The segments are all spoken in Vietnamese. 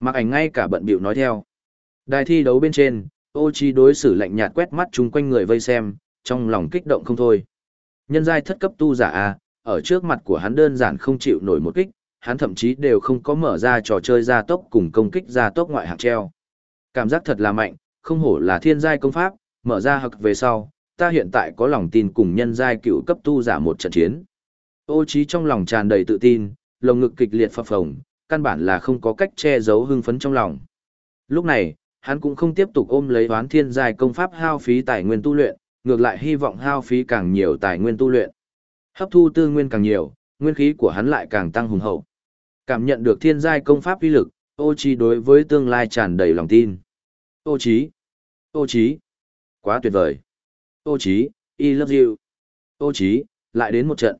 Mặc ảnh ngay cả bận bịu nói theo. Đài thi đấu bên trên, ô chi đối xử lạnh nhạt quét mắt chung quanh người vây xem, trong lòng kích động không thôi. Nhân giai thất cấp tu giả A, ở trước mặt của hắn đơn giản không chịu nổi một kích, hắn thậm chí đều không có mở ra trò chơi gia tốc cùng công kích gia tốc ngoại hạng treo. Cảm giác thật là mạnh, không hổ là thiên giai công pháp, mở ra hực về sau, ta hiện tại có lòng tin cùng nhân giai cựu cấp tu giả một trận chiến. Ô trí trong lòng tràn đầy tự tin, lồng ngực kịch liệt phập phồng, căn bản là không có cách che giấu hưng phấn trong lòng. Lúc này, hắn cũng không tiếp tục ôm lấy hoán thiên giai công pháp hao phí tài nguyên tu luyện, ngược lại hy vọng hao phí càng nhiều tài nguyên tu luyện. Hấp thu tư nguyên càng nhiều, nguyên khí của hắn lại càng tăng hùng hậu. Cảm nhận được thiên giai công pháp uy lực, ô Chí đối với tương lai tràn đầy lòng tin. Ô Chí, ô Chí, quá tuyệt vời. Ô Chí, I love you. Ô Chí, lại đến một trận.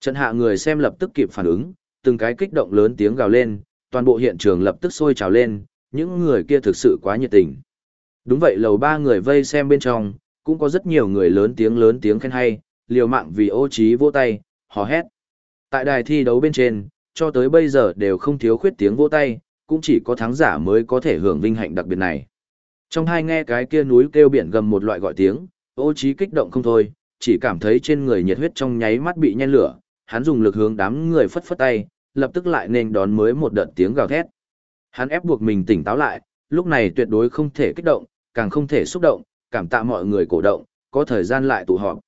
Trận hạ người xem lập tức kịp phản ứng, từng cái kích động lớn tiếng gào lên, toàn bộ hiện trường lập tức sôi trào lên, những người kia thực sự quá nhiệt tình. Đúng vậy lầu ba người vây xem bên trong, cũng có rất nhiều người lớn tiếng lớn tiếng khen hay, liều mạng vì ô trí vỗ tay, hò hét. Tại đài thi đấu bên trên, cho tới bây giờ đều không thiếu khuyết tiếng vỗ tay, cũng chỉ có thắng giả mới có thể hưởng vinh hạnh đặc biệt này. Trong hai nghe cái kia núi kêu biển gầm một loại gọi tiếng, ô trí kích động không thôi, chỉ cảm thấy trên người nhiệt huyết trong nháy mắt bị nhen lửa, hắn dùng lực hướng đám người phất phất tay, lập tức lại nên đón mới một đợt tiếng gào thét. Hắn ép buộc mình tỉnh táo lại, lúc này tuyệt đối không thể kích động, càng không thể xúc động, cảm tạ mọi người cổ động, có thời gian lại tụ họp.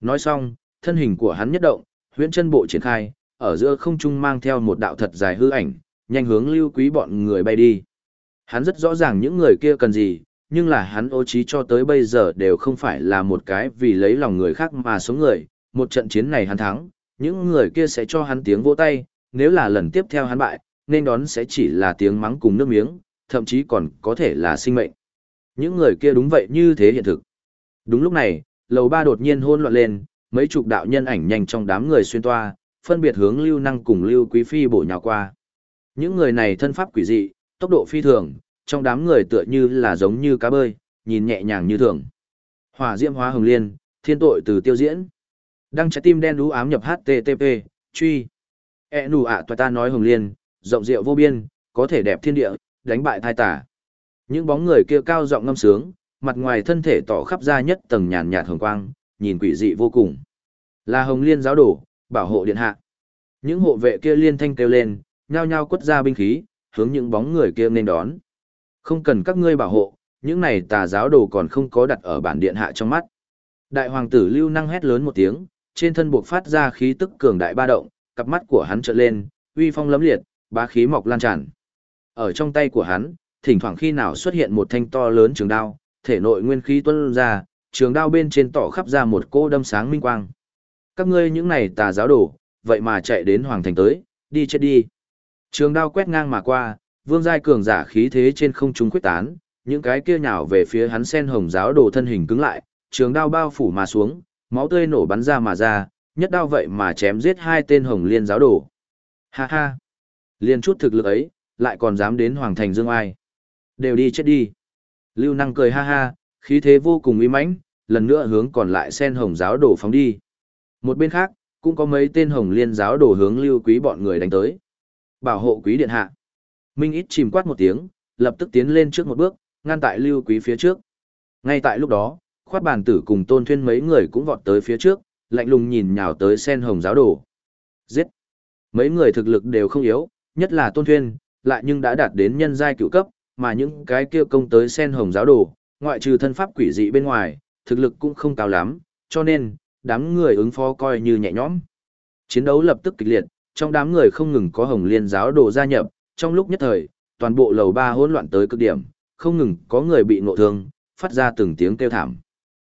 Nói xong, thân hình của hắn nhất động, huyễn chân bộ triển khai, ở giữa không trung mang theo một đạo thật dài hư ảnh, nhanh hướng lưu quý bọn người bay đi. Hắn rất rõ ràng những người kia cần gì, nhưng là hắn ô trí cho tới bây giờ đều không phải là một cái vì lấy lòng người khác mà sống người, một trận chiến này hắn thắng, những người kia sẽ cho hắn tiếng vỗ tay, nếu là lần tiếp theo hắn bại, nên đón sẽ chỉ là tiếng mắng cùng nước miếng, thậm chí còn có thể là sinh mệnh. Những người kia đúng vậy như thế hiện thực. Đúng lúc này, lầu ba đột nhiên hôn loạn lên, mấy chục đạo nhân ảnh nhanh trong đám người xuyên toa, phân biệt hướng Lưu Năng cùng Lưu Quý Phi bổ nhào qua. Những người này thân pháp quỷ dị, tốc độ phi thường, trong đám người tựa như là giống như cá bơi, nhìn nhẹ nhàng như thường. Hỏa diễm hóa hồng liên, thiên tội từ tiêu diễn. Đăng trái tim đen đú ám nhập HTTP, truy. E nù ạ toại ta nói hồng liên, rộng rượu vô biên, có thể đẹp thiên địa, đánh bại thai tả. Những bóng người kia cao giọng ngâm sướng, mặt ngoài thân thể tỏ khắp ra nhất tầng nhàn nhạt hồng quang, nhìn quỷ dị vô cùng. Là hồng liên giáo đổ, bảo hộ điện hạ. Những hộ vệ kia liên thanh kêu lên, nhao nhao quất ra binh khí, hướng những bóng người kia nên đón. Không cần các ngươi bảo hộ, những này tà giáo đồ còn không có đặt ở bản điện hạ trong mắt. Đại hoàng tử lưu năng hét lớn một tiếng, trên thân buộc phát ra khí tức cường đại ba động, cặp mắt của hắn trợn lên, uy phong lấm liệt, bá khí mọc lan tràn. Ở trong tay của hắn, thỉnh thoảng khi nào xuất hiện một thanh to lớn trường đao, thể nội nguyên khí tuôn ra, trường đao bên trên tỏ khắp ra một cô đâm sáng minh quang. Các ngươi những này tà giáo đồ, vậy mà chạy đến hoàng thành tới, đi chết đi. Trường đao quét ngang mà qua, vương giai cường giả khí thế trên không trung quyết tán, những cái kia nhào về phía hắn sen hồng giáo đồ thân hình cứng lại, trường đao bao phủ mà xuống, máu tươi nổ bắn ra mà ra, nhất đao vậy mà chém giết hai tên hồng liên giáo đồ. Ha ha! Liên chút thực lực ấy, lại còn dám đến Hoàng Thành Dương Ai. Đều đi chết đi. Lưu năng cười ha ha, khí thế vô cùng uy mãnh, lần nữa hướng còn lại sen hồng giáo đồ phóng đi. Một bên khác, cũng có mấy tên hồng liên giáo đồ hướng lưu quý bọn người đánh tới. Bảo hộ quý điện hạ. Minh ít chìm quát một tiếng, lập tức tiến lên trước một bước, ngăn tại lưu quý phía trước. Ngay tại lúc đó, khoát bàn tử cùng tôn thuyên mấy người cũng vọt tới phía trước, lạnh lùng nhìn nhào tới sen hồng giáo đồ. Giết! Mấy người thực lực đều không yếu, nhất là tôn thuyên, lại nhưng đã đạt đến nhân giai cựu cấp, mà những cái kia công tới sen hồng giáo đồ, ngoại trừ thân pháp quỷ dị bên ngoài, thực lực cũng không cao lắm, cho nên, đám người ứng phó coi như nhẹ nhõm. Chiến đấu lập tức kịch liệt, trong đám người không ngừng có hồng liên giáo đồ gia nhập, trong lúc nhất thời, toàn bộ lầu ba hỗn loạn tới cực điểm, không ngừng có người bị ngộ thương, phát ra từng tiếng kêu thảm.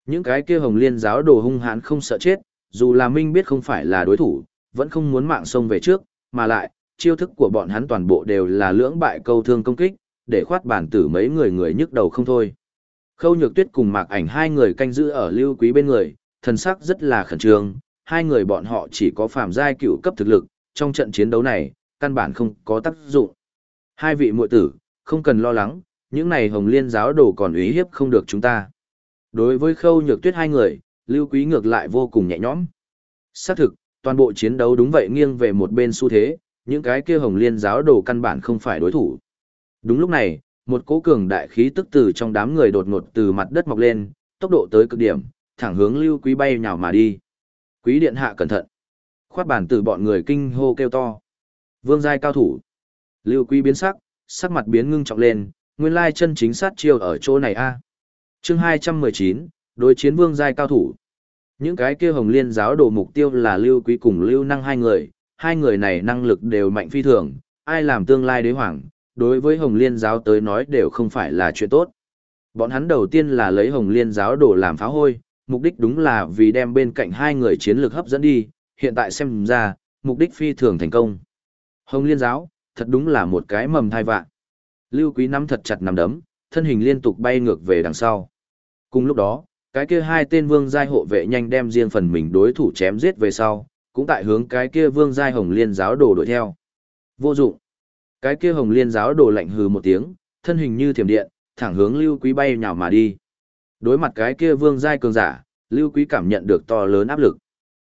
Những cái kia hồng liên giáo đồ hung hãn không sợ chết, dù là Minh biết không phải là đối thủ, vẫn không muốn mạng sông về trước, mà lại, chiêu thức của bọn hắn toàn bộ đều là lưỡng bại câu thương công kích, để khoát bản tử mấy người người nhức đầu không thôi. Khâu Nhược Tuyết cùng Mạc Ảnh hai người canh giữ ở Lưu Quý bên người, thần sắc rất là khẩn trương, hai người bọn họ chỉ có phàm giai cựu cấp thực lực, trong trận chiến đấu này, căn bản không có tác dụng. Hai vị muội tử, không cần lo lắng, những này Hồng Liên giáo đồ còn uy hiếp không được chúng ta. Đối với Khâu Nhược Tuyết hai người, Lưu Quý ngược lại vô cùng nhẹ nhõm. Xác thực, toàn bộ chiến đấu đúng vậy nghiêng về một bên xu thế, những cái kia Hồng Liên giáo đồ căn bản không phải đối thủ. Đúng lúc này, một cỗ cường đại khí tức từ trong đám người đột ngột từ mặt đất mọc lên, tốc độ tới cực điểm, thẳng hướng Lưu Quý bay nhào mà đi. Quý điện hạ cẩn thận. Khoát bản từ bọn người kinh hô kêu to. Vương giai cao thủ. Lưu Quý biến sắc, sắc mặt biến ngưng trọng lên, nguyên lai chân chính sát chiêu ở chỗ này a. Chương 219, đối chiến vương giai cao thủ. Những cái kia hồng liên giáo đồ mục tiêu là Lưu Quý cùng Lưu Năng hai người, hai người này năng lực đều mạnh phi thường, ai làm tương lai đế hoàng, đối với hồng liên giáo tới nói đều không phải là chuyện tốt. Bọn hắn đầu tiên là lấy hồng liên giáo đồ làm phá hôi, mục đích đúng là vì đem bên cạnh hai người chiến lược hấp dẫn đi, hiện tại xem ra, mục đích phi thường thành công. Hồng liên giáo, thật đúng là một cái mầm thai vạn. Lưu Quý nắm thật chặt nắm đấm, thân hình liên tục bay ngược về đằng sau. Cùng lúc đó, cái kia hai tên vương giai hộ vệ nhanh đem riêng phần mình đối thủ chém giết về sau, cũng tại hướng cái kia vương giai hồng liên giáo đồ đuổi theo. Vô dụng. Cái kia hồng liên giáo đồ lạnh hừ một tiếng, thân hình như thiểm điện, thẳng hướng Lưu Quý bay nhào mà đi. Đối mặt cái kia vương giai cường giả, Lưu Quý cảm nhận được to lớn áp lực.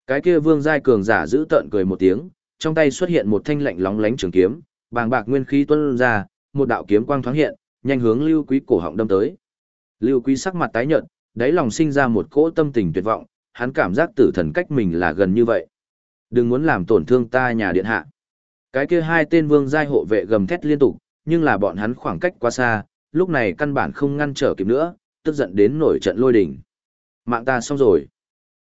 Cái kia vương giai cường giả giữ tợn cười một tiếng, trong tay xuất hiện một thanh lạnh lóng lánh trường kiếm, bàng bạc nguyên khí tuôn ra, một đạo kiếm quang thoáng hiện, nhanh hướng Lưu Quý cổ họng đâm tới. Lưu Quý sắc mặt tái nhợt, đáy lòng sinh ra một cỗ tâm tình tuyệt vọng, hắn cảm giác tử thần cách mình là gần như vậy. Đừng muốn làm tổn thương ta nhà điện hạ. Cái kia hai tên vương giai hộ vệ gầm thét liên tục, nhưng là bọn hắn khoảng cách quá xa, lúc này căn bản không ngăn trở kịp nữa, tức giận đến nổi trận lôi đình, Mạng ta xong rồi.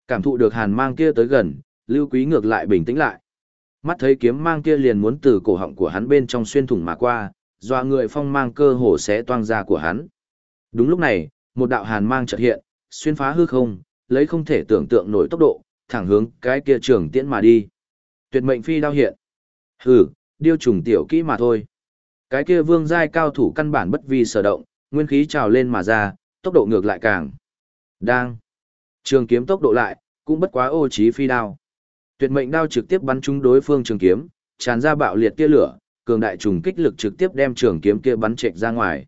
Cảm thụ được hàn mang kia tới gần, Lưu Quý ngược lại bình tĩnh lại. Mắt thấy kiếm mang kia liền muốn từ cổ họng của hắn bên trong xuyên thủng mà qua, dọa người phong mang cơ hồ sẽ toang ra của hắn. Đúng lúc này, một đạo hàn mang chợt hiện, xuyên phá hư không, lấy không thể tưởng tượng nổi tốc độ, thẳng hướng cái kia trường tiễn mà đi. Tuyệt mệnh phi đao hiện. Hừ, điêu trùng tiểu kỹ mà thôi. Cái kia vương giai cao thủ căn bản bất vi sở động, nguyên khí trào lên mà ra, tốc độ ngược lại càng. Đang. Trường kiếm tốc độ lại, cũng bất quá ô trí phi đao. Tuyệt mệnh đao trực tiếp bắn trúng đối phương trường kiếm, tràn ra bạo liệt tia lửa, cường đại trùng kích lực trực tiếp đem trường kiếm kia bắn trệch ra ngoài.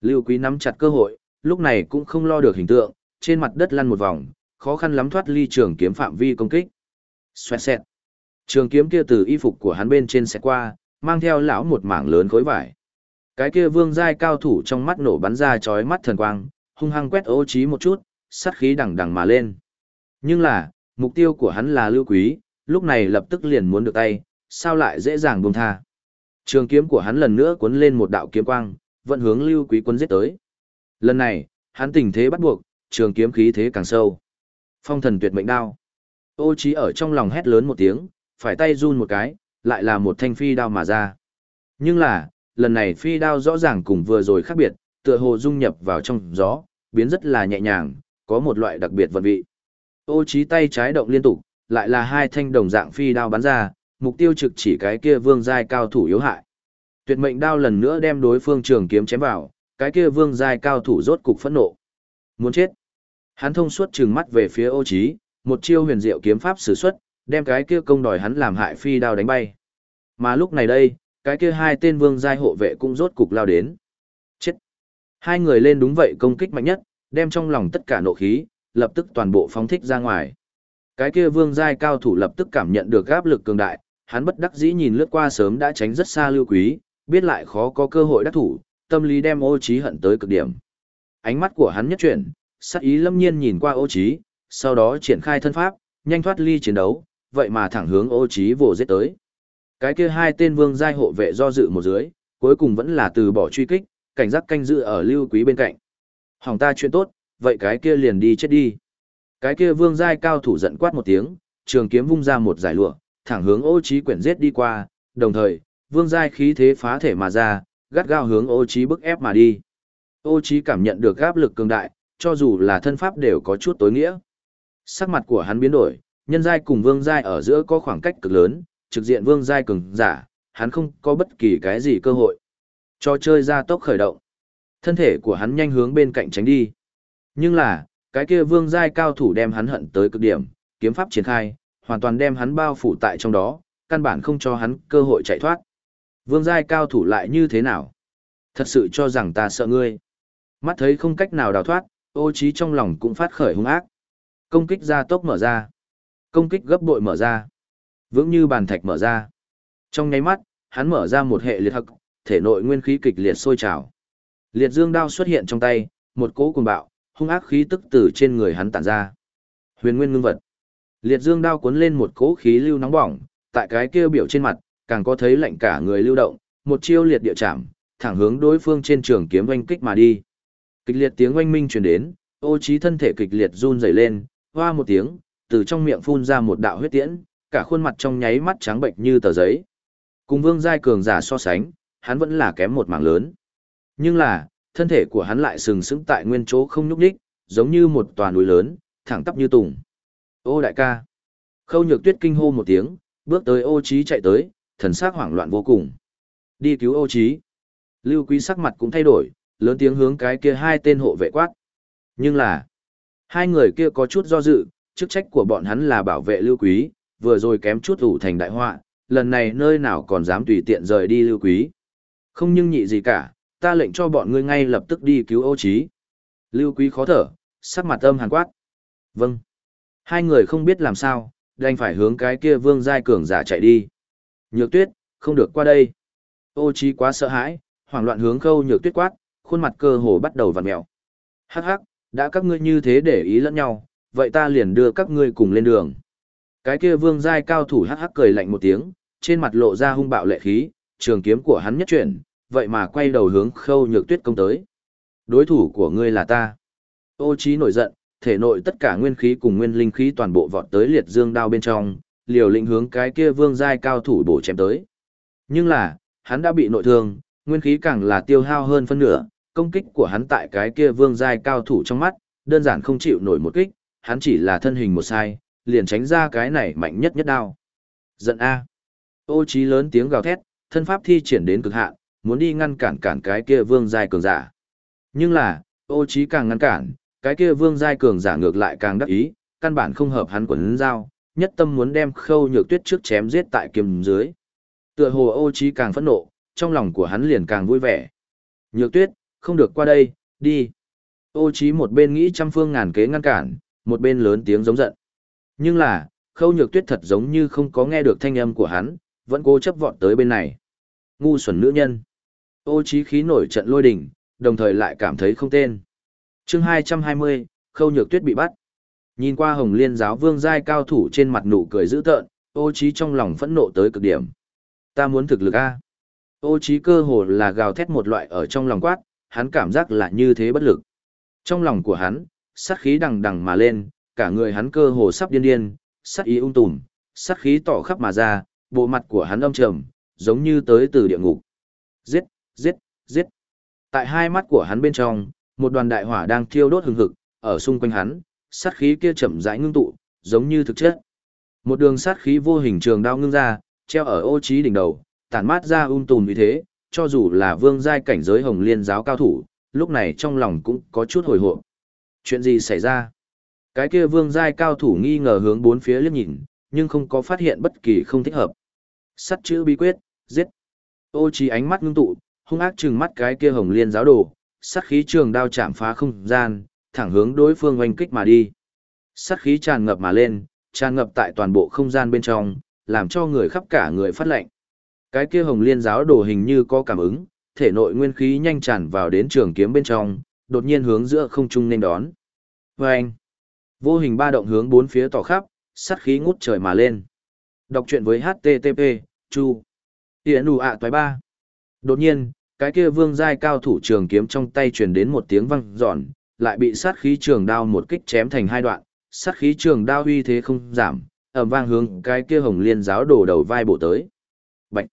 Lưu Quý nắm chặt cơ hội, lúc này cũng không lo được hình tượng, trên mặt đất lăn một vòng, khó khăn lắm thoát ly trường kiếm phạm vi công kích. Xoẹt xẹt. Trường kiếm kia từ y phục của hắn bên trên xẹt qua, mang theo lão một mảng lớn khối vải. Cái kia vương giai cao thủ trong mắt nổ bắn ra chói mắt thần quang, hung hăng quét ô trí một chút, sát khí đằng đằng mà lên. Nhưng là, mục tiêu của hắn là lưu quý, lúc này lập tức liền muốn được tay, sao lại dễ dàng buông tha. Trường kiếm của hắn lần nữa cuốn lên một đạo kiếm quang, vận hướng lưu quý quân giết tới. Lần này, hắn tình thế bắt buộc, trường kiếm khí thế càng sâu. Phong thần tuyệt mệnh đao. Ô Chí ở trong lòng hét lớn một tiếng, phải tay run một cái, lại là một thanh phi đao mà ra. Nhưng là, lần này phi đao rõ ràng cùng vừa rồi khác biệt, tựa hồ dung nhập vào trong gió, biến rất là nhẹ nhàng, có một loại đặc biệt vận vị. Ô Chí tay trái động liên tục, lại là hai thanh đồng dạng phi đao bắn ra, mục tiêu trực chỉ cái kia vương giai cao thủ yếu hại. Tuyệt mệnh đao lần nữa đem đối phương trường kiếm chém vào, cái kia vương giai cao thủ rốt cục phẫn nộ. Muốn chết. Hắn thông suốt trừng mắt về phía ô Chí một chiêu huyền diệu kiếm pháp sử xuất, đem cái kia công đòi hắn làm hại phi đao đánh bay. Mà lúc này đây, cái kia hai tên vương giai hộ vệ cũng rốt cục lao đến. Chết. Hai người lên đúng vậy công kích mạnh nhất, đem trong lòng tất cả nộ khí, lập tức toàn bộ phóng thích ra ngoài. Cái kia vương giai cao thủ lập tức cảm nhận được áp lực cường đại, hắn bất đắc dĩ nhìn lướt qua sớm đã tránh rất xa lưu quý, biết lại khó có cơ hội đắc thủ, tâm lý đem ô trí hận tới cực điểm. Ánh mắt của hắn nhất chuyển, sắc ý lâm nhiên nhìn qua ô trí, sau đó triển khai thân pháp, nhanh thoát ly chiến đấu, vậy mà thẳng hướng ô trí vồ giết tới. Cái kia hai tên vương giai hộ vệ do dự một dưới, cuối cùng vẫn là từ bỏ truy kích, cảnh giác canh giữ ở lưu quý bên cạnh. Hỏng ta chuyện tốt, vậy cái kia liền đi chết đi. Cái kia vương giai cao thủ giận quát một tiếng, trường kiếm vung ra một giải lụa, thẳng hướng ô trí quyển giết đi qua, đồng thời, vương giai khí thế phá thể mà ra, gắt gao hướng ô trí bức ép mà đi. Ô trí cảm nhận được áp lực cường đại, cho dù là thân pháp đều có chút tối nghĩa. Sắc mặt của hắn biến đổi, nhân giai cùng vương giai ở giữa có khoảng cách cực lớn, trực diện vương giai cường giả, hắn không có bất kỳ cái gì cơ hội. Cho chơi ra tốc khởi động. Thân thể của hắn nhanh hướng bên cạnh tránh đi. Nhưng là, cái kia vương giai cao thủ đem hắn hận tới cực điểm, kiếm pháp triển khai, hoàn toàn đem hắn bao phủ tại trong đó, căn bản không cho hắn cơ hội chạy thoát. Vương giai cao thủ lại như thế nào? Thật sự cho rằng ta sợ ngươi. Mắt thấy không cách nào đào thoát, ô trí trong lòng cũng phát khởi hung ác. Công kích ra tốc mở ra. Công kích gấp bội mở ra. Vững như bàn thạch mở ra. Trong nháy mắt, hắn mở ra một hệ liệt hậc, thể nội nguyên khí kịch liệt sôi trào. Liệt dương đao xuất hiện trong tay, một cỗ cuồng bạo, hung ác khí tức từ trên người hắn tản ra. Huyền nguyên ngưng vật. Liệt dương đao cuốn lên một cỗ khí lưu nóng bỏng, tại cái kia biểu trên mặt, càng có thấy lạnh cả người lưu động, một chiêu liệt địa chạm, thẳng hướng đối phương trên trường kiếm oanh kích mà đi. Kịch liệt tiếng oanh minh truyền đến, Ô Chí thân thể kịch liệt run rẩy lên, hoa một tiếng, từ trong miệng phun ra một đạo huyết tiễn, cả khuôn mặt trong nháy mắt trắng bệch như tờ giấy. Cùng Vương giai cường giả so sánh, hắn vẫn là kém một mảng lớn. Nhưng là, thân thể của hắn lại sừng sững tại nguyên chỗ không nhúc nhích, giống như một tòa núi lớn, thẳng tắp như tùng. Ô đại ca. Khâu nhược tuyết kinh hô một tiếng, bước tới ô trí chạy tới, thần sắc hoảng loạn vô cùng. Đi cứu ô trí. Lưu quý sắc mặt cũng thay đổi, lớn tiếng hướng cái kia hai tên hộ vệ quát. Nhưng là, hai người kia có chút do dự, chức trách của bọn hắn là bảo vệ lưu quý, vừa rồi kém chút ủ thành đại họa, lần này nơi nào còn dám tùy tiện rời đi lưu quý. Không nhưng nhị gì cả, ta lệnh cho bọn ngươi ngay lập tức đi cứu ô trí. Lưu quý khó thở, sắc mặt âm hàn quát. Vâng. Hai người không biết làm sao, đành phải hướng cái kia vương giai cường giả chạy đi. Nhược tuyết, không được qua đây. Ô trí quá sợ hãi, hoảng loạn hướng khâu nhược tuyết quát, khuôn mặt cơ hồ bắt đầu vặn mèo. Hắc hắc, đã các ngươi như thế để ý lẫn nhau, vậy ta liền đưa các ngươi cùng lên đường. Cái kia vương giai cao thủ hắc hắc cười lạnh một tiếng, trên mặt lộ ra hung bạo lệ khí, trường kiếm của hắn nhất chuyển, vậy mà quay đầu hướng khâu nhược tuyết công tới. Đối thủ của ngươi là ta. Ô trí nổi giận, thể nội tất cả nguyên khí cùng nguyên linh khí toàn bộ vọt tới liệt dương đao bên trong, liều lĩnh hướng cái kia vương giai cao thủ bổ chém tới. Nhưng là, hắn đã bị nội thương, nguyên khí càng là tiêu hao hơn phân nửa, công kích của hắn tại cái kia vương giai cao thủ trong mắt, đơn giản không chịu nổi một kích, hắn chỉ là thân hình một sai, liền tránh ra cái này mạnh nhất nhất đao. Giận A. Ô trí lớn tiếng gào thét, thân pháp thi triển đến cực hạn, muốn đi ngăn cản cản cái kia vương giai cường giả. Nhưng là, ô trí càng ngăn cản, cái kia vương giai cường giả ngược lại càng đắc ý, căn bản không hợp hắn quần dao, nhất tâm muốn đem khâu nhược tuyết trước chém giết tại kiềm dưới. Tựa hồ ô trí càng phẫn nộ, trong lòng của hắn liền càng vui vẻ. Nhược tuyết, không được qua đây, đi. Ô trí một bên nghĩ trăm phương ngàn kế ngăn cản, một bên lớn tiếng giống giận. Nhưng là, khâu nhược tuyết thật giống như không có nghe được thanh âm của hắn, vẫn cố chấp vọt tới bên này. Ngu xuẩn nữ nhân. Ô trí khí nổi trận lôi đỉnh, đồng thời lại cảm thấy không tên. Chương 220, khâu nhược tuyết bị bắt. Nhìn qua hồng liên giáo vương giai cao thủ trên mặt nụ cười dữ tợn, ô trí trong lòng phẫn nộ tới cực điểm. Ta muốn thực lực A. Ô trí cơ hồ là gào thét một loại ở trong lòng quát, hắn cảm giác là như thế bất lực. Trong lòng của hắn, sát khí đằng đằng mà lên, cả người hắn cơ hồ sắp điên điên, sát ý ung tùm, sát khí tỏ khắp mà ra, bộ mặt của hắn âm trầm, giống như tới từ địa ngục. Giết, giết, giết. Tại hai mắt của hắn bên trong, một đoàn đại hỏa đang thiêu đốt hừng hực, ở xung quanh hắn, sát khí kia chậm rãi ngưng tụ, giống như thực chất. Một đường sát khí vô hình trường đao ngưng ra, treo ở ô trí đỉnh đầu, tản mát ra um tùm như thế, cho dù là vương giai cảnh giới hồng liên giáo cao thủ, lúc này trong lòng cũng có chút hồi hộp. Chuyện gì xảy ra? Cái kia vương giai cao thủ nghi ngờ hướng bốn phía liếc nhìn, nhưng không có phát hiện bất kỳ không thích hợp. Sắt chữ bí quyết, giết. Ô trí ánh mắt ngưng tụ, hung ác trừng mắt cái kia hồng liên giáo đồ, sát khí trường đao chạm phá không gian, thẳng hướng đối phương oanh kích mà đi. Sát khí tràn ngập mà lên, tràn ngập tại toàn bộ không gian bên trong, làm cho người khắp cả người phát lạnh. Cái kia hồng liên giáo đồ hình như có cảm ứng, thể nội nguyên khí nhanh tràn vào đến trường kiếm bên trong, đột nhiên hướng giữa không trung nên đón. Và anh, vô hình ba động hướng bốn phía tỏ khắp, sát khí ngút trời mà lên. Đọc truyện với HTTP, Chu. Tiễn đủ ạ toái ba. Đột nhiên, cái kia vương giai cao thủ trường kiếm trong tay truyền đến một tiếng vang giòn, lại bị sát khí trường đao một kích chém thành hai đoạn, sát khí trường đao uy thế không giảm, ầm vang hướng cái kia hồng liên giáo đổ đầu vai bổ tới. Bạch.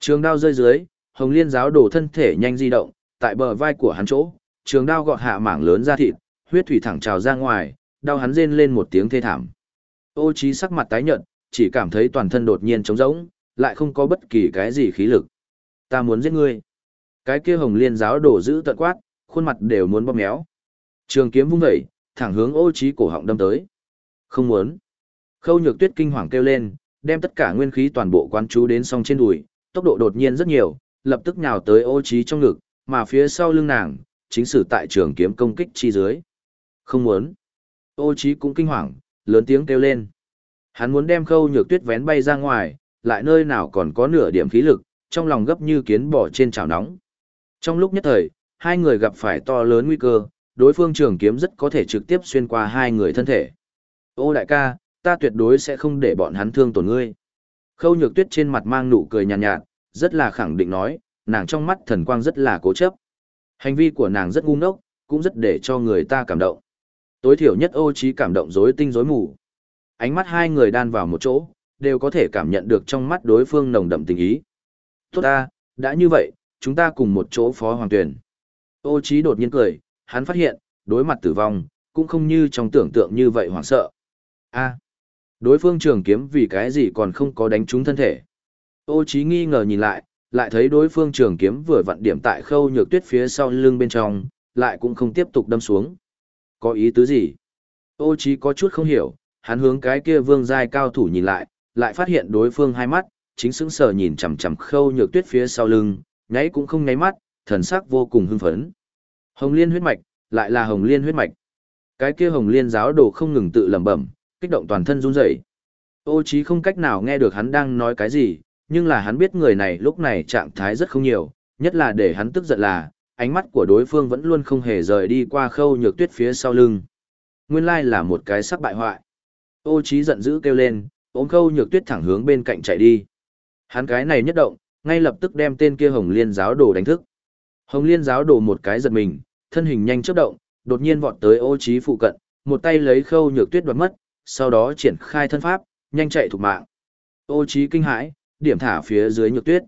Trường đao rơi dưới, hồng liên giáo đổ thân thể nhanh di động, tại bờ vai của hắn chỗ, trường đao gọt hạ mảng lớn ra thịt, huyết thủy thẳng trào ra ngoài, đau hắn rên lên một tiếng thê thảm. Ô trí sắc mặt tái nhợt, chỉ cảm thấy toàn thân đột nhiên trống rỗng, lại không có bất kỳ cái gì khí lực. Ta muốn giết ngươi. Cái kia hồng liên giáo đổ giữ tận quát, khuôn mặt đều muốn bóp méo. Trường kiếm vung dậy, thẳng hướng ô trí cổ họng đâm tới. Không muốn. Khâu nhược tuyết kinh hoàng kêu lên, đem tất cả nguyên khí toàn bộ quán chú đến song trên đùi, tốc độ đột nhiên rất nhiều, lập tức nhào tới ô trí trong ngực, mà phía sau lưng nàng, chính sử tại trường kiếm công kích chi dưới. Không muốn. Ô trí cũng kinh hoàng, lớn tiếng kêu lên. Hắn muốn đem khâu nhược tuyết vén bay ra ngoài, lại nơi nào còn có nửa điểm khí lực, trong lòng gấp như kiến bò trên chảo nóng. Trong lúc nhất thời, hai người gặp phải to lớn nguy cơ, đối phương trường kiếm rất có thể trực tiếp xuyên qua hai người thân thể. Ô đại ca, ta tuyệt đối sẽ không để bọn hắn thương tổn ngươi. Khâu nhược tuyết trên mặt mang nụ cười nhàn nhạt, nhạt, rất là khẳng định nói, nàng trong mắt thần quang rất là cố chấp. Hành vi của nàng rất ngu ngốc, cũng rất để cho người ta cảm động. Tối thiểu nhất ô trí cảm động rối tinh rối mù. Ánh mắt hai người đan vào một chỗ, đều có thể cảm nhận được trong mắt đối phương nồng đậm tình ý. Tốt ta, đã như vậy, chúng ta cùng một chỗ phó hoàng tuyển. Ô trí đột nhiên cười, hắn phát hiện, đối mặt tử vong, cũng không như trong tưởng tượng như vậy hoảng sợ. A, đối phương trường kiếm vì cái gì còn không có đánh trúng thân thể. Ô trí nghi ngờ nhìn lại, lại thấy đối phương trường kiếm vừa vặn điểm tại khâu nhược tuyết phía sau lưng bên trong, lại cũng không tiếp tục đâm xuống. Có ý tứ gì? Ô trí có chút không hiểu, hắn hướng cái kia vương giai cao thủ nhìn lại, lại phát hiện đối phương hai mắt, chính sững sờ nhìn chằm chằm khâu nhược tuyết phía sau lưng, nháy cũng không nháy mắt, thần sắc vô cùng hưng phấn. Hồng liên huyết mạch, lại là hồng liên huyết mạch. Cái kia hồng liên giáo đồ không ngừng tự lẩm bẩm, kích động toàn thân run rẩy. Ô Chí không cách nào nghe được hắn đang nói cái gì, nhưng là hắn biết người này lúc này trạng thái rất không nhiều, nhất là để hắn tức giận là, ánh mắt của đối phương vẫn luôn không hề rời đi qua khâu nhược tuyết phía sau lưng. Nguyên lai là một cái sắc bại hoại. Ô Chí giận dữ kêu lên, ôm khâu nhược tuyết thẳng hướng bên cạnh chạy đi. Hắn cái này nhất động, ngay lập tức đem tên kia hồng liên giáo đồ đánh thức. Hồng liên giáo đồ một cái giật mình, thân hình nhanh chớp động, đột nhiên vọt tới ô trí phụ cận, một tay lấy khâu nhược tuyết đoạt mất, sau đó triển khai thân pháp, nhanh chạy thục mạng. Ô trí kinh hãi, điểm thả phía dưới nhược tuyết.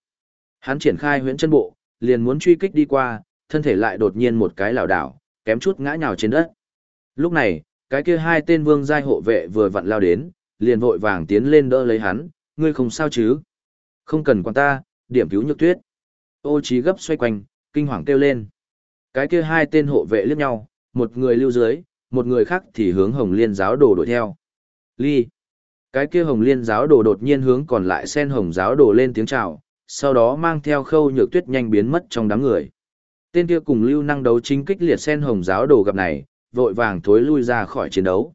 Hắn triển khai huyễn chân bộ, liền muốn truy kích đi qua, thân thể lại đột nhiên một cái lảo đảo, kém chút ngã nhào trên đất. Lúc này, cái kia hai tên vương giai hộ vệ vừa vặn lao đến, liền vội vàng tiến lên đỡ lấy hắn, ngươi không sao chứ? Không cần quan ta, điểm cứu nhược tuyết. Ô trí gấp xoay quanh, kinh hoàng kêu lên. Cái kia hai tên hộ vệ liếc nhau, một người lưu dưới, một người khác thì hướng Hồng Liên giáo đồ đuổi theo. Ly. Cái kia Hồng Liên giáo đồ đột nhiên hướng còn lại sen Hồng giáo đồ lên tiếng chào, sau đó mang theo khâu nhược tuyết nhanh biến mất trong đám người. Tên kia cùng lưu năng đấu chính kích liệt sen Hồng giáo đồ gặp này, vội vàng thối lui ra khỏi chiến đấu.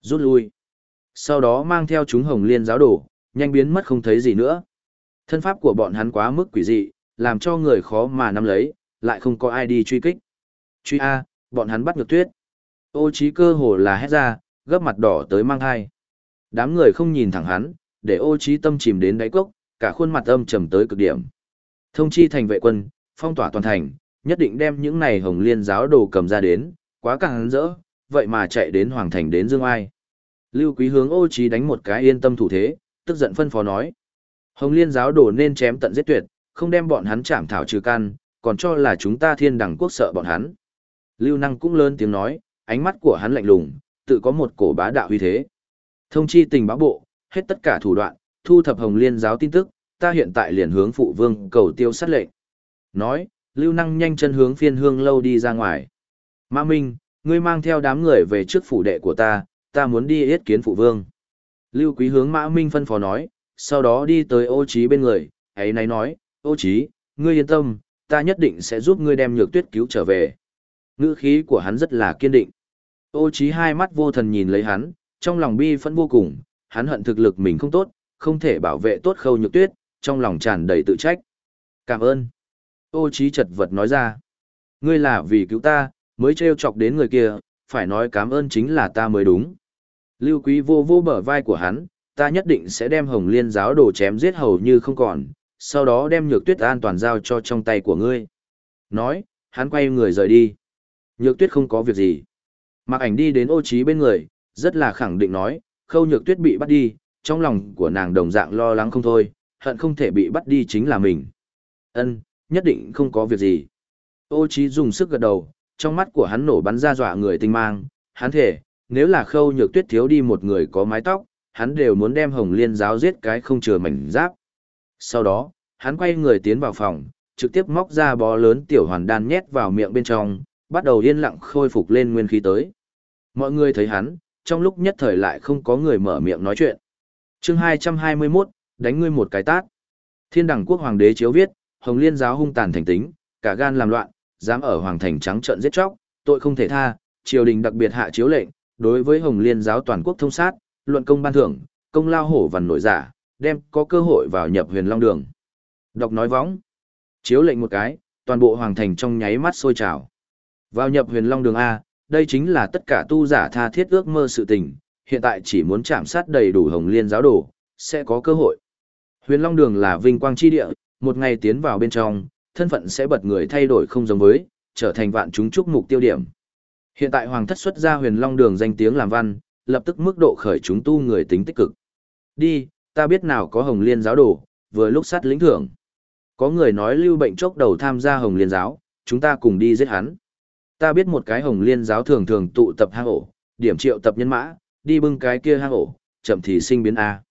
Rút lui. Sau đó mang theo chúng Hồng Liên giáo đồ, nhanh biến mất không thấy gì nữa. Thân pháp của bọn hắn quá mức quỷ dị, làm cho người khó mà nắm lấy, lại không có ai đi truy kích. Truy A, bọn hắn bắt ngược tuyết. Ô trí cơ hồ là hét ra, gấp mặt đỏ tới mang hai. Đám người không nhìn thẳng hắn, để ô trí tâm chìm đến đáy cốc, cả khuôn mặt âm trầm tới cực điểm. Thông chi thành vệ quân, phong tỏa toàn thành, nhất định đem những này hồng liên giáo đồ cầm ra đến, quá càng hắn rỡ, vậy mà chạy đến hoàng thành đến dương ai. Lưu quý hướng ô trí đánh một cái yên tâm thủ thế, tức giận phân phó nói. Hồng liên giáo đồ nên chém tận giết tuyệt, không đem bọn hắn chạm thảo trừ căn, còn cho là chúng ta thiên đẳng quốc sợ bọn hắn. Lưu năng cũng lớn tiếng nói, ánh mắt của hắn lạnh lùng, tự có một cổ bá đạo uy thế. Thông chi tình báo bộ, hết tất cả thủ đoạn, thu thập hồng liên giáo tin tức, ta hiện tại liền hướng phụ vương cầu tiêu sát lệnh. Nói, lưu năng nhanh chân hướng phiên hương lâu đi ra ngoài. Mã Minh, ngươi mang theo đám người về trước phủ đệ của ta, ta muốn đi yết kiến phụ vương. Lưu quý hướng Mã Minh phân phó nói, sau đó đi tới ô trí bên người, ấy này nói, ô trí, ngươi yên tâm, ta nhất định sẽ giúp ngươi đem nhược tuyết cứu trở về. Ngữ khí của hắn rất là kiên định. Ô trí hai mắt vô thần nhìn lấy hắn, trong lòng bi phẫn vô cùng, hắn hận thực lực mình không tốt, không thể bảo vệ tốt khâu nhược tuyết, trong lòng tràn đầy tự trách. Cảm ơn. Ô trí chật vật nói ra. Ngươi là vì cứu ta, mới treo chọc đến người kia, phải nói cảm ơn chính là ta mới đúng. Lưu quý vô vô bờ vai của hắn, ta nhất định sẽ đem hồng liên giáo đồ chém giết hầu như không còn, sau đó đem nhược tuyết an toàn giao cho trong tay của ngươi. Nói, hắn quay người rời đi. Nhược tuyết không có việc gì. Mặc ảnh đi đến ô trí bên người, rất là khẳng định nói, khâu nhược tuyết bị bắt đi, trong lòng của nàng đồng dạng lo lắng không thôi, hận không thể bị bắt đi chính là mình. Ân, nhất định không có việc gì. Ô trí dùng sức gật đầu, trong mắt của hắn nổ bắn ra dọa người tinh mang, hắn thể, nếu là khâu nhược tuyết thiếu đi một người có mái tóc, hắn đều muốn đem hồng liên giáo giết cái không chừa mảnh giáp. Sau đó, hắn quay người tiến vào phòng, trực tiếp móc ra bó lớn tiểu hoàn đan nhét vào miệng bên trong, bắt đầu yên lặng khôi phục lên nguyên khí tới. Mọi người thấy hắn, trong lúc nhất thời lại không có người mở miệng nói chuyện. chương 221, đánh ngươi một cái tát. Thiên đẳng quốc hoàng đế chiếu viết, Hồng Liên giáo hung tàn thành tính, cả gan làm loạn, dám ở hoàng thành trắng trợn giết chóc, tội không thể tha, triều đình đặc biệt hạ chiếu lệnh, đối với Hồng Liên giáo toàn quốc thông sát, luận công ban thưởng, công lao hổ vằn nội giả, đem có cơ hội vào nhập huyền long đường. Đọc nói võng. Chiếu lệnh một cái, toàn bộ hoàng thành trong nháy mắt sôi trào. Vào nhập huyền long đường A, đây chính là tất cả tu giả tha thiết ước mơ sự tình, hiện tại chỉ muốn chạm sát đầy đủ hồng liên giáo đồ, sẽ có cơ hội. Huyền long đường là vinh quang chi địa, một ngày tiến vào bên trong, thân phận sẽ bật người thay đổi không giống với, trở thành vạn chúng chúc mục tiêu điểm. Hiện tại hoàng thất xuất ra huyền long đường danh tiếng làm văn, lập tức mức độ khởi chúng tu người tính tích cực. Đi, ta biết nào có hồng liên giáo đồ, vừa lúc sát lĩnh thưởng. Có người nói lưu bệnh chốc đầu tham gia hồng liên giáo, chúng ta cùng đi giết hắn. Ta biết một cái hồng liên giáo thường thường tụ tập hang ổ, điểm triệu tập nhân mã, đi bưng cái kia hang ổ, chậm thì sinh biến A.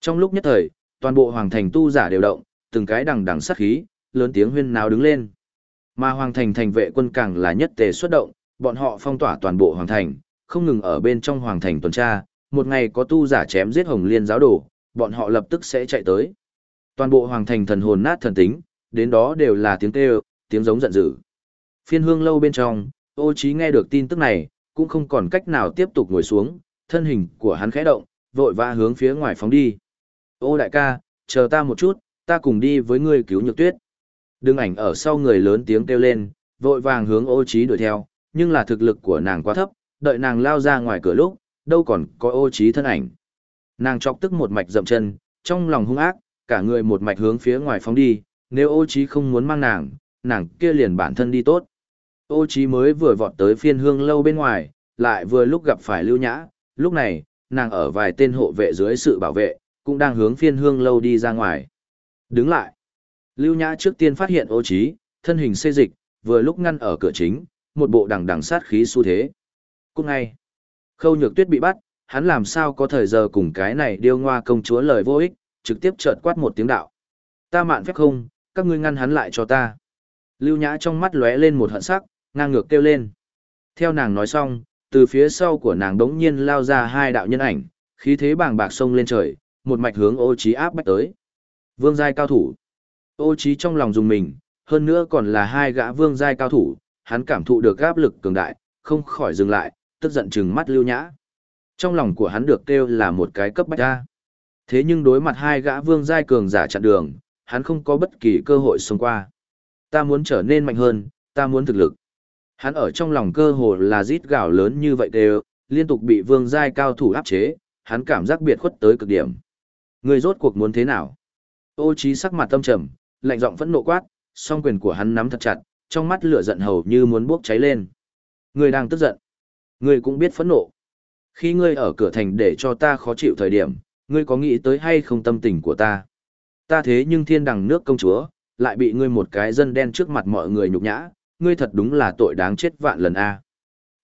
Trong lúc nhất thời, toàn bộ hoàng thành tu giả đều động, từng cái đằng đằng sát khí, lớn tiếng huyên náo đứng lên. Mà hoàng thành thành vệ quân càng là nhất tề xuất động, bọn họ phong tỏa toàn bộ hoàng thành, không ngừng ở bên trong hoàng thành tuần tra, một ngày có tu giả chém giết hồng liên giáo đồ, bọn họ lập tức sẽ chạy tới. Toàn bộ hoàng thành thần hồn nát thần tính, đến đó đều là tiếng kêu, tiếng giống giận dữ. Phiên hương lâu bên trong, ô trí nghe được tin tức này, cũng không còn cách nào tiếp tục ngồi xuống, thân hình của hắn khẽ động, vội vã hướng phía ngoài phóng đi. Ô đại ca, chờ ta một chút, ta cùng đi với ngươi cứu nhược tuyết. Đương ảnh ở sau người lớn tiếng kêu lên, vội vàng hướng ô trí đuổi theo, nhưng là thực lực của nàng quá thấp, đợi nàng lao ra ngoài cửa lúc, đâu còn có ô trí thân ảnh. Nàng chọc tức một mạch dậm chân, trong lòng hung ác, cả người một mạch hướng phía ngoài phóng đi, nếu ô trí không muốn mang nàng, nàng kia liền bản thân đi tốt. Ô trí mới vừa vọt tới phiên hương lâu bên ngoài, lại vừa lúc gặp phải lưu nhã, lúc này, nàng ở vài tên hộ vệ dưới sự bảo vệ, cũng đang hướng phiên hương lâu đi ra ngoài. Đứng lại. Lưu nhã trước tiên phát hiện ô trí, thân hình xê dịch, vừa lúc ngăn ở cửa chính, một bộ đằng đằng sát khí xu thế. Cũng ngay. Khâu nhược tuyết bị bắt, hắn làm sao có thời giờ cùng cái này điêu ngoa công chúa lời vô ích, trực tiếp chợt quát một tiếng đạo. Ta mạn phép không, các ngươi ngăn hắn lại cho ta. Lưu Nhã trong mắt lóe lên một hận sắc, ngang ngược kêu lên. Theo nàng nói xong, từ phía sau của nàng đống nhiên lao ra hai đạo nhân ảnh, khí thế bàng bạc sông lên trời, một mạch hướng ô trí áp bách tới. Vương giai cao thủ. Ô trí trong lòng dùng mình, hơn nữa còn là hai gã vương giai cao thủ, hắn cảm thụ được áp lực cường đại, không khỏi dừng lại, tức giận chừng mắt lưu nhã. Trong lòng của hắn được kêu là một cái cấp bách ra. Thế nhưng đối mặt hai gã vương giai cường giả chặn đường, hắn không có bất kỳ cơ hội xông qua. Ta muốn trở nên mạnh hơn, ta muốn thực lực. Hắn ở trong lòng cơ hồ là rít gạo lớn như vậy đều, liên tục bị vương giai cao thủ áp chế, hắn cảm giác biệt khuất tới cực điểm. Người rốt cuộc muốn thế nào? Ô trí sắc mặt tâm trầm, lạnh giọng phẫn nộ quát, song quyền của hắn nắm thật chặt, trong mắt lửa giận hầu như muốn bốc cháy lên. Người đang tức giận. Ngươi cũng biết phẫn nộ. Khi ngươi ở cửa thành để cho ta khó chịu thời điểm, ngươi có nghĩ tới hay không tâm tình của ta? Ta thế nhưng thiên đằng nước công chúa, lại bị ngươi một cái dân đen trước mặt mọi người nhục nhã, ngươi thật đúng là tội đáng chết vạn lần a.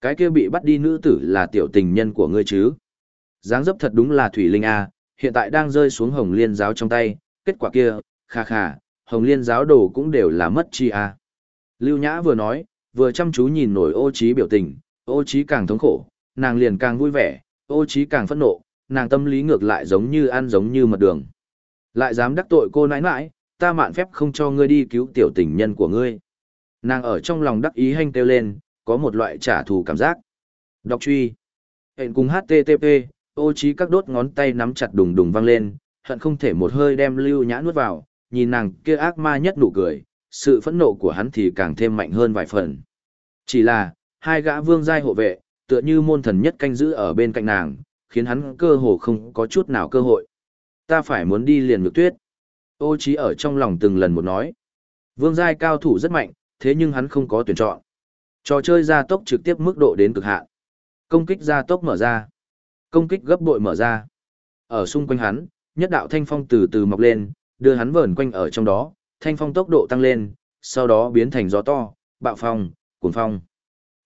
Cái kia bị bắt đi nữ tử là tiểu tình nhân của ngươi chứ? Dáng dấp thật đúng là thủy linh a, hiện tại đang rơi xuống hồng liên giáo trong tay, kết quả kia, kha kha, hồng liên giáo đồ cũng đều là mất chi a. Lưu Nhã vừa nói, vừa chăm chú nhìn nổi ô trí biểu tình, ô trí càng thống khổ, nàng liền càng vui vẻ, ô trí càng phẫn nộ, nàng tâm lý ngược lại giống như ăn giống như mật đường. Lại dám đắc tội cô nãi nãi, ta mạn phép không cho ngươi đi cứu tiểu tình nhân của ngươi. Nàng ở trong lòng đắc ý hanh kêu lên, có một loại trả thù cảm giác. Đọc truy. Hẹn cùng HTTP, ô trí các đốt ngón tay nắm chặt đùng đùng vang lên, hận không thể một hơi đem lưu nhã nuốt vào, nhìn nàng kia ác ma nhất nụ cười, sự phẫn nộ của hắn thì càng thêm mạnh hơn vài phần. Chỉ là, hai gã vương giai hộ vệ, tựa như môn thần nhất canh giữ ở bên cạnh nàng, khiến hắn cơ hồ không có chút nào cơ hội. Ta phải muốn đi liền ngược tuyết. Ô trí ở trong lòng từng lần một nói. Vương giai cao thủ rất mạnh, thế nhưng hắn không có tuyển chọn. Trò chơi gia tốc trực tiếp mức độ đến cực hạn. Công kích gia tốc mở ra. Công kích gấp bội mở ra. Ở xung quanh hắn, nhất đạo thanh phong từ từ mọc lên, đưa hắn vờn quanh ở trong đó, thanh phong tốc độ tăng lên, sau đó biến thành gió to, bạo phong, cuồng phong.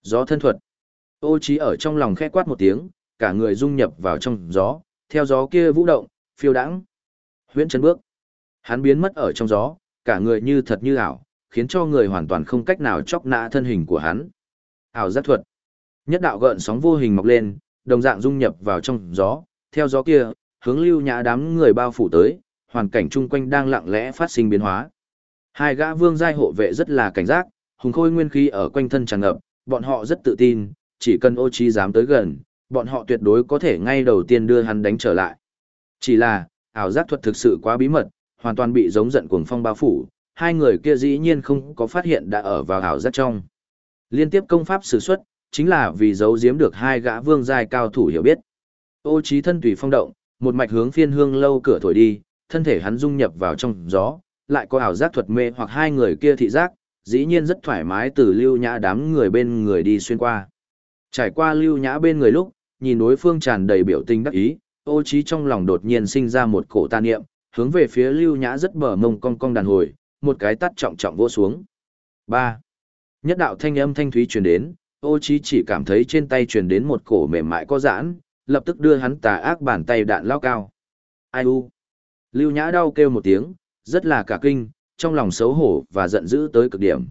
Gió thân thuật. Ô trí ở trong lòng khẽ quát một tiếng, cả người dung nhập vào trong gió, theo gió kia vũ động, phiêu đãng. Huyễn chân bước. Hắn biến mất ở trong gió, cả người như thật như ảo, khiến cho người hoàn toàn không cách nào chọc nã thân hình của hắn. Ảo giác thuật. Nhất đạo gợn sóng vô hình mọc lên, đồng dạng dung nhập vào trong gió, theo gió kia, hướng lưu nhã đám người bao phủ tới, hoàn cảnh chung quanh đang lặng lẽ phát sinh biến hóa. Hai gã vương giai hộ vệ rất là cảnh giác, hùng khôi nguyên khí ở quanh thân tràn ngập, bọn họ rất tự tin, chỉ cần ô trí dám tới gần, bọn họ tuyệt đối có thể ngay đầu tiên đưa hắn đánh trở lại. Chỉ là, ảo giác thuật thực sự quá bí mật, hoàn toàn bị giống giận cuồng phong bao phủ, hai người kia dĩ nhiên không có phát hiện đã ở vào ảo giác trong. Liên tiếp công pháp sử xuất, chính là vì giấu giếm được hai gã vương giai cao thủ hiểu biết. Ô trí thân tùy phong động, một mạch hướng phiên hương lâu cửa thổi đi, thân thể hắn dung nhập vào trong gió, lại có ảo giác thuật mê hoặc hai người kia thị giác, dĩ nhiên rất thoải mái từ lưu nhã đám người bên người đi xuyên qua. Trải qua lưu nhã bên người lúc, nhìn đối phương tràn đầy biểu tình đắc ý, ô trí trong lòng đột nhiên sinh ra một cổ tà niệm, hướng về phía lưu nhã rất bờ mông cong cong đàn hồi, một cái tắt trọng trọng vô xuống. 3. Nhất đạo thanh âm thanh thúy truyền đến, ô trí chỉ cảm thấy trên tay truyền đến một cổ mềm mại có giãn, lập tức đưa hắn tà ác bàn tay đạn lao cao. Ai u? Lưu nhã đau kêu một tiếng, rất là cả kinh, trong lòng xấu hổ và giận dữ tới cực điểm.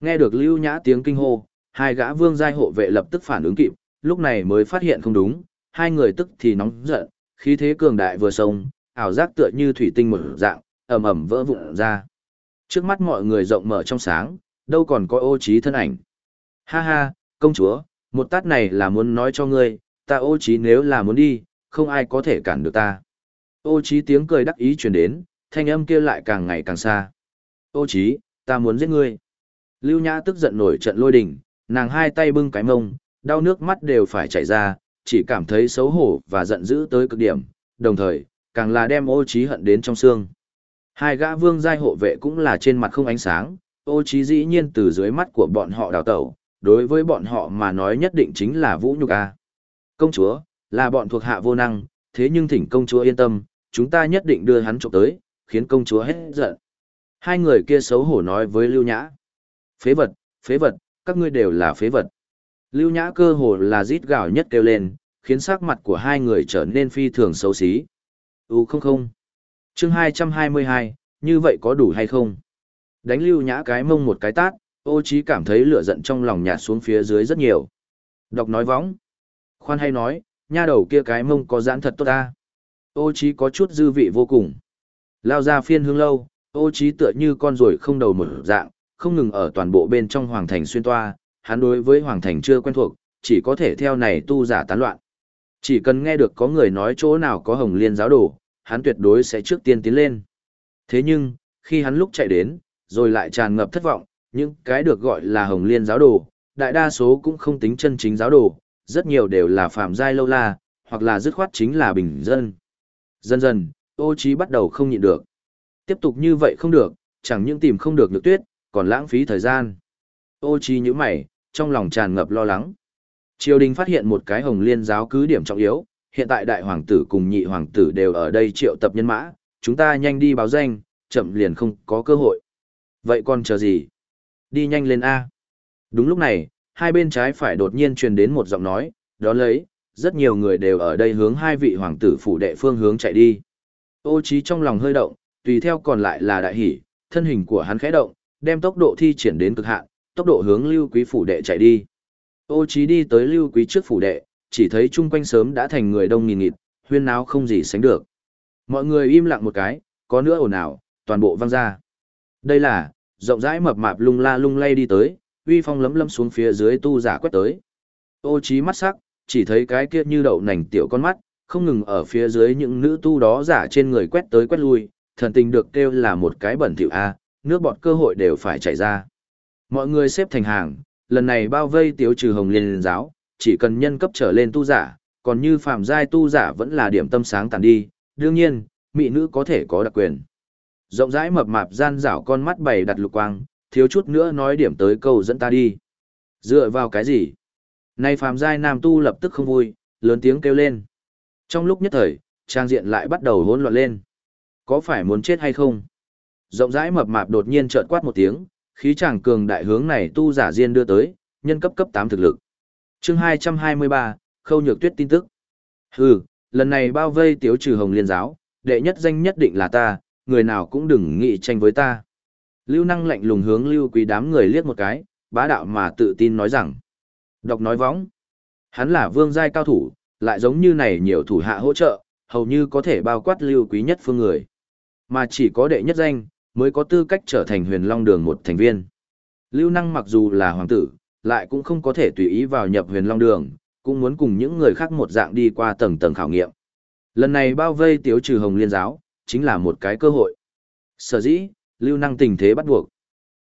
Nghe được lưu nhã tiếng kinh hô, hai gã vương giai hộ vệ lập tức phản ứng kịp, lúc này mới phát hiện không đúng, hai người tức thì nóng giận, khí thế cường đại vừa sông, ảo giác tựa như thủy tinh mở dạng, ầm ầm vỡ vụn ra. Trước mắt mọi người rộng mở trong sáng, đâu còn có ô trí thân ảnh. Ha ha, công chúa, một tát này là muốn nói cho ngươi, ta ô trí nếu là muốn đi, không ai có thể cản được ta. Ô trí tiếng cười đắc ý truyền đến, thanh âm kia lại càng ngày càng xa. Ô Chí, ta muốn giết ngươi. Lưu Nhã tức giận nổi trận lôi đình, nàng hai tay bưng cái mông, đau nước mắt đều phải chảy ra, chỉ cảm thấy xấu hổ và giận dữ tới cực điểm, đồng thời, càng là đem ô trí hận đến trong xương. Hai gã vương giai hộ vệ cũng là trên mặt không ánh sáng, ô trí dĩ nhiên từ dưới mắt của bọn họ đào tẩu, đối với bọn họ mà nói nhất định chính là vũ nhục a. Công chúa, là bọn thuộc hạ vô năng, thế nhưng thỉnh công chúa yên tâm, chúng ta nhất định đưa hắn trộm tới, khiến công chúa hết giận. Hai người kia xấu hổ nói với Lưu Nhã. Phế vật, phế vật, các ngươi đều là phế vật. Lưu Nhã cơ hồ là rít gào nhất kêu lên, khiến sắc mặt của hai người trở nên phi thường xấu xí. U không không. chương 222, như vậy có đủ hay không? Đánh Lưu Nhã cái mông một cái tát, ô trí cảm thấy lửa giận trong lòng nhạt xuống phía dưới rất nhiều. Đọc nói võng. Khoan hay nói, nha đầu kia cái mông có giãn thật tốt ta. Ô trí có chút dư vị vô cùng. Lao ra phiên hương lâu, ô trí tựa như con ruồi không đầu một dạng, không ngừng ở toàn bộ bên trong hoàng thành xuyên toa, hắn đối với hoàng thành chưa quen thuộc, chỉ có thể theo này tu giả tán loạn. Chỉ cần nghe được có người nói chỗ nào có hồng liên giáo đồ, hắn tuyệt đối sẽ trước tiên tiến lên. Thế nhưng, khi hắn lúc chạy đến, rồi lại tràn ngập thất vọng, những cái được gọi là hồng liên giáo đồ, đại đa số cũng không tính chân chính giáo đồ, rất nhiều đều là phạm giai lâu la, hoặc là dứt khoát chính là bình dân. Dần dần, ô trí bắt đầu không nhịn được. Tiếp tục như vậy không được, chẳng những tìm không được nhược tuyết, còn lãng phí thời gian. Ô trí như mày, trong lòng tràn ngập lo lắng. Triều đình phát hiện một cái hồng liên giáo cứ điểm trọng yếu, hiện tại đại hoàng tử cùng nhị hoàng tử đều ở đây triệu tập nhân mã, chúng ta nhanh đi báo danh, chậm liền không có cơ hội. Vậy còn chờ gì? Đi nhanh lên A. Đúng lúc này, hai bên trái phải đột nhiên truyền đến một giọng nói, đó lấy, rất nhiều người đều ở đây hướng hai vị hoàng tử phủ đệ phương hướng chạy đi. Ô trí trong lòng hơi động, tùy theo còn lại là đại hỉ, thân hình của hắn khẽ động, đem tốc độ thi triển đến cực hạn, tốc độ hướng lưu quý phủ đệ chạy đi. Ô trí đi tới lưu quý trước phủ đệ, chỉ thấy chung quanh sớm đã thành người đông nghìn nghịt, huyên náo không gì sánh được. Mọi người im lặng một cái, có nữa ồn ào, toàn bộ vang ra. Đây là, rộng rãi mập mạp lung la lung lay đi tới, uy phong lấm lấm xuống phía dưới tu giả quét tới. Ô trí mắt sắc, chỉ thấy cái kia như đậu nành tiểu con mắt, không ngừng ở phía dưới những nữ tu đó giả trên người quét tới quét lui, thần tình được kêu là một cái bẩn thỉu a, nước bọt cơ hội đều phải chảy ra. Mọi người xếp thành hàng, lần này bao vây tiểu trừ hồng liên giáo, chỉ cần nhân cấp trở lên tu giả, còn như phạm giai tu giả vẫn là điểm tâm sáng tàn đi, đương nhiên, mỹ nữ có thể có đặc quyền. Rộng rãi mập mạp gian rảo con mắt bày đặt lục quang, thiếu chút nữa nói điểm tới câu dẫn ta đi. Dựa vào cái gì? Nay phàm giai nam tu lập tức không vui, lớn tiếng kêu lên. Trong lúc nhất thời, trang diện lại bắt đầu hỗn loạn lên. Có phải muốn chết hay không? Rộng rãi mập mạp đột nhiên chợt quát một tiếng, khí chàng cường đại hướng này tu giả diên đưa tới, nhân cấp cấp 8 thực lực. Chương 223, Khâu Nhược Tuyết tin tức. Hừ, lần này bao vây tiếu trừ Hồng Liên giáo, đệ nhất danh nhất định là ta, người nào cũng đừng nghĩ tranh với ta. Lưu Năng lạnh lùng hướng Lưu Quý đám người liếc một cái, bá đạo mà tự tin nói rằng. Đọc nói võng. Hắn là vương giai cao thủ, lại giống như này nhiều thủ hạ hỗ trợ, hầu như có thể bao quát Lưu Quý nhất phương người. Mà chỉ có đệ nhất danh, mới có tư cách trở thành huyền long đường một thành viên. Lưu Năng mặc dù là hoàng tử, lại cũng không có thể tùy ý vào nhập huyền long đường, cũng muốn cùng những người khác một dạng đi qua tầng tầng khảo nghiệm. Lần này bao vây tiếu trừ hồng liên giáo, chính là một cái cơ hội. Sở dĩ, lưu năng tình thế bắt buộc.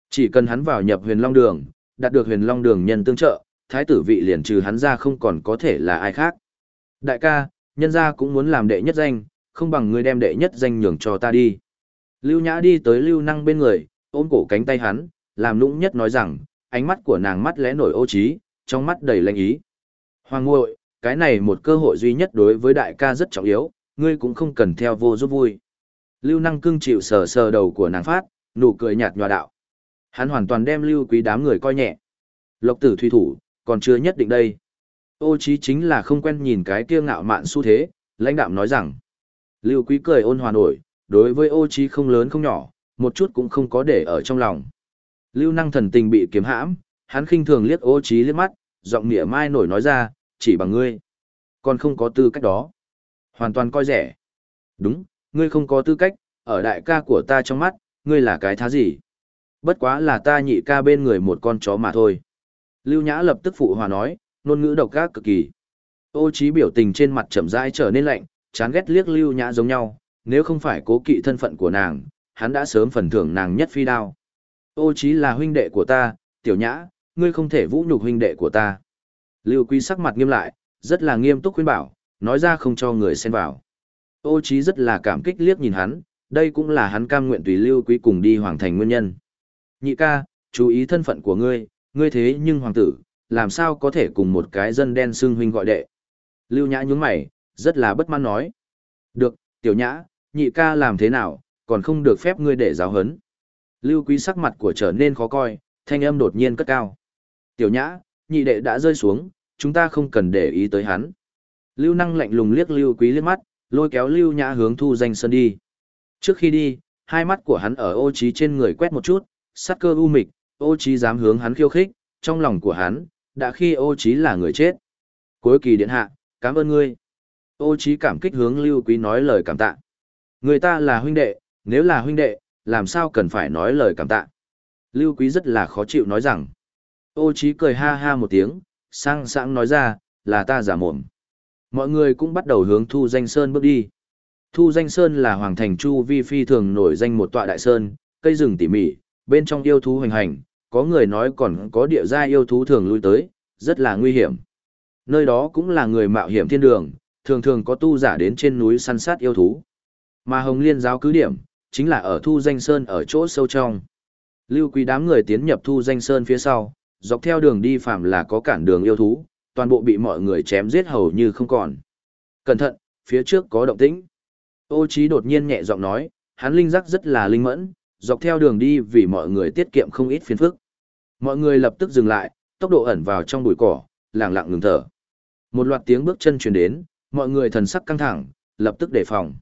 Chỉ cần hắn vào nhập huyền long đường, đạt được huyền long đường nhân tương trợ, thái tử vị liền trừ hắn ra không còn có thể là ai khác. Đại ca, nhân gia cũng muốn làm đệ nhất danh, không bằng ngươi đem đệ nhất danh nhường cho ta đi. Lưu Nhã đi tới Lưu Năng bên người, ôm cổ cánh tay hắn, làm nũng nhất nói rằng, ánh mắt của nàng mắt lẽ nổi ô trí, trong mắt đầy lanh ý. Hoàng ngội, cái này một cơ hội duy nhất đối với đại ca rất trọng yếu, ngươi cũng không cần theo vô giúp vui. Lưu Năng cưng chịu sờ sờ đầu của nàng phát, nụ cười nhạt nhòa đạo. Hắn hoàn toàn đem Lưu Quý đám người coi nhẹ. Lộc tử thuy thủ, còn chưa nhất định đây. Ô trí chính là không quen nhìn cái kia ngạo mạn xu thế, lãnh đạm nói rằng. Lưu Quý cười ôn hòa nổi, đối với ô trí không lớn không nhỏ, một chút cũng không có để ở trong lòng. Lưu năng thần tình bị kiếm hãm, hắn khinh thường liếc ô trí liếc mắt, giọng nghĩa mai nổi nói ra, chỉ bằng ngươi. Còn không có tư cách đó. Hoàn toàn coi rẻ. Đúng, ngươi không có tư cách, ở đại ca của ta trong mắt, ngươi là cái thá gì? Bất quá là ta nhị ca bên người một con chó mà thôi. Lưu Nhã lập tức phụ hòa nói, ngôn ngữ độc ác cực kỳ. Ô trí biểu tình trên mặt chậm rãi trở nên lạnh, chán ghét liếc Lưu Nhã giống nhau, nếu không phải cố kỵ thân phận của nàng, hắn đã sớm phần thưởng nàng nhất phi đao. Ô chí là huynh đệ của ta, tiểu nhã, ngươi không thể vũ nhục huynh đệ của ta. Lưu Quý sắc mặt nghiêm lại, rất là nghiêm túc khuyên bảo, nói ra không cho người xen vào. Ô chí rất là cảm kích liếc nhìn hắn, đây cũng là hắn cam nguyện tùy Lưu Quý cùng đi hoàng thành nguyên nhân. Nhị ca, chú ý thân phận của ngươi, ngươi thế nhưng hoàng tử, làm sao có thể cùng một cái dân đen xưng huynh gọi đệ. Lưu Nhã nhướng mày, rất là bất mãn nói. Được, tiểu nhã, nhị ca làm thế nào, còn không được phép ngươi để giáo hấn. Lưu quý sắc mặt của trở nên khó coi, thanh âm đột nhiên cất cao. Tiểu nhã, nhị đệ đã rơi xuống, chúng ta không cần để ý tới hắn. Lưu năng lạnh lùng liếc lưu quý liếc mắt, lôi kéo lưu nhã hướng thu danh sơn đi. Trước khi đi, hai mắt của hắn ở ô trí trên người quét một chút, sát cơ u mịch, ô trí dám hướng hắn khiêu khích, trong lòng của hắn, đã khi ô trí là người chết. Cuối kỳ điện hạ, cảm ơn ngươi. Ô trí cảm kích hướng lưu quý nói lời cảm tạ. Người ta là huynh đệ, nếu là huynh đệ, làm sao cần phải nói lời cảm tạ. Lưu Quý rất là khó chịu nói rằng. Ô Chí cười ha ha một tiếng, sang sảng nói ra, là ta giả mồm. Mọi người cũng bắt đầu hướng Thu Danh Sơn bước đi. Thu Danh Sơn là hoàng thành chu vi phi thường nổi danh một tọa đại sơn, cây rừng tỉ mỉ, bên trong yêu thú hoành hành, có người nói còn có địa gia yêu thú thường lui tới, rất là nguy hiểm. Nơi đó cũng là người mạo hiểm thiên đường, thường thường có tu giả đến trên núi săn sát yêu thú. Mà Hồng Liên giáo cứ điểm, chính là ở Thu Danh Sơn ở chỗ sâu trong. Lưu Quý đám người tiến nhập Thu Danh Sơn phía sau, dọc theo đường đi phạm là có cản đường yêu thú, toàn bộ bị mọi người chém giết hầu như không còn. Cẩn thận, phía trước có động tĩnh. Ô Chí đột nhiên nhẹ giọng nói, hắn linh giác rất là linh mẫn, dọc theo đường đi vì mọi người tiết kiệm không ít phiền phức. Mọi người lập tức dừng lại, tốc độ ẩn vào trong bụi cỏ, lặng lặng ngừng thở. Một loạt tiếng bước chân truyền đến, mọi người thần sắc căng thẳng, lập tức đề phòng.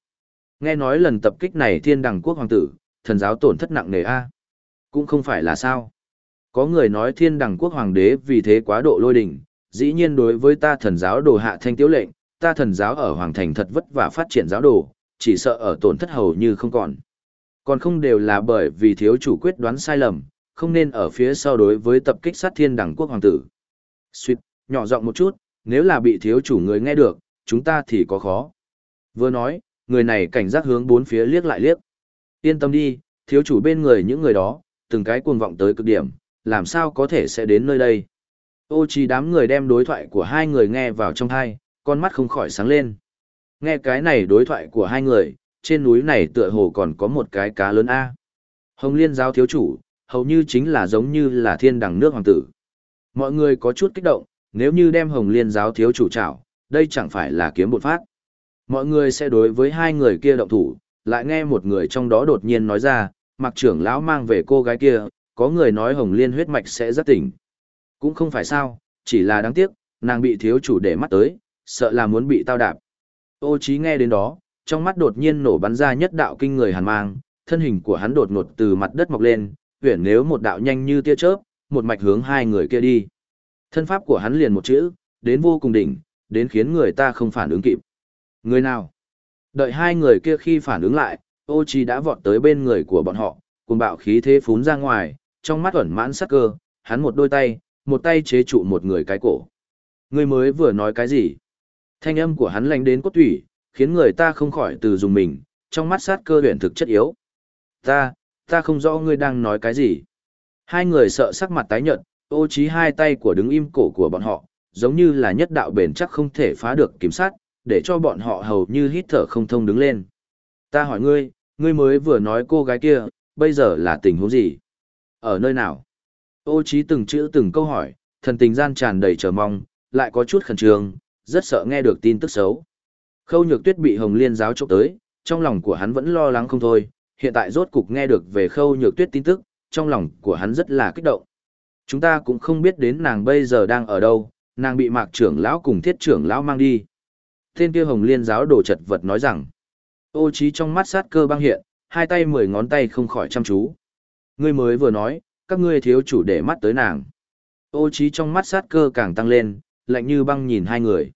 Nghe nói lần tập kích này thiên đằng quốc hoàng tử, thần giáo tổn thất nặng nề a. Cũng không phải là sao. Có người nói thiên đằng quốc hoàng đế vì thế quá độ lôi đình, dĩ nhiên đối với ta thần giáo đồ hạ thanh tiếu lệnh, ta thần giáo ở hoàng thành thật vất vả phát triển giáo đồ, chỉ sợ ở tổn thất hầu như không còn. Còn không đều là bởi vì thiếu chủ quyết đoán sai lầm, không nên ở phía sau đối với tập kích sát thiên đẳng quốc hoàng tử. Xuyệt, nhỏ giọng một chút, nếu là bị thiếu chủ người nghe được, chúng ta thì có khó. Vừa nói, người này cảnh giác hướng bốn phía liếc lại liếc. Yên tâm đi, thiếu chủ bên người những người đó, từng cái cuồng vọng tới cực điểm, làm sao có thể sẽ đến nơi đây. Ô chi đám người đem đối thoại của hai người nghe vào trong hai, con mắt không khỏi sáng lên. Nghe cái này đối thoại của hai người, trên núi này tựa hồ còn có một cái cá lớn A. Hồng liên giáo thiếu chủ, hầu như chính là giống như là thiên đằng nước hoàng tử. Mọi người có chút kích động, nếu như đem hồng liên giáo thiếu chủ trảo, đây chẳng phải là kiếm bột phát. Mọi người sẽ đối với hai người kia động thủ, lại nghe một người trong đó đột nhiên nói ra, mặc trưởng lão mang về cô gái kia, có người nói hồng liên huyết mạch sẽ rất tỉnh. Cũng không phải sao, chỉ là đáng tiếc, nàng bị thiếu chủ để mắt tới, sợ là muốn bị tao đạp. Ô trí nghe đến đó, trong mắt đột nhiên nổ bắn ra nhất đạo kinh người hàn mang, thân hình của hắn đột ngột từ mặt đất mọc lên, huyền nếu một đạo nhanh như tia chớp, một mạch hướng hai người kia đi. Thân pháp của hắn liền một chữ, đến vô cùng đỉnh, đến khiến người ta không phản ứng kịp. Người nào? Đợi hai người kia khi phản ứng lại, ô chi đã vọt tới bên người của bọn họ, cùng bạo khí thế phún ra ngoài, trong mắt ẩn mãn sắc cơ, hắn một đôi tay, một tay chế trụ một người cái cổ. Người mới vừa nói cái gì? Thanh âm của hắn lạnh đến cốt thủy, khiến người ta không khỏi từ dùng mình, trong mắt sát cơ luyện thực chất yếu. Ta, ta không rõ ngươi đang nói cái gì. Hai người sợ sắc mặt tái nhợt, ô trí hai tay của đứng im cổ của bọn họ, giống như là nhất đạo bền chắc không thể phá được kiểm sát, để cho bọn họ hầu như hít thở không thông đứng lên. Ta hỏi ngươi, ngươi mới vừa nói cô gái kia, bây giờ là tình huống gì? Ở nơi nào? Ô trí từng chữ từng câu hỏi, thần tình gian tràn đầy chờ mong, lại có chút khẩn trương, rất sợ nghe được tin tức xấu. Khâu nhược tuyết bị Hồng Liên giáo chụp tới, trong lòng của hắn vẫn lo lắng không thôi, hiện tại rốt cục nghe được về khâu nhược tuyết tin tức, trong lòng của hắn rất là kích động. Chúng ta cũng không biết đến nàng bây giờ đang ở đâu, nàng bị mạc trưởng lão cùng thiết trưởng lão mang đi. Tên kia Hồng Liên giáo đồ chật vật nói rằng, ô trí trong mắt sát cơ băng hiện, hai tay mười ngón tay không khỏi chăm chú. Ngươi mới vừa nói, các ngươi thiếu chủ để mắt tới nàng. Ô trí trong mắt sát cơ càng tăng lên, lạnh như băng nhìn hai người.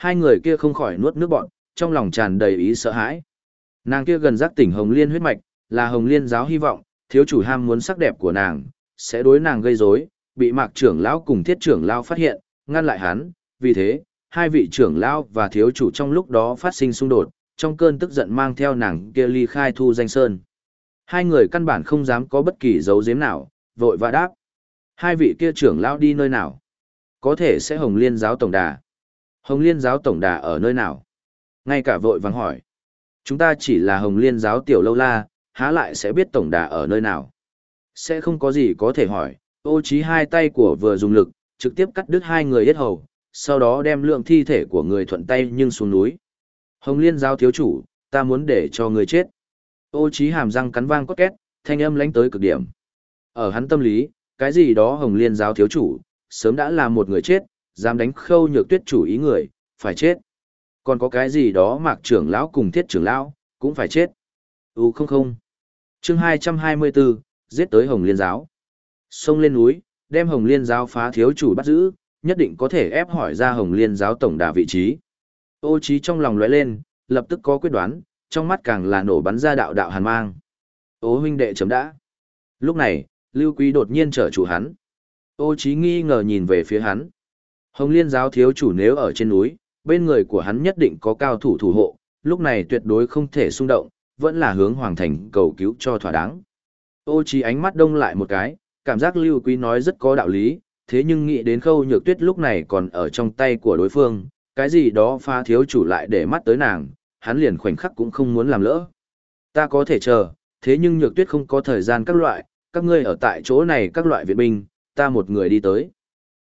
Hai người kia không khỏi nuốt nước bọn, trong lòng tràn đầy ý sợ hãi. Nàng kia gần giác tỉnh Hồng Liên huyết mạch, là Hồng Liên giáo hy vọng, thiếu chủ ham muốn sắc đẹp của nàng, sẽ đối nàng gây rối, bị Mạc trưởng lão cùng Thiết trưởng lão phát hiện, ngăn lại hắn, vì thế, hai vị trưởng lão và thiếu chủ trong lúc đó phát sinh xung đột, trong cơn tức giận mang theo nàng kia ly khai thu danh sơn. Hai người căn bản không dám có bất kỳ dấu giếm nào, vội và đáp. Hai vị kia trưởng lão đi nơi nào? Có thể sẽ Hồng Liên giáo tổng đà. Hồng Liên giáo tổng đà ở nơi nào? Ngay cả vội vàng hỏi. Chúng ta chỉ là Hồng Liên giáo tiểu lâu la, há lại sẽ biết tổng đà ở nơi nào? Sẽ không có gì có thể hỏi, ô trí hai tay của vừa dùng lực, trực tiếp cắt đứt hai người yết hầu, sau đó đem lượng thi thể của người thuận tay nhưng xuống núi. Hồng Liên giáo thiếu chủ, ta muốn để cho người chết. Ô trí hàm răng cắn vang cốt két, thanh âm lánh tới cực điểm. Ở hắn tâm lý, cái gì đó Hồng Liên giáo thiếu chủ, sớm đã là một người chết, dám đánh khâu nhược tuyết chủ ý người, phải chết. Còn có cái gì đó mạc trưởng lão cùng thiết trưởng lão, cũng phải chết. u không không. chương 224, giết tới Hồng Liên giáo. Xông lên núi, đem Hồng Liên giáo phá thiếu chủ bắt giữ, nhất định có thể ép hỏi ra Hồng Liên giáo tổng đà vị trí. Ô trí trong lòng lóe lên, lập tức có quyết đoán, trong mắt càng là nổ bắn ra đạo đạo hàn mang. Ô huynh đệ chấm đã. Lúc này, Lưu Quý đột nhiên trở chủ hắn. Ô trí nghi ngờ nhìn về phía hắn. Hồng Liên giáo thiếu chủ nếu ở trên núi, bên người của hắn nhất định có cao thủ thủ hộ, lúc này tuyệt đối không thể xung động, vẫn là hướng hoàng thành cầu cứu cho thỏa đáng. Ô trí ánh mắt đông lại một cái, cảm giác Lưu Quý nói rất có đạo lý, thế nhưng nghĩ đến khâu nhược tuyết lúc này còn ở trong tay của đối phương, cái gì đó pha thiếu chủ lại để mắt tới nàng, hắn liền khoảnh khắc cũng không muốn làm lỡ. Ta có thể chờ, thế nhưng nhược tuyết không có thời gian các loại, các ngươi ở tại chỗ này các loại viện binh, ta một người đi tới.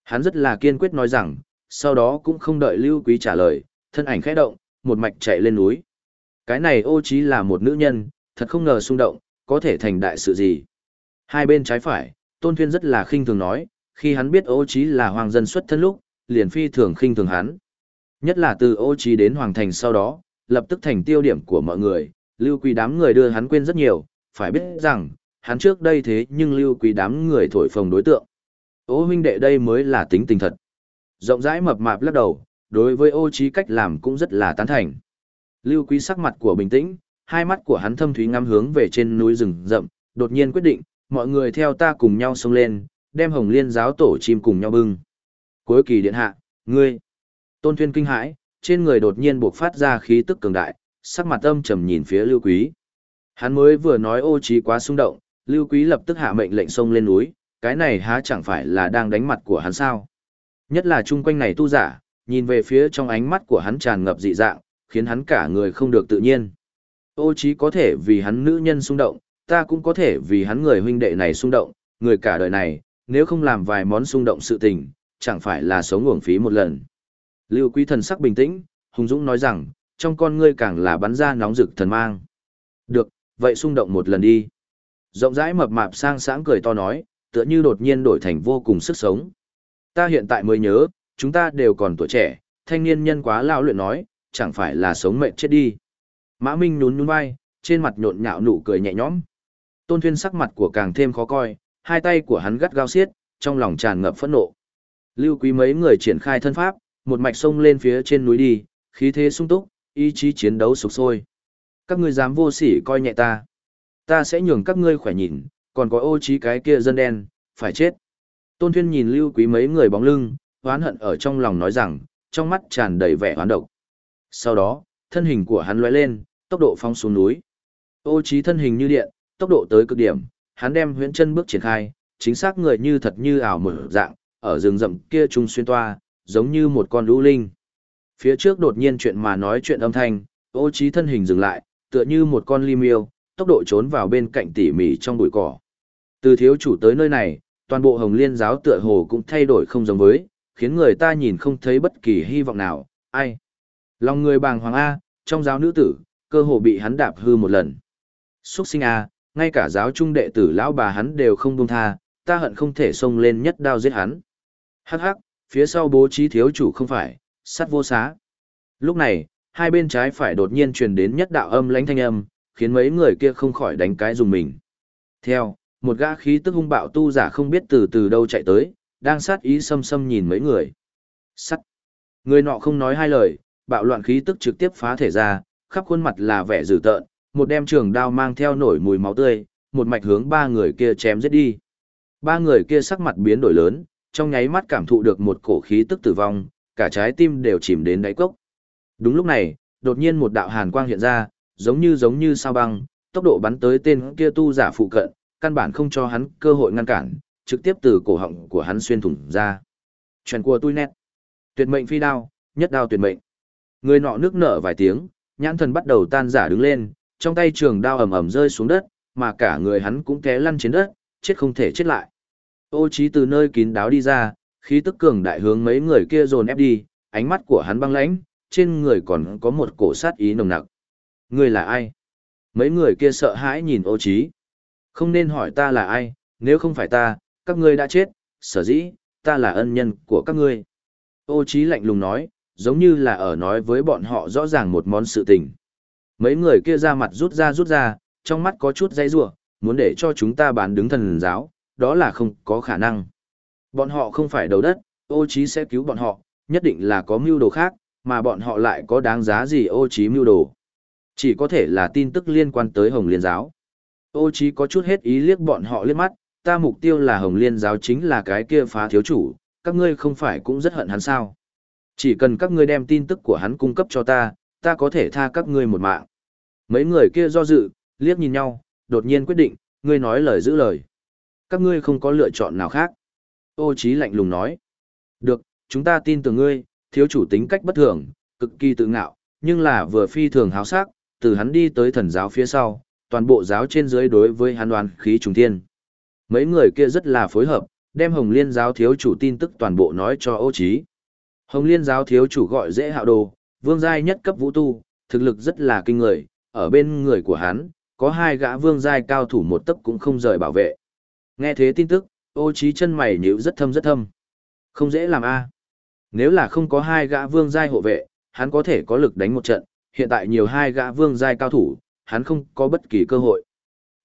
Hắn rất là kiên quyết nói rằng, sau đó cũng không đợi Lưu Quý trả lời, thân ảnh khẽ động, một mạch chạy lên núi. Cái này ô trí là một nữ nhân, thật không ngờ xung động, có thể thành đại sự gì. Hai bên trái phải, Tôn Thuyên rất là khinh thường nói, khi hắn biết ô trí là hoàng dân xuất thân lúc, liền phi thường khinh thường hắn. Nhất là từ ô trí đến hoàng thành sau đó, lập tức thành tiêu điểm của mọi người, lưu quý đám người đưa hắn quên rất nhiều, phải biết rằng, hắn trước đây thế nhưng lưu quý đám người thổi phồng đối tượng. Ô huynh đệ đây mới là tính tình thật. Rộng rãi mập mạp lắc đầu, đối với ô trí cách làm cũng rất là tán thành. Lưu quý sắc mặt của bình tĩnh, hai mắt của hắn thâm thúy ngắm hướng về trên núi rừng rậm, đột nhiên quyết định, mọi người theo ta cùng nhau xông lên, đem hồng liên giáo tổ chim cùng nhau bưng. Cuối kỳ điện hạ, ngươi. Tôn Thuyên kinh hãi, trên người đột nhiên bộc phát ra khí tức cường đại, sắc mặt âm trầm nhìn phía Lưu Quý. Hắn mới vừa nói ô trí quá xung động, Lưu Quý lập tức hạ mệnh lệnh xông lên núi, cái này há chẳng phải là đang đánh mặt của hắn sao? Nhất là chung quanh này tu giả, nhìn về phía trong ánh mắt của hắn tràn ngập dị dạng, khiến hắn cả người không được tự nhiên. Ô trí có thể vì hắn nữ nhân xung động, ta cũng có thể vì hắn người huynh đệ này xung động, người cả đời này, nếu không làm vài món xung động sự tình, chẳng phải là sống uổng phí một lần. Lưu Quý thần sắc bình tĩnh, Hùng Dũng nói rằng, trong con ngươi càng là bắn ra nóng rực thần mang. Được, vậy xung động một lần đi. Rộng rãi mập mạp sang sáng cười to nói, tựa như đột nhiên đổi thành vô cùng sức sống. Ta hiện tại mới nhớ, chúng ta đều còn tuổi trẻ, thanh niên nhân quá lao luyện nói, chẳng phải là sống mệt chết đi. Mã Minh nhún nhún vai, trên mặt nhộn nhạo nụ cười nhẹ nhõm. Tôn Thuyên sắc mặt của càng thêm khó coi, hai tay của hắn gắt gao xiết, trong lòng tràn ngập phẫn nộ. Lưu Quý mấy người triển khai thân pháp, một mạch sông lên phía trên núi đi, khí thế sung túc, ý chí chiến đấu sục sôi. Các ngươi dám vô sỉ coi nhẹ ta. Ta sẽ nhường các ngươi khỏe nhìn, còn có ô trí cái kia dân đen, phải chết. Tôn Thuyên nhìn Lưu Quý mấy người bóng lưng, oán hận ở trong lòng nói rằng, trong mắt tràn đầy vẻ oán độc. Sau đó, thân hình của hắn lóe lên, tốc độ phóng xuống núi. Ô trí thân hình như điện, tốc độ tới cực điểm, hắn đem huyễn chân bước triển khai, chính xác người như thật như ảo mở dạng, ở rừng rậm kia trung xuyên toa, giống như một con lũ linh. Phía trước đột nhiên chuyện mà nói chuyện âm thanh, ô trí thân hình dừng lại, tựa như một con li miêu, tốc độ trốn vào bên cạnh tỉ mỉ trong bụi cỏ. Từ thiếu chủ tới nơi này, toàn bộ hồng liên giáo tựa hồ cũng thay đổi không giống với, khiến người ta nhìn không thấy bất kỳ hy vọng nào, ai. Lòng người bàng hoàng A, trong giáo nữ tử, cơ hồ bị hắn đạp hư một lần. Xuất sinh A, ngay cả giáo trung đệ tử lão bà hắn đều không buông tha, ta hận không thể xông lên nhất đao giết hắn. Hắc hắc, phía sau bố trí thiếu chủ không phải, sắt vô xá. Lúc này, hai bên trái phải đột nhiên truyền đến nhất đạo âm lãnh thanh âm, khiến mấy người kia không khỏi đánh cái dùng mình. Theo, một gã khí tức hung bạo tu giả không biết từ từ đâu chạy tới, đang sát ý xâm xâm nhìn mấy người. Sắt. Người nọ không nói hai lời, bạo loạn khí tức trực tiếp phá thể ra, khắp khuôn mặt là vẻ dữ tợn, một đem trường đao mang theo nổi mùi máu tươi, một mạch hướng ba người kia chém giết đi. Ba người kia sắc mặt biến đổi lớn, trong nháy mắt cảm thụ được một cổ khí tức tử vong, cả trái tim đều chìm đến đáy cốc. Đúng lúc này, đột nhiên một đạo hàn quang hiện ra, giống như giống như sao băng, tốc độ bắn tới tên kia tu giả phụ cận, căn bản không cho hắn cơ hội ngăn cản, trực tiếp từ cổ họng của hắn xuyên thủng ra. Chuyện của tôi nét. Tuyệt mệnh phi đao, nhất đao tuyệt mệnh. Người nọ nước nở vài tiếng, nhãn thần bắt đầu tan giả đứng lên, trong tay trường đao ầm ầm rơi xuống đất, mà cả người hắn cũng té lăn trên đất, chết không thể chết lại. Ô trí từ nơi kín đáo đi ra, khí tức cường đại hướng mấy người kia dồn ép đi, ánh mắt của hắn băng lãnh, trên người còn có một cổ sát ý nồng nặc. Người là ai? Mấy người kia sợ hãi nhìn ô trí. Không nên hỏi ta là ai, nếu không phải ta, các ngươi đã chết, sở dĩ, ta là ân nhân của các ngươi. Ô trí lạnh lùng nói, giống như là ở nói với bọn họ rõ ràng một món sự tình. Mấy người kia ra mặt rút ra rút ra, trong mắt có chút dây rủa, muốn để cho chúng ta bán đứng thần giáo, đó là không có khả năng. Bọn họ không phải đầu đất, ô trí sẽ cứu bọn họ, nhất định là có mưu đồ khác, mà bọn họ lại có đáng giá gì ô trí mưu đồ. Chỉ có thể là tin tức liên quan tới Hồng Liên Giáo. Ô chí có chút hết ý liếc bọn họ liếc mắt, ta mục tiêu là Hồng Liên Giáo chính là cái kia phá thiếu chủ, các ngươi không phải cũng rất hận hắn sao. Chỉ cần các ngươi đem tin tức của hắn cung cấp cho ta, ta có thể tha các ngươi một mạng. Mấy người kia do dự, liếc nhìn nhau, đột nhiên quyết định, ngươi nói lời giữ lời. Các ngươi không có lựa chọn nào khác. Ô Chí lạnh lùng nói. Được, chúng ta tin tưởng ngươi, thiếu chủ tính cách bất thường, cực kỳ tự ngạo, nhưng là vừa phi thường háo sắc, từ hắn đi tới thần giáo phía sau, toàn bộ giáo trên dưới đối với hắn đoàn khí trùng thiên. Mấy người kia rất là phối hợp, đem Hồng Liên giáo thiếu chủ tin tức toàn bộ nói cho Ô Chí. Hồng Liên giáo thiếu chủ gọi dễ hạo đồ, vương giai nhất cấp vũ tu, thực lực rất là kinh người, ở bên người của hắn, có hai gã vương giai cao thủ một tấc cũng không rời bảo vệ. Nghe thế tin tức, ô trí chân mày nhíu rất thâm rất thâm. Không dễ làm a. Nếu là không có hai gã vương giai hộ vệ, hắn có thể có lực đánh một trận, hiện tại nhiều hai gã vương giai cao thủ, hắn không có bất kỳ cơ hội.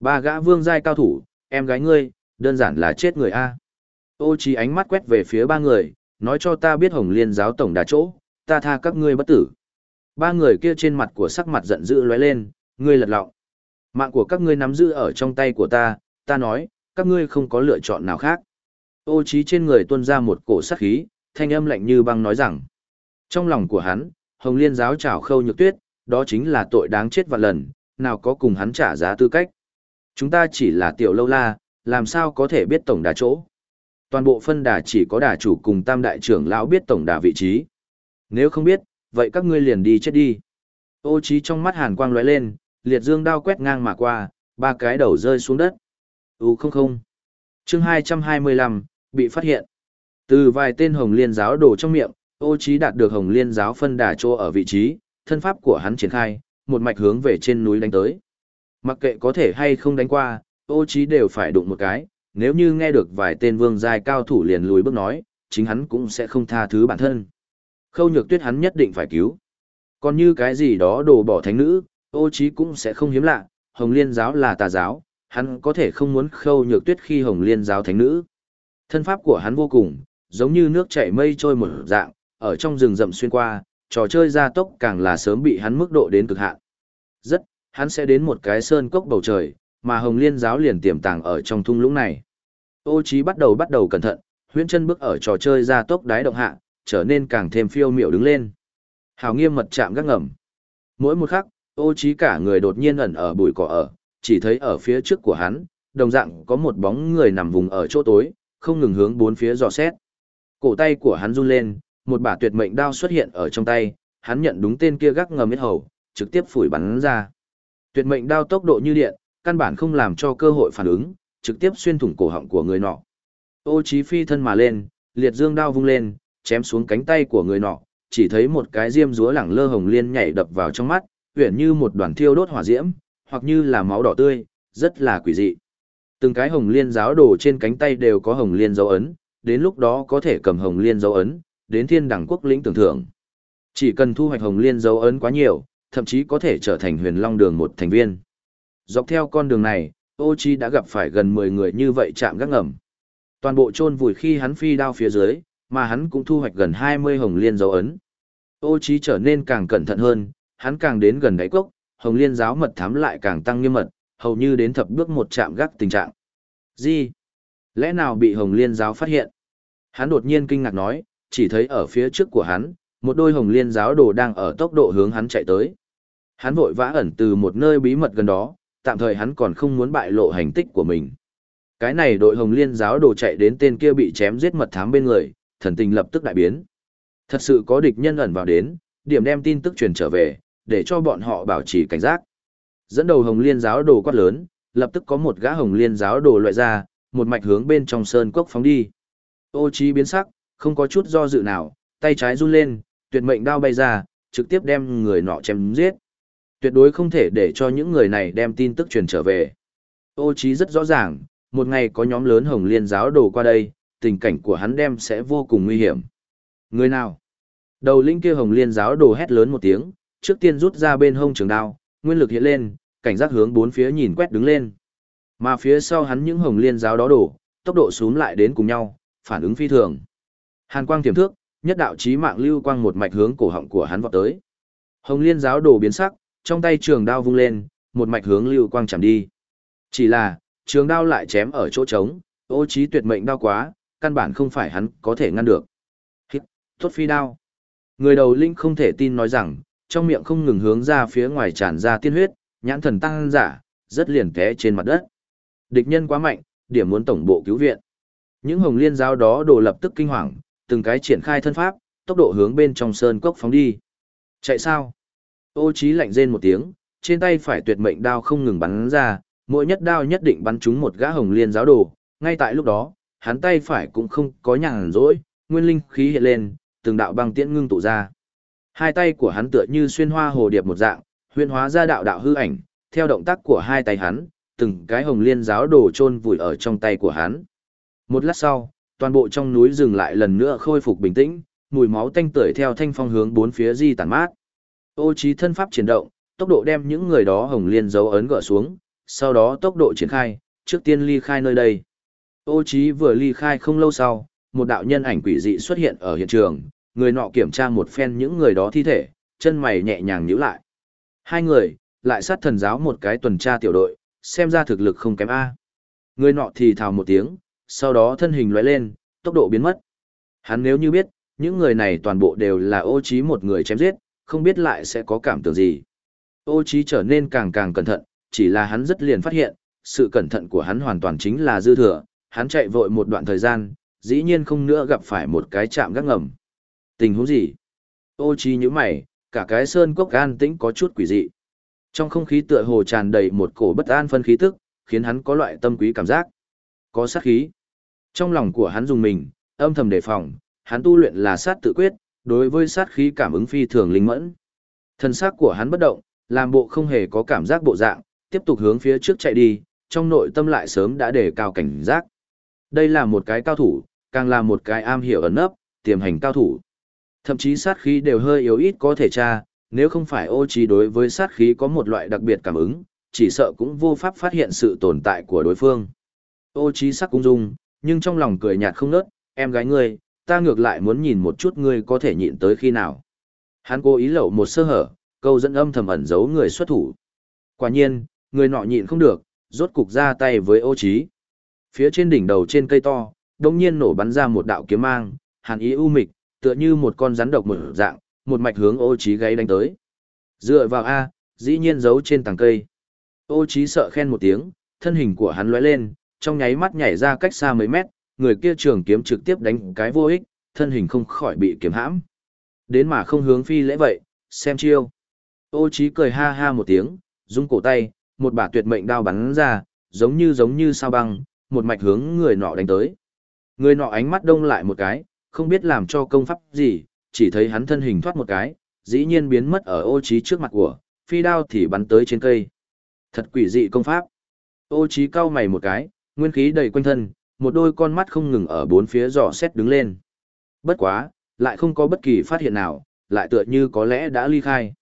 Ba gã vương giai cao thủ, em gái ngươi, đơn giản là chết người a. Ô trí ánh mắt quét về phía ba người, nói cho ta biết Hồng Liên giáo tổng đà chỗ, ta tha các ngươi bất tử. Ba người kia trên mặt của sắc mặt giận dữ lóe lên, ngươi lật lọng. Mạng của các ngươi nắm giữ ở trong tay của ta, ta nói, các ngươi không có lựa chọn nào khác. Ô trí trên người tuôn ra một cổ sát khí, thanh âm lạnh như băng nói rằng. Trong lòng của hắn, Hồng Liên giáo trảo khâu nhược tuyết, đó chính là tội đáng chết vạn lần, nào có cùng hắn trả giá tư cách. Chúng ta chỉ là tiểu lâu la, làm sao có thể biết tổng đà chỗ. Toàn bộ phân đà chỉ có đà chủ cùng tam đại trưởng lão biết tổng đà vị trí. Nếu không biết, vậy các ngươi liền đi chết đi. Ô trí trong mắt hàn quang lóe lên, liệt dương đao quét ngang mà qua, ba cái đầu rơi xuống đất. U không không. Chương 225, bị phát hiện. Từ vài tên Hồng Liên giáo đổ trong miệng, Ô trí đạt được Hồng Liên giáo phân đà chỗ ở vị trí, thân pháp của hắn triển khai, một mạch hướng về trên núi đánh tới. Mặc kệ có thể hay không đánh qua, Ô Chí đều phải đụng một cái, nếu như nghe được vài tên vương giai cao thủ liền lùi bước nói, chính hắn cũng sẽ không tha thứ bản thân. Khâu nhược tuyết hắn nhất định phải cứu. Còn như cái gì đó đồ bỏ thánh nữ, Ô Chí cũng sẽ không hiếm lạ, Hồng Liên giáo là tà giáo, hắn có thể không muốn khâu nhược tuyết khi hồng liên giáo thánh nữ. Thân pháp của hắn vô cùng, giống như nước chảy mây trôi một dạng, ở trong rừng rậm xuyên qua, trò chơi gia tốc càng là sớm bị hắn mức độ đến cực hạn. Rất, hắn sẽ đến một cái sơn cốc bầu trời, mà hồng liên giáo liền tiềm tàng ở trong thung lũng này. Ô Chí bắt đầu bắt đầu cẩn thận, huyễn chân bước ở trò chơi gia tốc đái động hạ, trở nên càng thêm phiêu miểu đứng lên. Hào nghiêm mật chạm gác ngầm. Mỗi một khắc, ô Chí cả người đột nhiên ẩn ở bụi cỏ ở, chỉ thấy ở phía trước của hắn, đồng dạng có một bóng người nằm vùng ở chỗ tối, không ngừng hướng bốn phía dò xét. Cổ tay của hắn run lên, một bả tuyệt mệnh đao xuất hiện ở trong tay, hắn nhận đúng tên kia gác ngầm hết hầu, trực tiếp phủi bắn ra. Tuyệt mệnh đao tốc độ như điện, căn bản không làm cho cơ hội phản ứng, trực tiếp xuyên thủng cổ họng của người nọ. Ô Chí Phi thân mà lên, liệt dương đao vung lên, chém xuống cánh tay của người nọ, chỉ thấy một cái diêm rúa lẳng lơ hồng liên nhảy đập vào trong mắt, uyển như một đoàn thiêu đốt hỏa diễm, hoặc như là máu đỏ tươi, rất là quỷ dị. Từng cái hồng liên giáo đồ trên cánh tay đều có hồng liên dấu ấn, đến lúc đó có thể cầm hồng liên dấu ấn, đến thiên đẳng quốc lĩnh tưởng thưởng. Chỉ cần thu hoạch hồng liên dấu ấn quá nhiều, thậm chí có thể trở thành huyền long đường một thành viên. Dọc theo con đường này, ô chi đã gặp phải gần 10 người như vậy chạm gác ngầm. Toàn bộ chôn vùi khi hắn phi đao phía dưới, mà hắn cũng thu hoạch gần 20 hồng liên dấu ấn. Ô chi trở nên càng cẩn thận hơn, hắn càng đến gần đáy cốc, hồng liên giáo mật thám lại càng tăng nghiêm mật, hầu như đến thập bước một chạm gác tình trạng. Gì? Lẽ nào bị hồng liên giáo phát hiện? Hắn đột nhiên kinh ngạc nói, chỉ thấy ở phía trước của hắn, một đôi hồng liên giáo đồ đang ở tốc độ hướng hắn chạy tới. Hắn vội vã ẩn từ một nơi bí mật gần đó, tạm thời hắn còn không muốn bại lộ hành tích của mình. Cái này đội hồng liên giáo đồ chạy đến tên kia bị chém giết mật thám bên người, thần tình lập tức đại biến. Thật sự có địch nhân ẩn vào đến, điểm đem tin tức truyền trở về, để cho bọn họ bảo trì cảnh giác. Dẫn đầu hồng liên giáo đồ quát lớn, lập tức có một gã hồng liên giáo đồ loại ra, một mạch hướng bên trong sơn cốc phóng đi. Ô chi biến sắc, không có chút do dự nào, tay trái run lên, tuyệt mệnh đao bay ra, trực tiếp đem người nọ chém giết. Tuyệt đối không thể để cho những người này đem tin tức truyền trở về. Ô trí rất rõ ràng, một ngày có nhóm lớn hồng liên giáo đồ qua đây, tình cảnh của hắn đem sẽ vô cùng nguy hiểm. Người nào? Đầu linh kia hồng liên giáo đồ hét lớn một tiếng, trước tiên rút ra bên hông trường đao, nguyên lực hiện lên, cảnh giác hướng bốn phía nhìn quét đứng lên. Mà phía sau hắn những hồng liên giáo đó đổ, tốc độ xuống lại đến cùng nhau, phản ứng phi thường. Hàn quang tiềm thước, nhất đạo chí mạng lưu quang một mạch hướng cổ họng của hắn vọt tới. Hồng liên giáo đồ biến sắc, trong tay trường đao vung lên, một mạch hướng lưu quang chạm đi. Chỉ là, trường đao lại chém ở chỗ trống, ô trí tuyệt mệnh đao quá, căn bản không phải hắn có thể ngăn được. Hít, tốt phi đao. Người đầu linh không thể tin nói rằng, trong miệng không ngừng hướng ra phía ngoài tràn ra tiên huyết, nhãn thần tăng giả, rất liền té trên mặt đất. Địch nhân quá mạnh, điểm muốn tổng bộ cứu viện. Những hồng liên giáo đó đồ lập tức kinh hoàng, từng cái triển khai thân pháp, tốc độ hướng bên trong sơn cốc phóng đi. Chạy sao? Ô Chí lạnh rên một tiếng, trên tay phải tuyệt mệnh đao không ngừng bắn ra, mỗi nhất đao nhất định bắn trúng một gã hồng liên giáo đồ. Ngay tại lúc đó, hắn tay phải cũng không có nhàn rỗi, nguyên linh khí hiện lên, từng đạo băng tiễn ngưng tụ ra. Hai tay của hắn tựa như xuyên hoa hồ điệp một dạng, huyễn hóa ra đạo đạo hư ảnh, theo động tác của hai tay hắn, từng cái hồng liên giáo đồ chôn vùi ở trong tay của hắn. Một lát sau, toàn bộ trong núi rừng lại lần nữa khôi phục bình tĩnh, mùi máu tanh tưởi theo thanh phong hướng bốn phía di tản mát. Ô trí thân pháp chuyển động, tốc độ đem những người đó hồng liên dấu ấn gỡ xuống, sau đó tốc độ triển khai, trước tiên ly khai nơi đây. Ô trí vừa ly khai không lâu sau, một đạo nhân ảnh quỷ dị xuất hiện ở hiện trường, người nọ kiểm tra một phen những người đó thi thể, chân mày nhẹ nhàng nhíu lại. Hai người, lại sát thần giáo một cái tuần tra tiểu đội, xem ra thực lực không kém A. Người nọ thì thào một tiếng, sau đó thân hình lóe lên, tốc độ biến mất. Hắn nếu như biết, những người này toàn bộ đều là ô trí một người chém giết, không biết lại sẽ có cảm tưởng gì. Ô trí trở nên càng càng cẩn thận, chỉ là hắn rất liền phát hiện, sự cẩn thận của hắn hoàn toàn chính là dư thừa, hắn chạy vội một đoạn thời gian, dĩ nhiên không nữa gặp phải một cái chạm gác ngầm. Tình huống gì? Ô trí như mày, cả cái sơn cốc an tĩnh có chút quỷ dị. Trong không khí tựa hồ tràn đầy một cổ bất an phân khí tức, khiến hắn có loại tâm quý cảm giác. Có sát khí. Trong lòng của hắn dùng mình, âm thầm đề phòng, hắn tu luyện là sát tự quyết, đối với sát khí cảm ứng phi thường linh mẫn. Thân xác của hắn bất động, làm bộ không hề có cảm giác bộ dạng, tiếp tục hướng phía trước chạy đi, trong nội tâm lại sớm đã đề cao cảnh giác. Đây là một cái cao thủ, càng là một cái am hiểu ẩn nấp, tiềm hành cao thủ. Thậm chí sát khí đều hơi yếu ít có thể tra, nếu không phải ô trí đối với sát khí có một loại đặc biệt cảm ứng, chỉ sợ cũng vô pháp phát hiện sự tồn tại của đối phương. Ô trí sắc cung dung, nhưng trong lòng cười nhạt không nớt, em gái ngươi, ta ngược lại muốn nhìn một chút ngươi có thể nhịn tới khi nào. Hắn cố ý lậu một sơ hở, câu dẫn âm thầm ẩn giấu người xuất thủ. Quả nhiên, người nọ nhịn không được, rốt cục ra tay với ô trí. Phía trên đỉnh đầu trên cây to, đông nhiên nổ bắn ra một đạo kiếm mang, hàn ý u mịch, tựa như một con rắn độc một dạng, một mạch hướng ô trí gáy đánh tới. Dựa vào A, dĩ nhiên giấu trên tàng cây. Ô trí sợ khen một tiếng, thân hình của hắn lóe lên, trong nháy mắt nhảy ra cách xa mấy mét, người kia trường kiếm trực tiếp đánh cái vô ích, thân hình không khỏi bị kiếm hãm. Đến mà không hướng phi lễ vậy, xem chiêu. Ô Chí cười ha ha một tiếng, rung cổ tay, một bả tuyệt mệnh đao bắn ra, giống như giống như sao băng, một mạch hướng người nọ đánh tới. Người nọ ánh mắt đông lại một cái, không biết làm cho công pháp gì, chỉ thấy hắn thân hình thoát một cái, dĩ nhiên biến mất ở ô Chí trước mặt của, phi đao thì bắn tới trên cây. Thật quỷ dị công pháp. Ô Chí cau mày một cái, nguyên khí đầy quanh thân, một đôi con mắt không ngừng ở bốn phía dò xét đứng lên. Bất quá, lại không có bất kỳ phát hiện nào, lại tựa như có lẽ đã ly khai.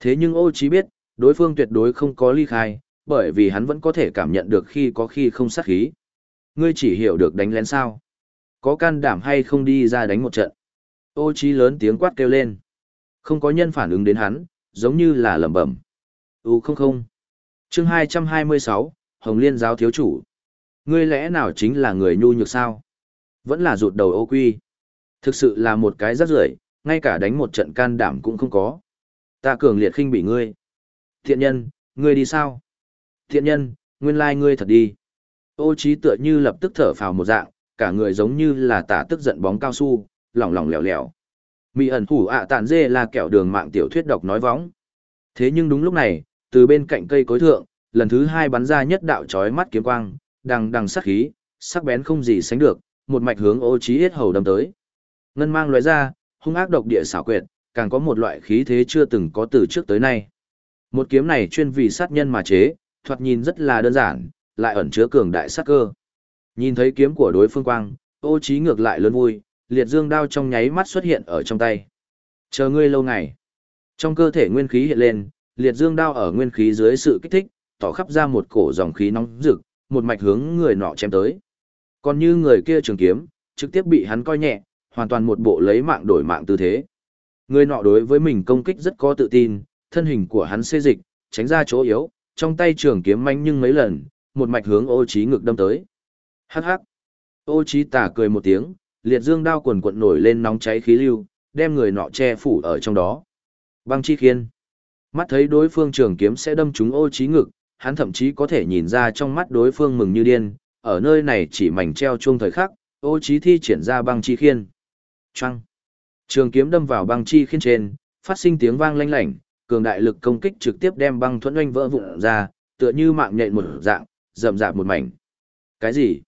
Thế nhưng ô chí biết, đối phương tuyệt đối không có ly khai, bởi vì hắn vẫn có thể cảm nhận được khi có khi không sát khí. Ngươi chỉ hiểu được đánh lén sao. Có can đảm hay không đi ra đánh một trận. Ô chí lớn tiếng quát kêu lên. Không có nhân phản ứng đến hắn, giống như là lẩm bẩm. U không không. Chương 226, Hồng Liên giáo thiếu chủ. Ngươi lẽ nào chính là người nhu nhược sao? Vẫn là rụt đầu ô quy. Thực sự là một cái rất rưởi, ngay cả đánh một trận can đảm cũng không có. Ta cường liệt khinh bị ngươi. Thiện nhân, ngươi đi sao? Thiện nhân, nguyên lai ngươi thật đi. Ô trí tựa như lập tức thở phào một dạng, cả người giống như là tả tức giận bóng cao su, lỏng lỏng lẻo lẻo. Mị ẩn thủ ạ tàn dê là kẹo đường mạng tiểu thuyết đọc nói vóng. Thế nhưng đúng lúc này, từ bên cạnh cây cối thượng, lần thứ hai bắn ra nhất đạo chói mắt kiếm quang, đằng đằng sắc khí, sắc bén không gì sánh được, một mạch hướng ô trí hết hầu đâm tới. Ngân mang lóe ra, hung ác độc địa xảo quyệt, càng có một loại khí thế chưa từng có từ trước tới nay. Một kiếm này chuyên vì sát nhân mà chế, thoạt nhìn rất là đơn giản, lại ẩn chứa cường đại sát cơ. Nhìn thấy kiếm của đối phương quang, ô trí ngược lại lớn vui, liệt dương đao trong nháy mắt xuất hiện ở trong tay. Chờ ngươi lâu ngày. Trong cơ thể nguyên khí hiện lên, liệt dương đao ở nguyên khí dưới sự kích thích, tỏ khắp ra một cổ dòng khí nóng rực, một mạch hướng người nọ chém tới. Còn như người kia trường kiếm, trực tiếp bị hắn coi nhẹ, hoàn toàn một bộ lấy mạng đổi mạng tư thế. Người nọ đối với mình công kích rất có tự tin, thân hình của hắn xê dịch, tránh ra chỗ yếu, trong tay trường kiếm manh nhưng mấy lần, một mạch hướng ô trí ngực đâm tới. Hắc hắc. Ô trí tà cười một tiếng, liệt dương đao quần quận nổi lên nóng cháy khí lưu, đem người nọ che phủ ở trong đó. Băng chi khiên. Mắt thấy đối phương trường kiếm sẽ đâm trúng ô trí ngực, hắn thậm chí có thể nhìn ra trong mắt đối phương mừng như điên, ở nơi này chỉ mảnh treo chuông thời khắc, ô trí thi triển ra băng chi khiên. Trăng. Trường kiếm đâm vào băng chi khiên trên, phát sinh tiếng vang lanh lảnh, cường đại lực công kích trực tiếp đem băng thuẫn oanh vỡ vụn ra, tựa như mạng nhện một dạng, rậm rạp một mảnh. Cái gì?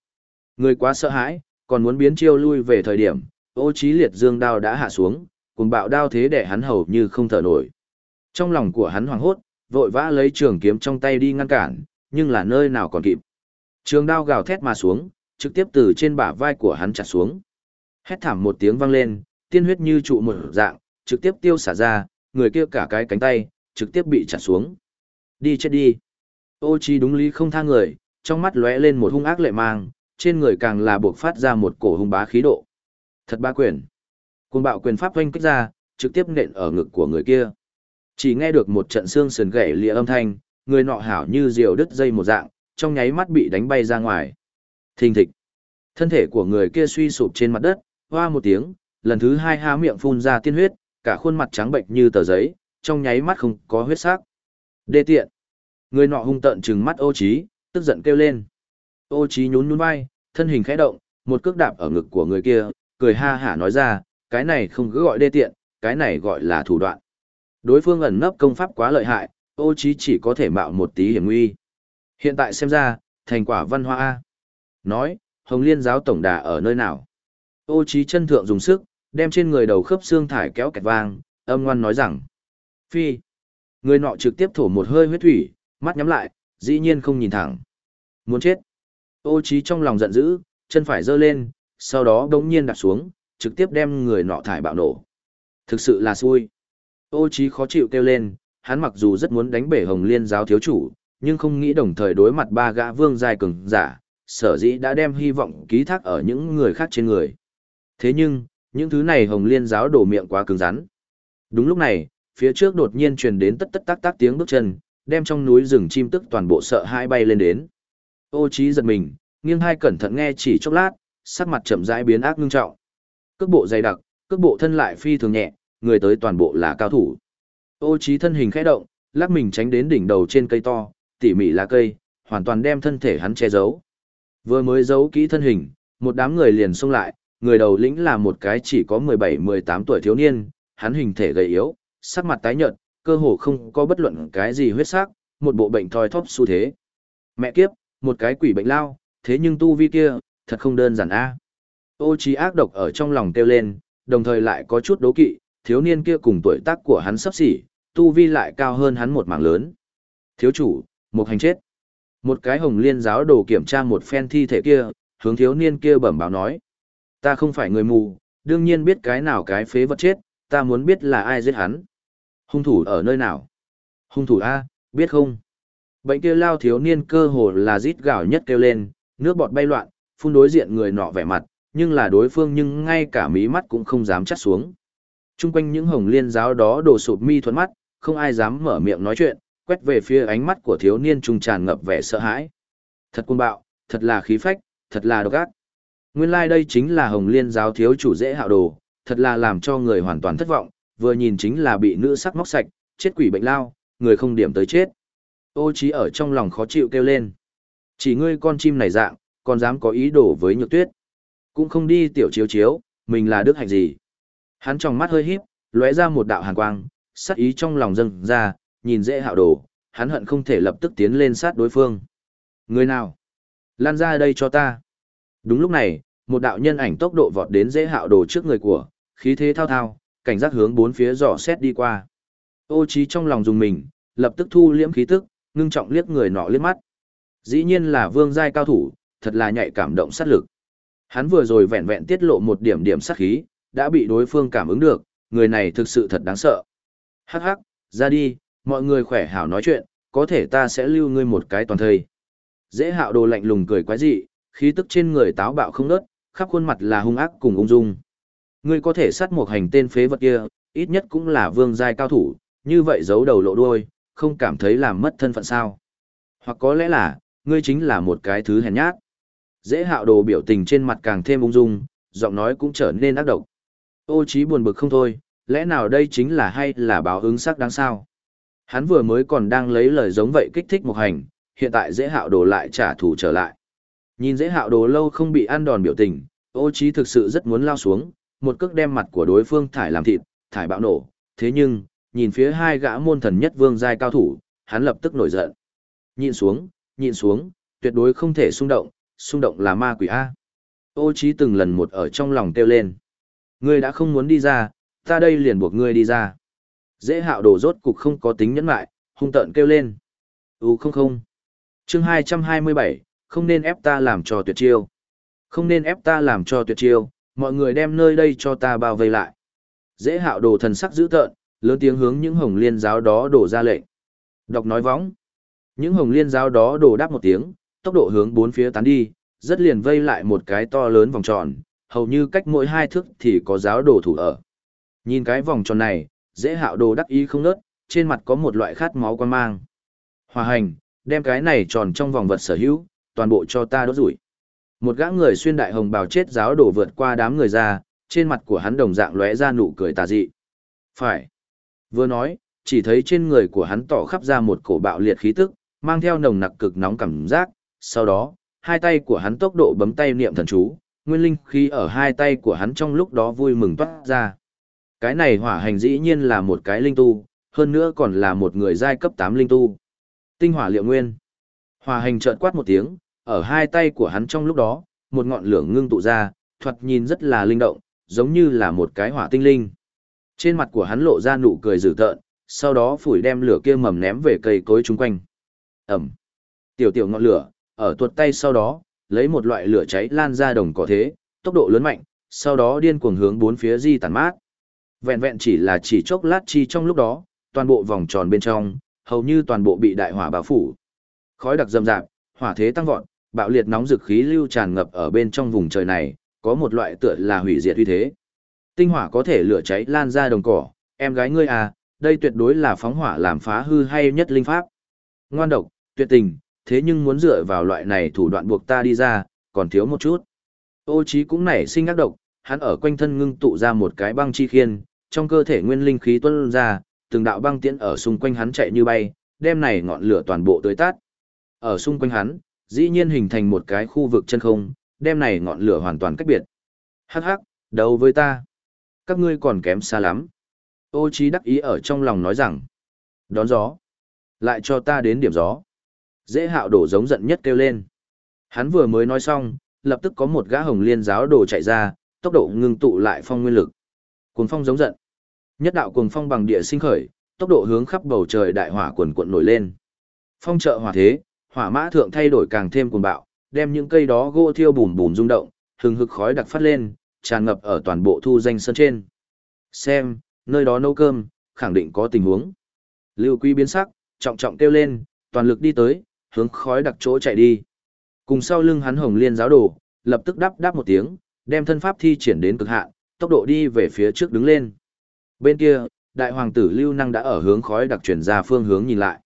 Người quá sợ hãi, còn muốn biến chiêu lui về thời điểm, ô trí liệt dương đao đã hạ xuống, cùng bạo đao thế để hắn hầu như không thở nổi. Trong lòng của hắn hoảng hốt, vội vã lấy trường kiếm trong tay đi ngăn cản, nhưng là nơi nào còn kịp. Trường đao gào thét mà xuống, trực tiếp từ trên bả vai của hắn chặt xuống. Hét thảm một tiếng vang lên, tiên huyết như trụ một dạng, trực tiếp tiêu xả ra, người kia cả cái cánh tay, trực tiếp bị chặt xuống. Đi chết đi. Ô chi đúng lý không tha người, trong mắt lóe lên một hung ác lệ mang, trên người càng là buộc phát ra một cổ hung bá khí độ. Thật ba quyền. Cuồng bạo quyền pháp oanh kích ra, trực tiếp nện ở ngực của người kia. Chỉ nghe được một trận xương sườn gãy lìa âm thanh, người nọ hảo như diều đứt dây một dạng, trong nháy mắt bị đánh bay ra ngoài. Thình thịch. Thân thể của người kia suy sụp trên mặt đất, hoa một tiếng, lần thứ hai há miệng phun ra tiên huyết, cả khuôn mặt trắng bệnh như tờ giấy, trong nháy mắt không có huyết sắc. Đê tiện. Người nọ hung tợn trừng mắt ô trí, tức giận kêu lên. Ô trí nhún nhún vai, thân hình khẽ động, một cước đạp ở ngực của người kia, cười ha hả nói ra, cái này không cứ gọi đê tiện, cái này gọi là thủ đoạn. Đối phương ẩn nấp công pháp quá lợi hại, ô trí chỉ có thể mạo một tí hiểm nguy. Hiện tại xem ra, thành quả văn hoa A. Nói, Hồng Liên giáo tổng đà ở nơi nào? Ô trí chân thượng dùng sức, đem trên người đầu khớp xương thải kéo kẹt vang, âm ngoan nói rằng. Phi. Người nọ trực tiếp thổ một hơi huyết thủy, mắt nhắm lại, dĩ nhiên không nhìn thẳng. Muốn chết. Ô trí trong lòng giận dữ, chân phải giơ lên, sau đó đống nhiên đặt xuống, trực tiếp đem người nọ thải bạo nổ. Thực sự là xui. Ô trí khó chịu kêu lên, hắn mặc dù rất muốn đánh bể hồng liên giáo thiếu chủ, nhưng không nghĩ đồng thời đối mặt ba gã vương giai cường giả, sở dĩ đã đem hy vọng ký thác ở những người khác trên người. Thế nhưng, những thứ này hồng liên giáo đổ miệng quá cứng rắn. Đúng lúc này, phía trước đột nhiên truyền đến tất tất tác tác tiếng bước chân, đem trong núi rừng chim tức toàn bộ sợ hãi bay lên đến. Ô trí giật mình, nghiêng hai cẩn thận nghe chỉ chốc lát, sắc mặt chậm rãi biến ác ngưng trọng. Cước bộ dày đặc, cước bộ thân lại phi thường nhẹ, người tới toàn bộ là cao thủ. Ô trí thân hình khẽ động, lắc mình tránh đến đỉnh đầu trên cây to, tỉ mỉ lá cây, hoàn toàn đem thân thể hắn che giấu. Vừa mới giấu kỹ thân hình, một đám người liền xông lại, người đầu lĩnh là một cái chỉ có 17-18 tuổi thiếu niên, hắn hình thể gầy yếu, sắc mặt tái nhợt, cơ hồ không có bất luận cái gì huyết sắc, một bộ bệnh thoi thóp xu thế. Mẹ kiếp, một cái quỷ bệnh lao, thế nhưng tu vi kia, thật không đơn giản a. Ô trí ác độc ở trong lòng kêu lên, đồng thời lại có chút đố kỵ, thiếu niên kia cùng tuổi tác của hắn sắp xỉ, tu vi lại cao hơn hắn một mảng lớn. Thiếu chủ, một hành chết. Một cái hồng liên giáo đồ kiểm tra một phen thi thể kia, hướng thiếu niên kia bẩm báo nói. Ta không phải người mù, đương nhiên biết cái nào cái phế vật chết, ta muốn biết là ai giết hắn. Hung thủ ở nơi nào? Hung thủ A, biết không? Bệnh kia lao thiếu niên cơ hồ là rít gào nhất kêu lên, nước bọt bay loạn, phun đối diện người nọ vẻ mặt, nhưng là đối phương nhưng ngay cả mí mắt cũng không dám chắt xuống. Trung quanh những hồng liên giáo đó đổ sụp mi thuẫn mắt, không ai dám mở miệng nói chuyện, quét về phía ánh mắt của thiếu niên trung tràn ngập vẻ sợ hãi. Thật cuồng bạo, thật là khí phách, thật là độc ác. Nguyên lai like đây chính là hồng liên giáo thiếu chủ dễ hạo đồ, thật là làm cho người hoàn toàn thất vọng, vừa nhìn chính là bị nữ sắc móc sạch, chết quỷ bệnh lao, người không điểm tới chết. Ô trí ở trong lòng khó chịu kêu lên. Chỉ ngươi con chim này dạng, còn dám có ý đồ với nhược tuyết. Cũng không đi tiểu chiếu chiếu, mình là đức hạnh gì. Hắn trong mắt hơi híp, lóe ra một đạo hàn quang, sát ý trong lòng dâng ra, nhìn dễ hạo đồ, hắn hận không thể lập tức tiến lên sát đối phương. Người nào? Lan ra đây cho ta. Đúng lúc này, một đạo nhân ảnh tốc độ vọt đến dễ hạo đồ trước người của, khí thế thao thao, cảnh giác hướng bốn phía dò xét đi qua. Ô trí trong lòng dùng mình, lập tức thu liễm khí tức, ngưng trọng liếc người nọ liếc mắt. Dĩ nhiên là vương giai cao thủ, thật là nhạy cảm động sát lực. Hắn vừa rồi vẹn vẹn tiết lộ một điểm điểm sát khí, đã bị đối phương cảm ứng được, người này thực sự thật đáng sợ. Hắc hắc, ra đi, mọi người khỏe hảo nói chuyện, có thể ta sẽ lưu ngươi một cái toàn thời. Dễ hạo đồ lạnh lùng cười quái dị, khí tức trên người táo bạo không nớt, khắp khuôn mặt là hung ác cùng ung dung. Ngươi có thể sát một hành tên phế vật kia, ít nhất cũng là vương giai cao thủ, như vậy giấu đầu lộ đuôi, không cảm thấy làm mất thân phận sao. Hoặc có lẽ là, ngươi chính là một cái thứ hèn nhát. Dễ hạo đồ biểu tình trên mặt càng thêm ung dung, giọng nói cũng trở nên ác độc. Ô trí buồn bực không thôi, lẽ nào đây chính là hay là báo ứng sắc đáng sao? Hắn vừa mới còn đang lấy lời giống vậy kích thích một hành, hiện tại dễ hạo đồ lại trả thù trở lại. Nhìn dễ hạo đồ lâu không bị ăn đòn biểu tình, ô trí thực sự rất muốn lao xuống, một cước đem mặt của đối phương thải làm thịt, thải bạo nổ. Thế nhưng, nhìn phía hai gã môn thần nhất vương giai cao thủ, hắn lập tức nổi giận. Nhìn xuống, nhìn xuống, tuyệt đối không thể xung động, xung động là ma quỷ A. Ô trí từng lần một ở trong lòng kêu lên. Ngươi đã không muốn đi ra, ta đây liền buộc ngươi đi ra. Dễ hạo đổ rốt cục không có tính nhẫn lại, hung tợn kêu lên. Ú không không. Chương 227, không nên ép ta làm cho tuyệt chiêu. Không nên ép ta làm cho tuyệt chiêu, mọi người đem nơi đây cho ta bao vây lại. Dễ hạo đồ thần sắc dữ tợn, lớn tiếng hướng những hồng liên giáo đó đổ ra lệnh. Đọc nói võng. Những hồng liên giáo đó đổ đáp một tiếng, tốc độ hướng bốn phía tán đi, rất liền vây lại một cái to lớn vòng tròn, hầu như cách mỗi hai thước thì có giáo đồ thủ ở. Nhìn cái vòng tròn này, dễ hạo đồ đắc ý không nớt, trên mặt có một loại khát máu quan mang. Hòa hành, đem cái này tròn trong vòng vật sở hữu, toàn bộ cho ta đốt rủi. Một gã người xuyên đại hồng bào chết giáo đổ vượt qua đám người ra, trên mặt của hắn đồng dạng lóe ra nụ cười tà dị. Phải. Vừa nói, chỉ thấy trên người của hắn tỏ khắp ra một cổ bạo liệt khí tức, mang theo nồng nặc cực nóng cảm giác, sau đó, hai tay của hắn tốc độ bấm tay niệm thần chú, nguyên linh khí ở hai tay của hắn trong lúc đó vui mừng toát ra. Cái này hỏa hành dĩ nhiên là một cái linh tu, hơn nữa còn là một người giai cấp 8 linh tu. Tinh hỏa liệu nguyên. Hỏa hành chợt quát một tiếng, ở hai tay của hắn trong lúc đó, một ngọn lửa ngưng tụ ra, thoạt nhìn rất là linh động, giống như là một cái hỏa tinh linh. Trên mặt của hắn lộ ra nụ cười dữ tợn, sau đó phủi đem lửa kia mầm ném về cây cối chung quanh. Ẩm. Tiểu tiểu ngọn lửa, ở tuột tay sau đó, lấy một loại lửa cháy lan ra đồng cỏ thế, tốc độ lớn mạnh, sau đó điên cuồng hướng bốn phía di tản mát. Vẹn vẹn chỉ là chỉ chốc lát chi trong lúc đó, toàn bộ vòng tròn bên trong, hầu như toàn bộ bị đại hỏa bao phủ. Khói đặc rầm rạp, hỏa thế tăng vọt, bạo liệt nóng dực khí lưu tràn ngập ở bên trong vùng trời này, có một loại tựa là hủy diệt uy thế. Tinh hỏa có thể lửa cháy lan ra đồng cỏ, em gái ngươi à, đây tuyệt đối là phóng hỏa làm phá hư hay nhất linh pháp. Ngoan độc, tuyệt tình, thế nhưng muốn dựa vào loại này thủ đoạn buộc ta đi ra, còn thiếu một chút. Ô trí cũng nảy sinh ác độc, hắn ở quanh thân ngưng tụ ra một cái băng chi khiên, trong cơ thể nguyên linh khí tuôn ra, từng đạo băng tiễn ở xung quanh hắn chạy như bay, đem này ngọn lửa toàn bộ tới tát, Ở xung quanh hắn, dĩ nhiên hình thành một cái khu vực chân không, đem này ngọn lửa hoàn toàn cách biệt. Hắc hắc, đấu với ta. Các ngươi còn kém xa lắm. Ô trí đắc ý ở trong lòng nói rằng. Đón gió. Lại cho ta đến điểm gió. Dễ hạo đổ giống giận nhất kêu lên. Hắn vừa mới nói xong, lập tức có một gã hồng liên giáo đồ chạy ra, tốc độ ngưng tụ lại phong nguyên lực. Cuồng phong giống giận. Nhất đạo cuồng phong bằng địa sinh khởi, tốc độ hướng khắp bầu trời đại hỏa quần cuộn nổi lên. Phong trợ hỏa thế, hỏa mã thượng thay đổi càng thêm cuồng bạo, đem những cây đó gỗ thiêu bùn bùn rung động, hừng hực khói đặc phát lên, tràn ngập ở toàn bộ thu danh sân trên. Xem, nơi đó nấu cơm, khẳng định có tình huống. Lưu Quý biến sắc, trọng trọng kêu lên, toàn lực đi tới, hướng khói đặc chỗ chạy đi. Cùng sau lưng hắn hồng liên giáo đồ, lập tức đáp đáp một tiếng, đem thân pháp thi triển đến cực hạn, tốc độ đi về phía trước đứng lên. Bên kia, đại hoàng tử Lưu Năng đã ở hướng khói đặc chuyển ra phương hướng nhìn lại.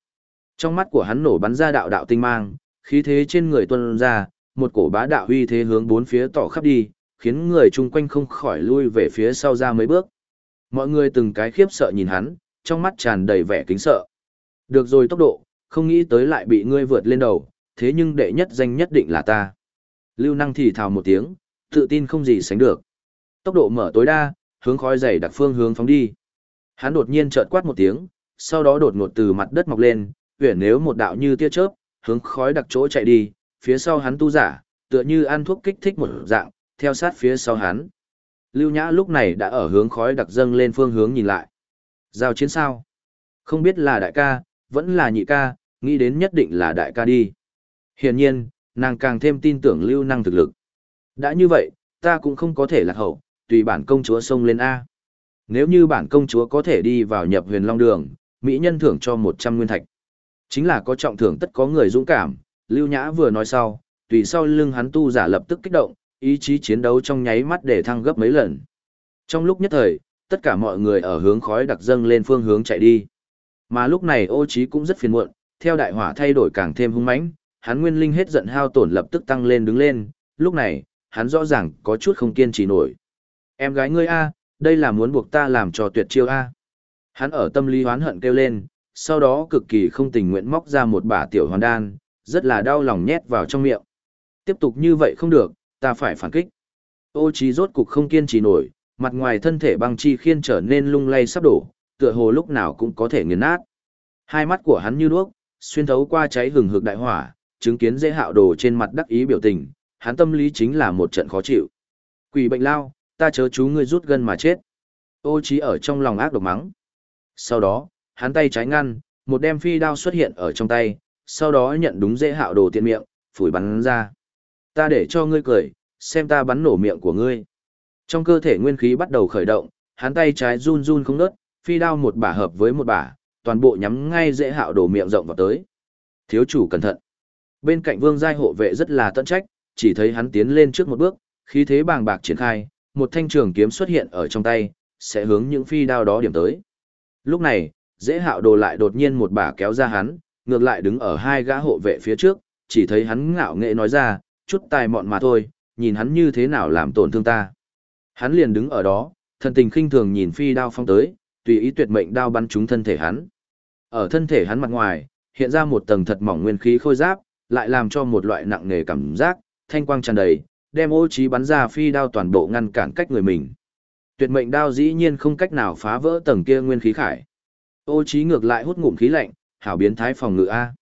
Trong mắt của hắn nổ bắn ra đạo đạo tinh mang, khí thế trên người tuân ra, một cổ bá đạo huy thế hướng bốn phía tỏ khắp đi, khiến người chung quanh không khỏi lui về phía sau ra mấy bước. Mọi người từng cái khiếp sợ nhìn hắn, trong mắt tràn đầy vẻ kính sợ. Được rồi tốc độ, không nghĩ tới lại bị ngươi vượt lên đầu, thế nhưng đệ nhất danh nhất định là ta. Lưu năng thì thào một tiếng, tự tin không gì sánh được. Tốc độ mở tối đa, hướng khói dày đặc phương hướng phóng đi. Hắn đột nhiên chợt quát một tiếng, sau đó đột ngột từ mặt đất mọc lên, huyền nếu một đạo như tia chớp, hướng khói đặc chỗ chạy đi, phía sau hắn tu giả, tựa như ăn thuốc kích thích một dạng, theo sát phía sau hắn. Lưu Nhã lúc này đã ở hướng khói đặc dâng lên phương hướng nhìn lại. Giao chiến sao? Không biết là đại ca, vẫn là nhị ca, nghĩ đến nhất định là đại ca đi. Hiển nhiên, nàng càng thêm tin tưởng lưu năng thực lực. Đã như vậy, ta cũng không có thể lạc hậu, tùy bản công chúa xông lên A. Nếu như bản công chúa có thể đi vào nhập huyền long đường, Mỹ nhân thưởng cho 100 nguyên thạch. Chính là có trọng thưởng tất có người dũng cảm, Lưu Nhã vừa nói sau, tùy sau lưng hắn tu giả lập tức kích động, ý chí chiến đấu trong nháy mắt để thăng gấp mấy lần. Trong lúc nhất thời, tất cả mọi người ở hướng khói đặc dâng lên phương hướng chạy đi. Mà lúc này ô trí cũng rất phiền muộn, theo đại hỏa thay đổi càng thêm hung mãnh, hắn nguyên linh hết giận hao tổn lập tức tăng lên đứng lên, lúc này, hắn rõ ràng có chút không kiên trì nổi. Em gái ngươi a, đây là muốn buộc ta làm trò tuyệt chiêu a. Hắn ở tâm lý hoán hận kêu lên, sau đó cực kỳ không tình nguyện móc ra một bả tiểu hoàn đan, rất là đau lòng nhét vào trong miệng. Tiếp tục như vậy không được, ta phải phản kích. Ô trí rốt cục không kiên trì nổi, mặt ngoài thân thể băng chi khiên trở nên lung lay sắp đổ, tựa hồ lúc nào cũng có thể nghiền nát. Hai mắt của hắn như đuốc, xuyên thấu qua cháy hừng hực đại hỏa, chứng kiến dễ hạo đồ trên mặt đắc ý biểu tình, hắn tâm lý chính là một trận khó chịu. Quỷ bệnh lao, ta chớ chú ngươi rút gân mà chết. Ô trí ở trong lòng ác độc mắng. Sau đó, hắn tay trái ngăn, một đem phi đao xuất hiện ở trong tay, sau đó nhận đúng dễ hạo đồ tiện miệng, phủi bắn ra. Ta để cho ngươi cười, xem ta bắn nổ miệng của ngươi. Trong cơ thể nguyên khí bắt đầu khởi động, hắn tay trái run run không ngớt, phi đao một bả hợp với một bả, toàn bộ nhắm ngay dễ hạo đổ miệng rộng vào tới. Thiếu chủ cẩn thận. Bên cạnh vương giai hộ vệ rất là tận trách, chỉ thấy hắn tiến lên trước một bước, khí thế bàng bạc triển khai, một thanh trường kiếm xuất hiện ở trong tay, sẽ hướng những phi đao đó điểm tới. Lúc này, dễ hạo đồ lại đột nhiên một bả kéo ra hắn, ngược lại đứng ở hai gã hộ vệ phía trước, chỉ thấy hắn ngạo nghệ nói ra, chút tài mọn mà thôi, nhìn hắn như thế nào làm tổn thương ta. Hắn liền đứng ở đó, thần tình khinh thường nhìn phi đao phong tới, tùy ý tuyệt mệnh đao bắn trúng thân thể hắn. Ở thân thể hắn mặt ngoài, hiện ra một tầng thật mỏng nguyên khí khôi giáp, lại làm cho một loại nặng nề cảm giác, thanh quang tràn đầy, đem ô trí bắn ra phi đao toàn bộ ngăn cản cách người mình. Tuyệt mệnh đao dĩ nhiên không cách nào phá vỡ tầng kia nguyên khí khải. Ô trí ngược lại hút ngụm khí lạnh, hảo biến thái phòng ngự A.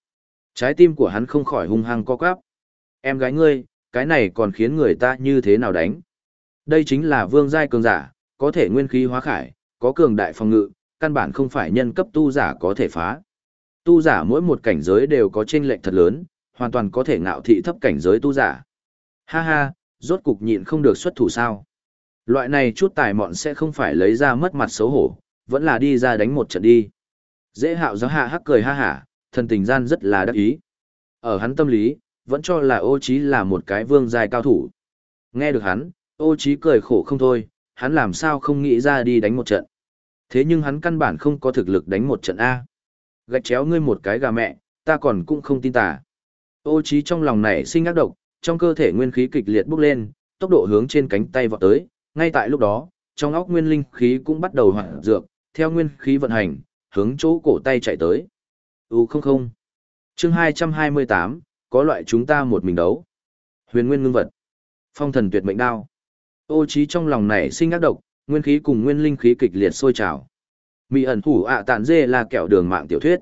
Trái tim của hắn không khỏi hung hăng co quắp. Em gái ngươi, cái này còn khiến người ta như thế nào đánh? Đây chính là vương giai cường giả, có thể nguyên khí hóa khải, có cường đại phòng ngự, căn bản không phải nhân cấp tu giả có thể phá. Tu giả mỗi một cảnh giới đều có chênh lệch thật lớn, hoàn toàn có thể ngạo thị thấp cảnh giới tu giả. Ha ha, rốt cục nhịn không được xuất thủ sao. Loại này chút tài mọn sẽ không phải lấy ra mất mặt xấu hổ, vẫn là đi ra đánh một trận đi. Dễ hạo giáo hạ hắc cười ha hả, thần tình gian rất là đắc ý. Ở hắn tâm lý, vẫn cho là ô Chí là một cái vương dài cao thủ. Nghe được hắn, ô Chí cười khổ không thôi, hắn làm sao không nghĩ ra đi đánh một trận. Thế nhưng hắn căn bản không có thực lực đánh một trận A. Gạch chéo ngươi một cái gà mẹ, ta còn cũng không tin tà. Ô trí trong lòng này sinh ác độc, trong cơ thể nguyên khí kịch liệt bốc lên, tốc độ hướng trên cánh tay vọt tới, ngay tại lúc đó, trong óc nguyên linh khí cũng bắt đầu hoạt dược, theo nguyên khí vận hành, hướng chỗ cổ tay chạy tới. U không không. chương 228, có loại chúng ta một mình đấu. Huyền nguyên ngưng vật. Phong thần tuyệt mệnh đao. Ô trí trong lòng này sinh ác độc, nguyên khí cùng nguyên linh khí kịch liệt sôi trào. Mị ẩn thủ ạ tản dê là kẹo đường mạng tiểu thuyết.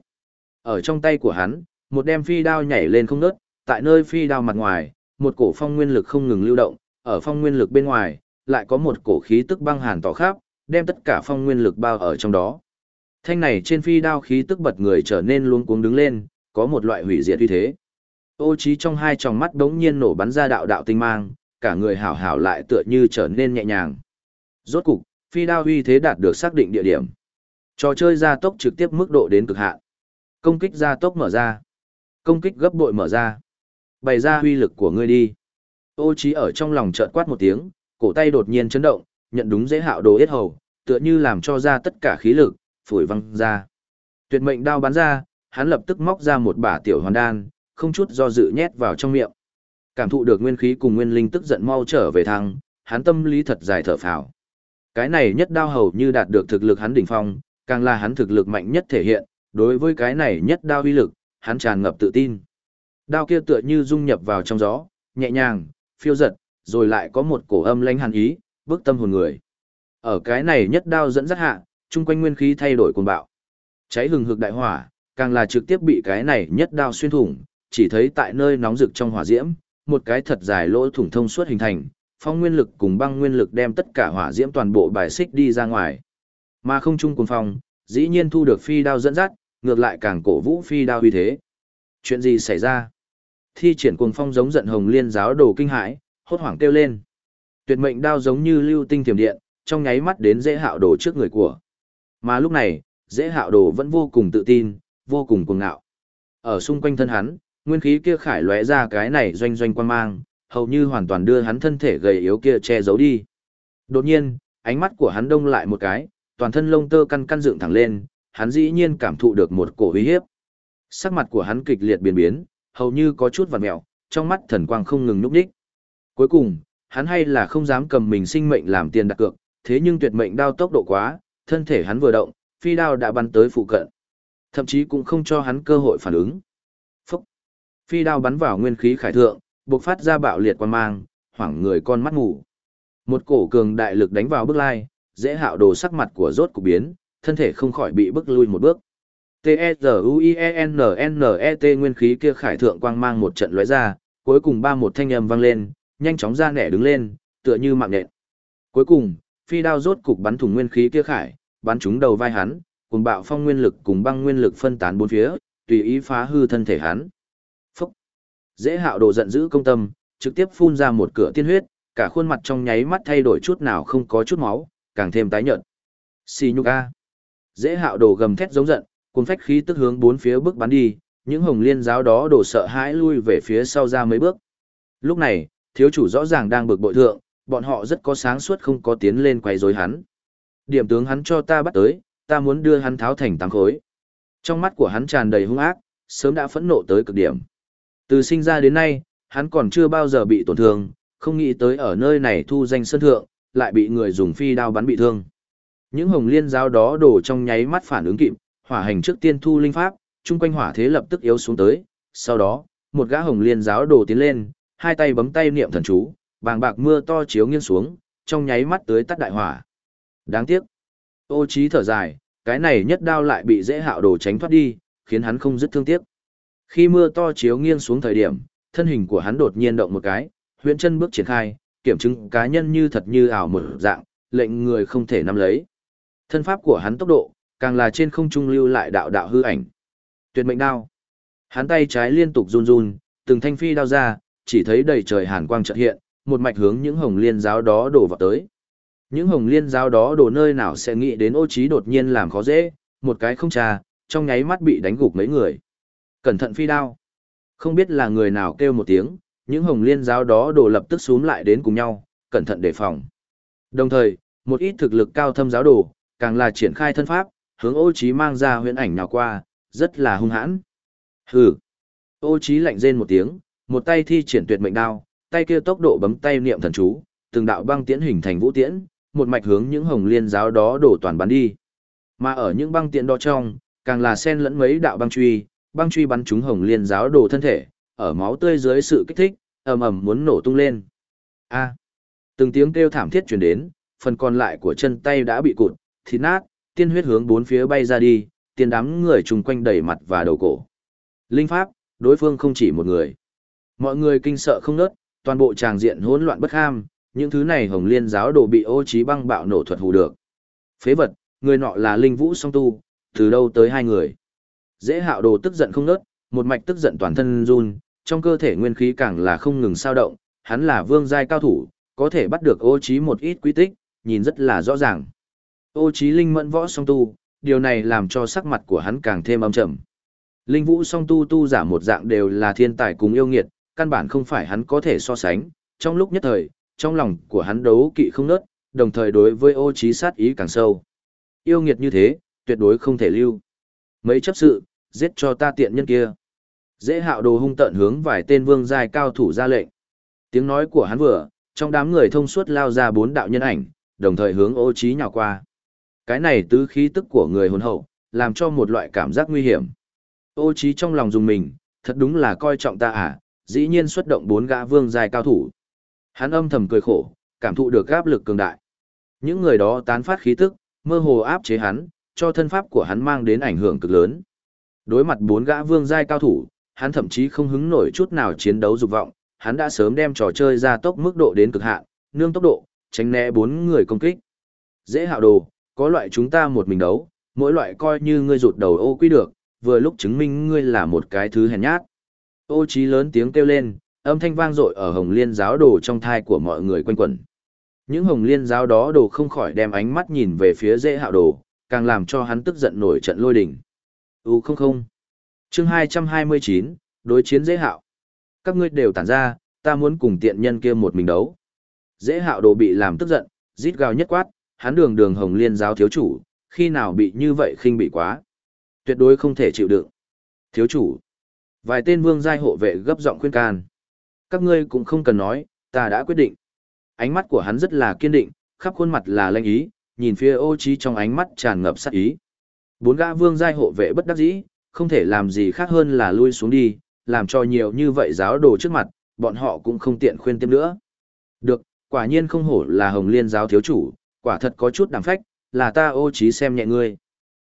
Ở trong tay của hắn, một đem phi đao nhảy lên không ngớt, tại nơi phi đao mặt ngoài, một cổ phong nguyên lực không ngừng lưu động, ở phong nguyên lực bên ngoài, lại có một cổ khí tức băng hàn tỏ khắp, đem tất cả phong nguyên lực bao ở trong đó. Thanh này trên phi đao khí tức bật người trở nên luống cuống đứng lên, có một loại hủy diệt uy thế. Ô trí trong hai tròng mắt đống nhiên nổ bắn ra đạo đạo tinh mang, cả người hảo hảo lại tựa như trở nên nhẹ nhàng. Rốt cục, phi đao uy thế đạt được xác định địa điểm. Trò chơi gia tốc trực tiếp mức độ đến cực hạn. Công kích gia tốc mở ra. Công kích gấp bội mở ra. Bày ra uy lực của ngươi đi. Ô trí ở trong lòng chợt quát một tiếng, cổ tay đột nhiên chấn động, nhận đúng dễ hạo đồ yết hầu, tựa như làm cho ra tất cả khí lực, phủi văng ra. Tuyệt mệnh đao bắn ra, hắn lập tức móc ra một bả tiểu hoàn đan, không chút do dự nhét vào trong miệng. Cảm thụ được nguyên khí cùng nguyên linh tức giận mau trở về thăng, hắn tâm lý thật dài thở phào. Cái này nhất đao hầu như đạt được thực lực hắn đỉnh phong, càng là hắn thực lực mạnh nhất thể hiện, đối với cái này nhất đao uy lực, hắn tràn ngập tự tin. Đao kia tựa như dung nhập vào trong gió, nhẹ nhàng, phiêu giật, rồi lại có một cổ âm lãnh hàn ý, bức tâm hồn người. Ở cái này nhất đao dẫn dắt hạ, chung quanh nguyên khí thay đổi cuồng bạo. Cháy hừng hực đại hỏa, càng là trực tiếp bị cái này nhất đao xuyên thủng, chỉ thấy tại nơi nóng rực trong hỏa diễm, một cái thật dài lỗ thủng thông suốt hình thành, phong nguyên lực cùng băng nguyên lực đem tất cả hỏa diễm toàn bộ bài xích đi ra ngoài. Mà không chung cùng phong, dĩ nhiên thu được phi đao dẫn dắt, ngược lại càng cổ vũ phi đao uy thế. Chuyện gì xảy ra? Thi triển cuồng phong giống giận hồng liên giáo đồ kinh hãi, hốt hoảng kêu lên. Tuyệt mệnh đao giống như lưu tinh thiểm điện, trong nháy mắt đến dễ hạo đồ trước người của. Mà lúc này, dễ hạo đồ vẫn vô cùng tự tin, vô cùng cuồng ngạo. Ở xung quanh thân hắn, nguyên khí kia khải lóe ra cái này doanh doanh quan mang, hầu như hoàn toàn đưa hắn thân thể gầy yếu kia che giấu đi. Đột nhiên, ánh mắt của hắn đông lại một cái, toàn thân lông tơ căn căn dựng thẳng lên, hắn dĩ nhiên cảm thụ được một cổ uy hiếp. Sắc mặt của hắn kịch liệt biến biến, hầu như có chút vằn mèo, trong mắt thần quang không ngừng núp đích. Cuối cùng, hắn hay là không dám cầm mình sinh mệnh làm tiền đặt cược, thế nhưng tuyệt mệnh đao tốc độ quá, thân thể hắn vừa động, phi đao đã bắn tới phụ cận. Thậm chí cũng không cho hắn cơ hội phản ứng. Phúc! Phi đao bắn vào nguyên khí khải thượng, bộc phát ra bạo liệt quan mang, hoảng người con mắt ngủ. Một cổ cường đại lực đánh vào bức lai, dễ hạo đồ sắc mặt của rốt cục biến, thân thể không khỏi bị bức lui một bước. T-E-Z-U-I-E-N-N-E-T nguyên khí kia khải thượng quang mang một trận lóe ra, cuối cùng ba một thanh âm vang lên, nhanh chóng ra nẻ đứng lên, tựa như mạng nện. Cuối cùng, phi đao rốt cục bắn thủng nguyên khí kia khải, bắn trúng đầu vai hắn, cùng bạo phong nguyên lực cùng băng nguyên lực phân tán bốn phía, tùy ý phá hư thân thể hắn. Dễ hạo đồ giận dữ công tâm, trực tiếp phun ra một cửa tiên huyết, cả khuôn mặt trong nháy mắt thay đổi chút nào không có chút máu, càng thêm tái nhợt. Xì nhục a! Dễ hạo đồ gầm thét giống giận, cùng phách khí tức hướng bốn phía bước bắn đi, những hồng liên giáo đó đổ sợ hãi lui về phía sau ra mấy bước. Lúc này, thiếu chủ rõ ràng đang bực bội thượng, bọn họ rất có sáng suốt không có tiến lên quay rối hắn. Điểm tướng hắn cho ta bắt tới, ta muốn đưa hắn tháo thành tám khối. Trong mắt của hắn tràn đầy hung ác, sớm đã phẫn nộ tới cực điểm. Từ sinh ra đến nay, hắn còn chưa bao giờ bị tổn thương, không nghĩ tới ở nơi này thu danh sân thượng, lại bị người dùng phi đao bắn bị thương. Những hồng liên giáo đó đổ trong nháy mắt phản ứng kịp, hỏa hành trước tiên thu linh pháp, chung quanh hỏa thế lập tức yếu xuống tới, sau đó, một gã hồng liên giáo đổ tiến lên, hai tay bấm tay niệm thần chú, bàng bạc mưa to chiếu nghiêng xuống, trong nháy mắt tới tắt đại hỏa. Đáng tiếc. Ô trí thở dài, cái này nhất đao lại bị dễ hạo đồ tránh thoát đi, khiến hắn không dứt thương tiếc. Khi mưa to chiếu nghiêng xuống thời điểm, thân hình của hắn đột nhiên động một cái, huyễn chân bước triển khai, kiểm chứng cá nhân như thật như ảo một dạng, lệnh người không thể nắm lấy. Thân pháp của hắn tốc độ, càng là trên không trung lưu lại đạo đạo hư ảnh. Tuyệt mệnh đao. Hắn tay trái liên tục run run, từng thanh phi đao ra, chỉ thấy đầy trời hàn quang chợt hiện, một mạch hướng những hồng liên giáo đó đổ vào tới. Những hồng liên giáo đó đổ nơi nào sẽ nghĩ đến ô trí đột nhiên làm khó dễ, một cái không trà, trong nháy mắt bị đánh gục mấy người. Cẩn thận phi đao. Không biết là người nào kêu một tiếng, những hồng liên giáo đó đổ lập tức xuống lại đến cùng nhau, cẩn thận đề phòng. Đồng thời, một ít thực lực cao thâm giáo đồ, càng là triển khai thân pháp, hướng ô trí mang ra huyễn ảnh nào qua, rất là hung hãn. Hừ. Ô trí lạnh rên một tiếng, một tay thi triển tuyệt mệnh đao, tay kia tốc độ bấm tay niệm thần chú, từng đạo băng tiễn hình thành vũ tiễn, một mạch hướng những hồng liên giáo đó đổ toàn bắn đi. Mà ở những băng tiễn đó trong, càng là xen lẫn mấy đạo băng truy, băng truy bắn trúng hồng liên giáo đồ thân thể, ở máu tươi dưới sự kích thích, ầm ầm muốn nổ tung lên. A. Từng tiếng kêu thảm thiết truyền đến, phần còn lại của chân tay đã bị cụt, thịt nát, tiên huyết hướng bốn phía bay ra đi, tiền đám người chung quanh đầy mặt và đầu cổ. Linh pháp, đối phương không chỉ một người. Mọi người kinh sợ không nớt, toàn bộ tràng diện hỗn loạn bất ham, những thứ này hồng liên giáo đồ bị ô trí băng bạo nổ thuật hù được. Phế vật, người nọ là linh vũ song tu, từ đâu tới hai người. Dễ hạo đồ tức giận không nớt, một mạch tức giận toàn thân run, trong cơ thể nguyên khí càng là không ngừng sao động, hắn là vương giai cao thủ, có thể bắt được ô trí một ít quy tích, nhìn rất là rõ ràng. Ô trí linh mẫn võ song tu, điều này làm cho sắc mặt của hắn càng thêm âm trầm. Linh vũ song tu tu giả một dạng đều là thiên tài cùng yêu nghiệt, căn bản không phải hắn có thể so sánh, trong lúc nhất thời, trong lòng của hắn đấu kỵ không nớt, đồng thời đối với ô trí sát ý càng sâu. Yêu nghiệt như thế, tuyệt đối không thể lưu. Mấy chấp sự, giết cho ta tiện nhân kia. Dễ hạo đồ hung tận hướng vài tên vương giai cao thủ ra lệnh. Tiếng nói của hắn vừa, trong đám người thông suốt lao ra bốn đạo nhân ảnh, đồng thời hướng ô trí nhào qua. Cái này tứ khí tức của người hồn hậu, làm cho một loại cảm giác nguy hiểm. Ô trí trong lòng dùng mình, thật đúng là coi trọng ta à, dĩ nhiên xuất động bốn gã vương giai cao thủ. Hắn âm thầm cười khổ, cảm thụ được áp lực cường đại. Những người đó tán phát khí tức, mơ hồ áp chế hắn, cho thân pháp của hắn mang đến ảnh hưởng cực lớn. Đối mặt bốn gã vương giai cao thủ, hắn thậm chí không hứng nổi chút nào chiến đấu dục vọng, hắn đã sớm đem trò chơi ra tốc mức độ đến cực hạn, nương tốc độ, tránh né bốn người công kích. Dễ hạo đồ, có loại chúng ta một mình đấu, mỗi loại coi như ngươi rụt đầu ô quy được, vừa lúc chứng minh ngươi là một cái thứ hèn nhát. Ô trí lớn tiếng kêu lên, âm thanh vang dội ở hồng liên giáo đồ trong thai của mọi người quanh quẩn. Những hồng liên giáo đó đồ không khỏi đem ánh mắt nhìn về phía dễ hạo đồ, càng làm cho hắn tức giận nổi trận lôi đình. U không không. Chương 229, đối chiến dễ hạo. Các ngươi đều tản ra, ta muốn cùng tiện nhân kia một mình đấu. Dễ hạo đồ bị làm tức giận, rít gào nhất quát, hắn đường đường hồng liên giáo thiếu chủ, khi nào bị như vậy khinh bị quá. Tuyệt đối không thể chịu đựng. Thiếu chủ. Vài tên vương giai hộ vệ gấp giọng khuyên can. Các ngươi cũng không cần nói, ta đã quyết định. Ánh mắt của hắn rất là kiên định, khắp khuôn mặt là lanh ý, nhìn phía ô trí trong ánh mắt tràn ngập sát ý. Bốn gã vương giai hộ vệ bất đắc dĩ, không thể làm gì khác hơn là lui xuống đi, làm cho nhiều như vậy giáo đồ trước mặt, bọn họ cũng không tiện khuyên tiếp nữa. Được, quả nhiên không hổ là hồng liên giáo thiếu chủ, quả thật có chút đảm phách, là ta ô trí xem nhẹ ngươi.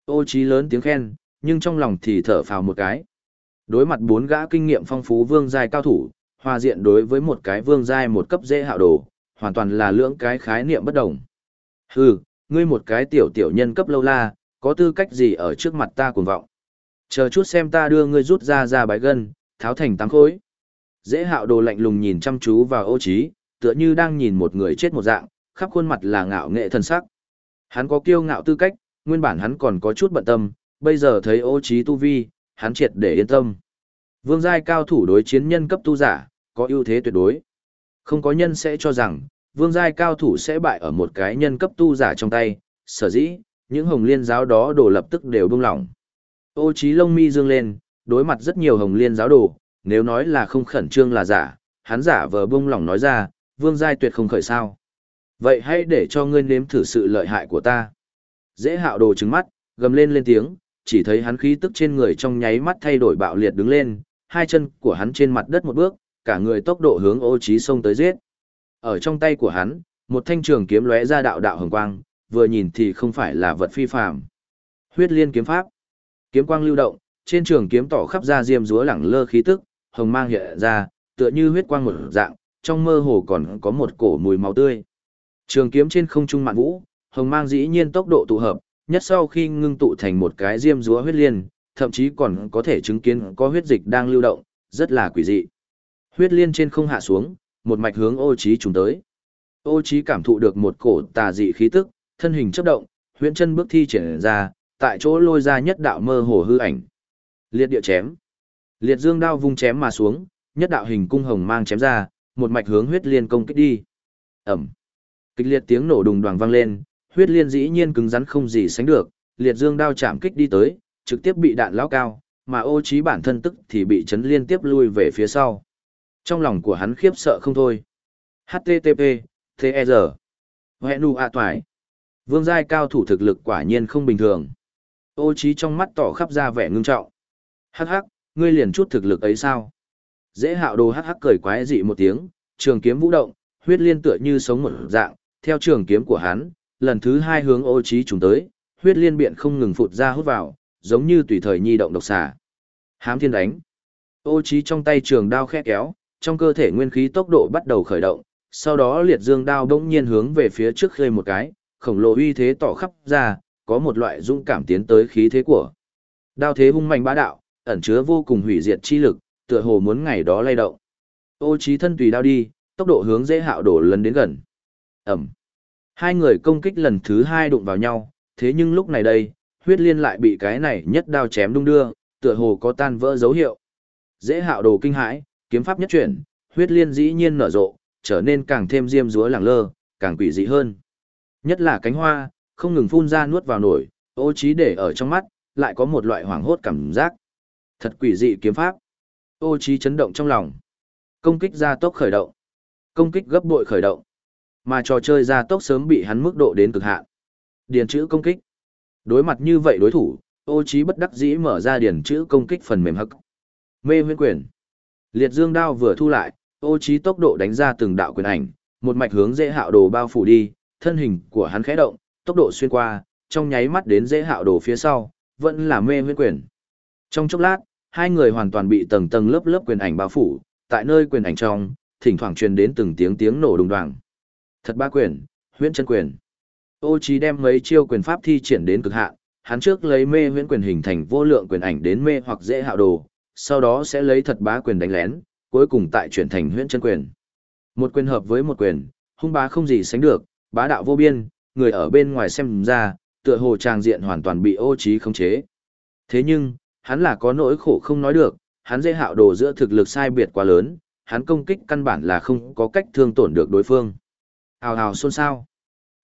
Ô trí lớn tiếng khen, nhưng trong lòng thì thở phào một cái. Đối mặt bốn gã kinh nghiệm phong phú vương giai cao thủ, hòa diện đối với một cái vương giai một cấp dễ hạo đồ, hoàn toàn là lưỡng cái khái niệm bất đồng. Hừ, ngươi một cái tiểu tiểu nhân cấp lâu la, có tư cách gì ở trước mặt ta cuồng vọng. Chờ chút xem ta đưa ngươi rút ra ra bái gân, tháo thành tám khối. Dễ hạo đồ lạnh lùng nhìn chăm chú vào ô trí, tựa như đang nhìn một người chết một dạng, khắp khuôn mặt là ngạo nghệ thần sắc. Hắn có kiêu ngạo tư cách, nguyên bản hắn còn có chút bận tâm, bây giờ thấy ô trí tu vi, hắn triệt để yên tâm. Vương giai cao thủ đối chiến nhân cấp tu giả, có ưu thế tuyệt đối. Không có nhân sẽ cho rằng, vương giai cao thủ sẽ bại ở một cái nhân cấp tu giả trong tay, sở dĩ, những hồng liên giáo đó đổ lập tức đều buông lỏng. Ô trí lông mi dương lên, đối mặt rất nhiều hồng liên giáo đồ, nếu nói là không khẩn trương là giả, hắn giả vờ buông lỏng nói ra, vương giai tuyệt không khởi sao. Vậy hãy để cho ngươi nếm thử sự lợi hại của ta. Dễ hạo đồ trứng mắt, gầm lên lên tiếng, chỉ thấy hắn khí tức trên người trong nháy mắt thay đổi bạo liệt đứng lên, hai chân của hắn trên mặt đất một bước, cả người tốc độ hướng ô trí xông tới giết. Ở trong tay của hắn, một thanh trường kiếm lóe ra đạo đạo hồng quang, vừa nhìn thì không phải là vật phi phàm. Huyết liên kiếm pháp. Kiếm quang lưu động, trên trường kiếm tỏ khắp ra diêm rúa lẳng lơ khí tức, hồng mang hiện ra, tựa như huyết quang một dạng, trong mơ hồ còn có một cổ mùi máu tươi. Trường kiếm trên không trung mạn vũ, hồng mang dĩ nhiên tốc độ tụ hợp, nhất sau khi ngưng tụ thành một cái diêm rúa huyết liên, thậm chí còn có thể chứng kiến có huyết dịch đang lưu động, rất là quỷ dị. Huyết liên trên không hạ xuống, một mạch hướng ô trí trùng tới. Ô trí cảm thụ được một cổ tà dị khí tức, thân hình chấp động, huyễn chân bước thi triển ra, tại chỗ lôi ra nhất đạo mơ hồ hư ảnh. Liệt địa chém. Liệt dương đao vung chém mà xuống, nhất đạo hình cung hồng mang chém ra, một mạch hướng huyết liên công kích đi. Ẩm. Kịch liệt tiếng nổ đùng đoàng vang lên, huyết liên dĩ nhiên cứng rắn không gì sánh được, liệt dương đao chạm kích đi tới, trực tiếp bị đạn lao cao, mà ô trí bản thân tức thì bị chấn liên tiếp lui về phía sau. Trong lòng của hắn khiếp sợ không thôi. HTTP, TR. nụ ạ Toài. Vương giai cao thủ thực lực quả nhiên không bình thường. Ô trí trong mắt tỏ khắp ra vẻ ngưng trọng. Hắc hắc, ngươi liền chút thực lực ấy sao? Dễ hạo đồ hắc hắc cười quái dị một tiếng, trường kiếm vũ động, huyết liên tựa như sống một dạng, theo trường kiếm của hắn, lần thứ hai hướng ô trí trùng tới, huyết liên biện không ngừng phụt ra hút vào, giống như tùy thời nhi động độc xà. Hám thiên đánh. Ô trí trong tay trường đao khẽ kéo, trong cơ thể nguyên khí tốc độ bắt đầu khởi động, sau đó liệt dương đao bỗng nhiên hướng về phía trước khơi một cái, khổng lồ uy thế tỏ khắp ra, có một loại dũng cảm tiến tới khí thế của. Đao thế hung mạnh bá đạo, ẩn chứa vô cùng hủy diệt chi lực, tựa hồ muốn ngày đó lay động. Ô trí thân tùy đao đi, tốc độ hướng dễ hạo đổ lần đến gần. Ẩm. Hai người công kích lần thứ hai đụng vào nhau, thế nhưng lúc này đây, huyết liên lại bị cái này nhất đao chém đung đưa, tựa hồ có tan vỡ dấu hiệu. Dễ hạo đồ kinh hãi, kiếm pháp nhất chuyển, huyết liên dĩ nhiên nở rộ, trở nên càng thêm diêm dúa lẳng lơ, càng quỷ dị hơn. Nhất là cánh hoa, không ngừng phun ra nuốt vào nổi, ô trí để ở trong mắt, lại có một loại hoảng hốt cảm giác. Thật quỷ dị kiếm pháp. Ô trí chấn động trong lòng. Công kích ra tốc khởi động. Công kích gấp bội khởi động. Mà trò chơi ra tốc sớm bị hắn mức độ đến cực hạn. Điền chữ công kích. Đối mặt như vậy đối thủ, ô trí bất đắc dĩ mở ra điền chữ công kích phần mềm hắc. Mê huyễn quyền. Liệt dương đao vừa thu lại, ô trí tốc độ đánh ra từng đạo quyền ảnh, một mạch hướng dễ hạo đồ bao phủ đi, thân hình của hắn khẽ động, tốc độ xuyên qua, trong nháy mắt đến dễ hạo đồ phía sau, vẫn là mê huyễn quyền. Trong chốc lát, hai người hoàn toàn bị tầng tầng lớp lớp quyền ảnh bao phủ, tại nơi quyền ảnh trong, thỉnh thoảng truyền đến từng tiếng tiếng nổ đùng đoàng. Thật ba quyền, huyễn chân quyền. Ô Chí đem mấy chiêu quyền pháp thi triển đến cực hạn, hắn trước lấy mê huyễn quyền hình thành vô lượng quyền ảnh đến mê hoặc dễ hạo đồ, sau đó sẽ lấy thật bá quyền đánh lén, cuối cùng tại chuyển thành huyễn chân quyền. Một quyền hợp với một quyền, hung bá không gì sánh được, bá đạo vô biên, người ở bên ngoài xem ra, tựa hồ tràng diện hoàn toàn bị ô trí khống chế. Thế nhưng, hắn là có nỗi khổ không nói được, hắn dễ hạo đồ giữa thực lực sai biệt quá lớn, hắn công kích căn bản là không có cách thương tổn được đối phương. Hào hào xôn xao.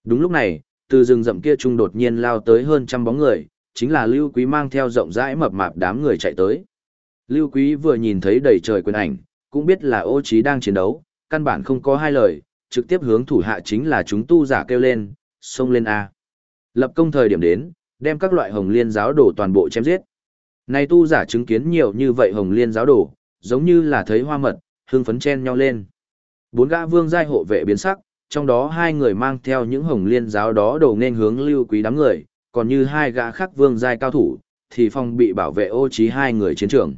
Đúng lúc này, từ rừng rậm kia trung đột nhiên lao tới hơn trăm bóng người, chính là Lưu Quý mang theo rộng rãi mập mạp đám người chạy tới. Lưu Quý vừa nhìn thấy đầy trời quyền ảnh, cũng biết là ô trí đang chiến đấu, căn bản không có hai lời, trực tiếp hướng thủ hạ chính là chúng tu giả kêu lên, xông lên A. Lập công thời điểm đến, đem các loại hồng liên giáo đồ toàn bộ chém giết. Này tu giả chứng kiến nhiều như vậy hồng liên giáo đồ, giống như là thấy hoa mật, hương phấn chen nhau lên. Bốn gã vương giai hộ vệ biến sắc, trong đó hai người mang theo những hồng liên giáo đó đổ nên hướng lưu quý đám người, còn như hai gã khác vương giai cao thủ, thì phong bị bảo vệ ô trí hai người chiến trường.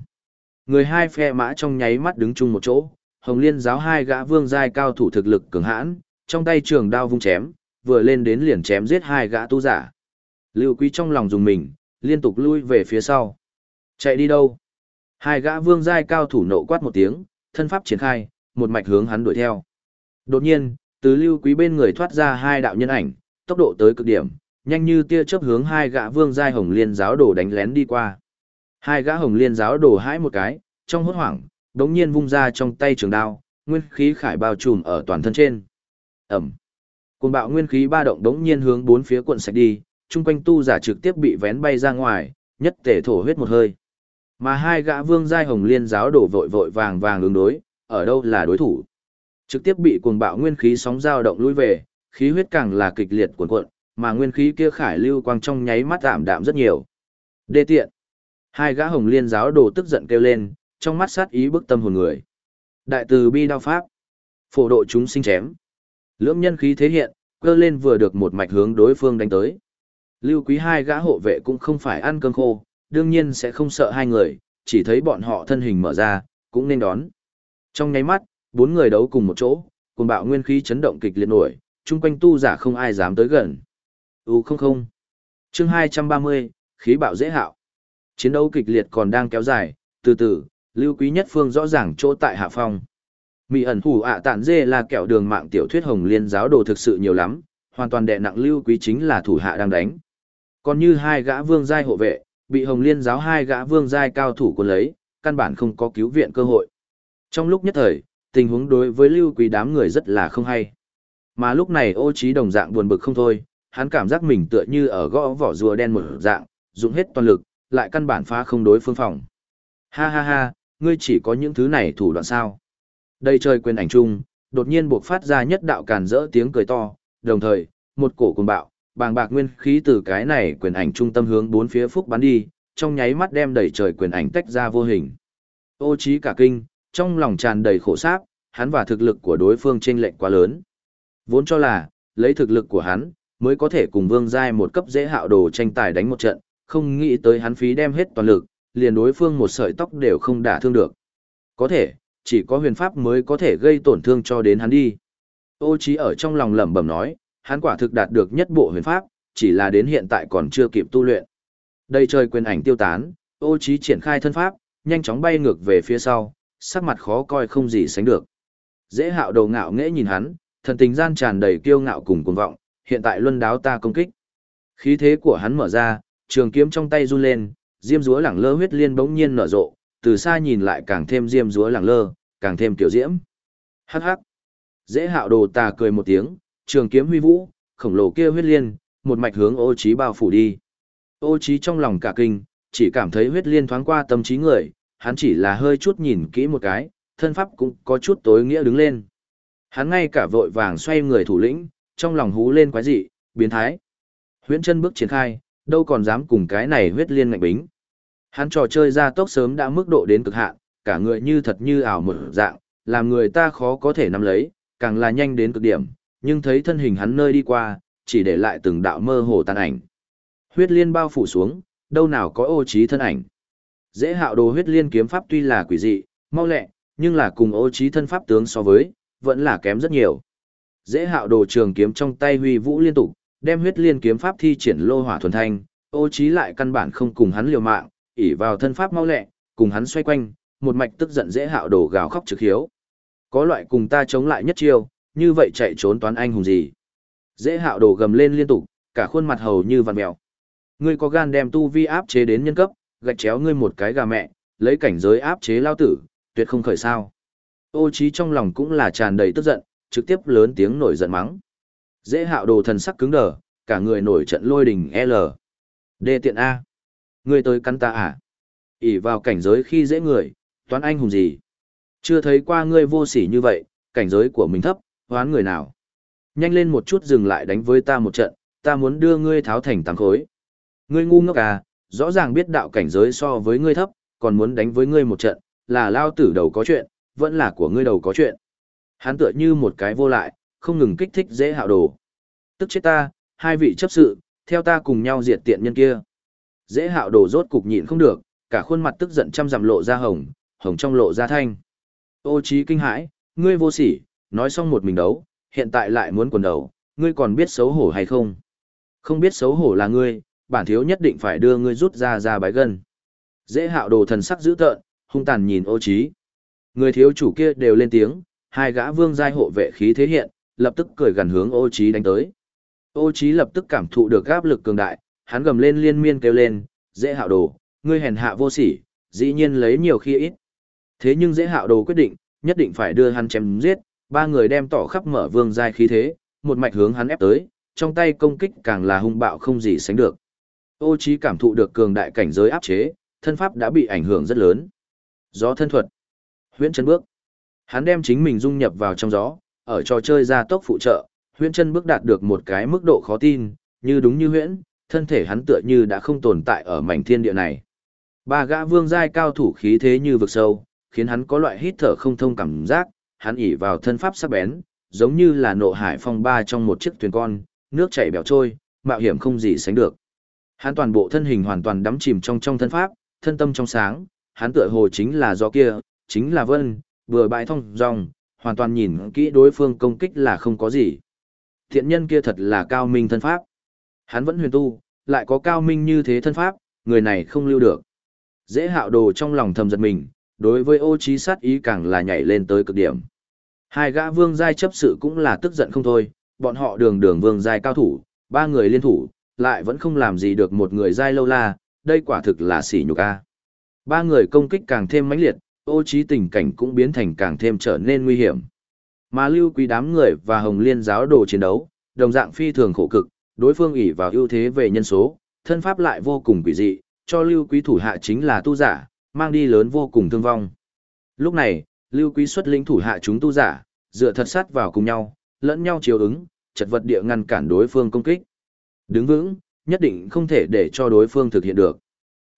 Người hai phe mã trong nháy mắt đứng chung một chỗ, hồng liên giáo hai gã vương giai cao thủ thực lực cường hãn, trong tay trường đao vung chém, vừa lên đến liền chém giết hai gã tu giả. Lưu quý trong lòng dùng mình, liên tục lui về phía sau. Chạy đi đâu? Hai gã vương giai cao thủ nộ quát một tiếng, thân pháp triển khai, một mạch hướng hắn đuổi theo. Đột nhiên, từ lưu quý bên người thoát ra hai đạo nhân ảnh, tốc độ tới cực điểm, nhanh như tia chớp hướng hai gã vương giai hồng liên giáo đồ đánh lén đi qua. Hai gã hồng liên giáo đồ hãi một cái, trong hốt hoảng, đống nhiên vung ra trong tay trường đao, nguyên khí khải bao trùm ở toàn thân trên. Ẩm. Cùng bạo nguyên khí ba động đống nhiên hướng bốn phía cuộn sạch đi, chung quanh tu giả trực tiếp bị vén bay ra ngoài, nhất tể thổ huyết một hơi. Mà hai gã vương giai hồng liên giáo đổ vội vội vàng vàng ứng đối, ở đâu là đối thủ. Trực tiếp bị cuồng bạo nguyên khí sóng dao động lui về, khí huyết càng là kịch liệt cuộn cuộn, mà nguyên khí kia khải lưu quang trong nháy mắt giảm đạm rất nhiều. Đê tiện. Hai gã hồng liên giáo đồ tức giận kêu lên, trong mắt sát ý bức tâm hồn người. Đại từ bi đao pháp. Phổ độ chúng sinh chém. Lưỡng nhân khí thế hiện, cơ lên vừa được một mạch hướng đối phương đánh tới. Lưu quý hai gã hộ vệ cũng không phải ăn cơm khô, đương nhiên sẽ không sợ hai người, chỉ thấy bọn họ thân hình mở ra, cũng nên đón. Trong nháy mắt, bốn người đấu cùng một chỗ, cùng bạo nguyên khí chấn động kịch liệt nổi, chung quanh tu giả không ai dám tới gần. U không không. Chương 230, khí bạo dễ hạo. Chiến đấu kịch liệt còn đang kéo dài, từ từ, lưu quý nhất phương rõ ràng chỗ tại hạ phong. mỹ ẩn hủ ạ tản dê là kẹo đường mạng tiểu thuyết hồng liên giáo đồ thực sự nhiều lắm, hoàn toàn đệ nặng lưu quý chính là thủ hạ đang đánh. Còn như hai gã vương giai hộ vệ, bị hồng liên giáo hai gã vương giai cao thủ quân lấy, căn bản không có cứu viện cơ hội. Trong lúc nhất thời, tình huống đối với lưu quý đám người rất là không hay. Mà lúc này ô trí đồng dạng buồn bực không thôi, hắn cảm giác mình tựa như ở gõ vỏ rùa đen một dạng, dùng hết toàn lực, lại căn bản phá không đối phương phòng. Ha ha ha, ngươi chỉ có những thứ này thủ đoạn sao. Đây trời quyền ảnh chung, đột nhiên buộc phát ra nhất đạo càn rỡ tiếng cười to, đồng thời, một cổ cuồng bạo, bàng bạc nguyên khí từ cái này quyền ảnh trung tâm hướng bốn phía phúc bắn đi, trong nháy mắt đem đầy trời quyền ảnh tách ra vô hình. Ô trí cả kinh, trong lòng tràn đầy khổ sáp, hắn và thực lực của đối phương chênh lệch quá lớn. Vốn cho là, lấy thực lực của hắn, mới có thể cùng vương giai một cấp dễ hạo đồ tranh tài đánh một trận, không nghĩ tới hắn phí đem hết toàn lực, liền đối phương một sợi tóc đều không đả thương được. Có thể, chỉ có huyền pháp mới có thể gây tổn thương cho đến hắn đi. Ô trí ở trong lòng lẩm bẩm nói, hắn quả thực đạt được nhất bộ huyền pháp, chỉ là đến hiện tại còn chưa kịp tu luyện. Đây trời quyền ảnh tiêu tán, ô trí triển khai thân pháp, nhanh chóng bay ngược về phía sau, sắc mặt khó coi không gì sánh được. Dễ hạo đầu ngạo nghễ nhìn hắn, thần tình gian tràn đầy kiêu ngạo cùng cuồng vọng, hiện tại luân đáo ta công kích. Khí thế của hắn mở ra, trường kiếm trong tay run lên, diêm dúa lẳng lơ huyết liên bỗng nhiên nở rộ, từ xa nhìn lại càng thêm diêm dúa lẳng lơ, càng thêm tiểu diễm. Hắc hắc. Dễ hạo đồ tà cười một tiếng, trường kiếm huy vũ, khổng lồ kia huyết liên, một mạch hướng ô trí bao phủ đi. Ô trí trong lòng cả kinh, chỉ cảm thấy huyết liên thoáng qua tâm trí người, hắn chỉ là hơi chút nhìn kỹ một cái, thân pháp cũng có chút tối nghĩa đứng lên. Hắn ngay cả vội vàng xoay người thủ lĩnh, trong lòng hú lên quái dị, biến thái. Huyễn chân bước triển khai, đâu còn dám cùng cái này huyết liên ngạnh bính. Hắn trò chơi ra tốc sớm đã mức độ đến cực hạn, cả người như thật như ảo một dạng, làm người ta khó có thể nắm lấy, càng là nhanh đến cực điểm, nhưng thấy thân hình hắn nơi đi qua, chỉ để lại từng đạo mơ hồ tàn ảnh. Huyết liên bao phủ xuống, đâu nào có ô trí thân ảnh. Dễ hạo đồ huyết liên kiếm pháp tuy là quỷ dị, mau lẹ, nhưng là cùng ô trí thân pháp tướng so với, vẫn là kém rất nhiều. Dễ hạo đồ trường kiếm trong tay huy vũ liên tục, đem huyết liên kiếm pháp thi triển lô hỏa thuần thanh, ô trí lại căn bản không cùng hắn liều mạng, ỉ vào thân pháp mau lẹ, cùng hắn xoay quanh, một mạch tức giận dễ hạo đồ gào khóc trực hiếu. Có loại cùng ta chống lại nhất chiêu, như vậy chạy trốn toán anh hùng gì. Dễ hạo đồ gầm lên liên tục, cả khuôn mặt hầu như vằn mèo. Ngươi có gan đem tu vi áp chế đến nhân cấp, gạch chéo ngươi một cái gà mẹ, lấy cảnh giới áp chế lao tử, tuyệt không khởi sao. Ô trí trong lòng cũng là tràn đầy tức giận, trực tiếp lớn tiếng nổi giận mắng. Dễ hạo đồ thần sắc cứng đờ, cả người nổi trận lôi đình L. Đê tiện A. Ngươi tới cắn ta à? ỉ vào cảnh giới khi dễ người, toán anh hùng gì? Chưa thấy qua ngươi vô sỉ như vậy, cảnh giới của mình thấp, hoán người nào? Nhanh lên một chút dừng lại đánh với ta một trận, ta muốn đưa ngươi tháo thành tăng khối. Ngươi ngu ngốc à, rõ ràng biết đạo cảnh giới so với ngươi thấp, còn muốn đánh với ngươi một trận, là lao tử đầu có chuyện, vẫn là của ngươi đầu có chuyện. Hắn tựa như một cái vô lại, không ngừng kích thích dễ hạo đồ. Tức chết ta, hai vị chấp sự, theo ta cùng nhau diệt tiện nhân kia. Dễ hạo đồ rốt cục nhịn không được, cả khuôn mặt tức giận trăm dặm lộ ra hồng, hồng trong lộ ra thanh. Ô trí kinh hãi, ngươi vô sỉ, nói xong một mình đấu, hiện tại lại muốn quần đầu, ngươi còn biết xấu hổ hay không? Không biết xấu hổ là ngươi, bản thiếu nhất định phải đưa ngươi rút ra ra bái gần. Dễ hạo đồ thần sắc dữ tợn, hung tàn nhìn ô trí. Người thiếu chủ kia đều lên tiếng, hai gã vương giai hộ vệ khí thế hiện, lập tức cười gần hướng ô trí đánh tới. Ô trí lập tức cảm thụ được áp lực cường đại, hắn gầm lên liên miên kêu lên, dễ hạo đồ, ngươi hèn hạ vô sỉ, dĩ nhiên lấy nhiều khi ít. Thế nhưng dễ hạo đồ quyết định, nhất định phải đưa hắn chém giết, ba người đem tỏ khắp mở vương giai khí thế, một mạch hướng hắn ép tới, trong tay công kích càng là hung bạo không gì sánh được. Ô trí cảm thụ được cường đại cảnh giới áp chế, thân pháp đã bị ảnh hưởng rất lớn. Gió thân thuật. Huyễn chân bước. Hắn đem chính mình dung nhập vào trong gió, ở trò chơi gia tốc phụ trợ, huyễn chân bước đạt được một cái mức độ khó tin, như đúng như huyễn, thân thể hắn tựa như đã không tồn tại ở mảnh thiên địa này. Ba gã vương giai cao thủ khí thế như vực sâu, khiến hắn có loại hít thở không thông cảm giác, hắn ỉ vào thân pháp sắc bén, giống như là nộ hải phong ba trong một chiếc thuyền con, nước chảy bèo trôi, mạo hiểm không gì sánh được. Hắn toàn bộ thân hình hoàn toàn đắm chìm trong trong thân pháp, thân tâm trong sáng, hắn tựa hồ chính là do kia, chính là vân, vừa bại thông dòng, hoàn toàn nhìn kỹ đối phương công kích là không có gì. Thiện nhân kia thật là cao minh thân pháp. Hắn vẫn huyền tu, lại có cao minh như thế thân pháp, người này không lưu được. Dễ hạo đồ trong lòng thầm giật mình, đối với ô trí sát ý càng là nhảy lên tới cực điểm. Hai gã vương giai chấp sự cũng là tức giận không thôi, bọn họ đường đường vương giai cao thủ, ba người liên thủ, lại vẫn không làm gì được một người giai lâu la, đây quả thực là sỉ nhục a. Ba người công kích càng thêm mãnh liệt, ô trí tình cảnh cũng biến thành càng thêm trở nên nguy hiểm. Mà lưu quý đám người và hồng liên giáo đồ chiến đấu, đồng dạng phi thường khổ cực, đối phương ỷ vào ưu thế về nhân số, thân pháp lại vô cùng quỷ dị, cho lưu quý thủ hạ chính là tu giả, mang đi lớn vô cùng thương vong. Lúc này, lưu quý xuất lĩnh thủ hạ chúng tu giả, dựa thật sát vào cùng nhau, lẫn nhau chiều ứng, chật vật địa ngăn cản đối phương công kích. Đứng vững, nhất định không thể để cho đối phương thực hiện được.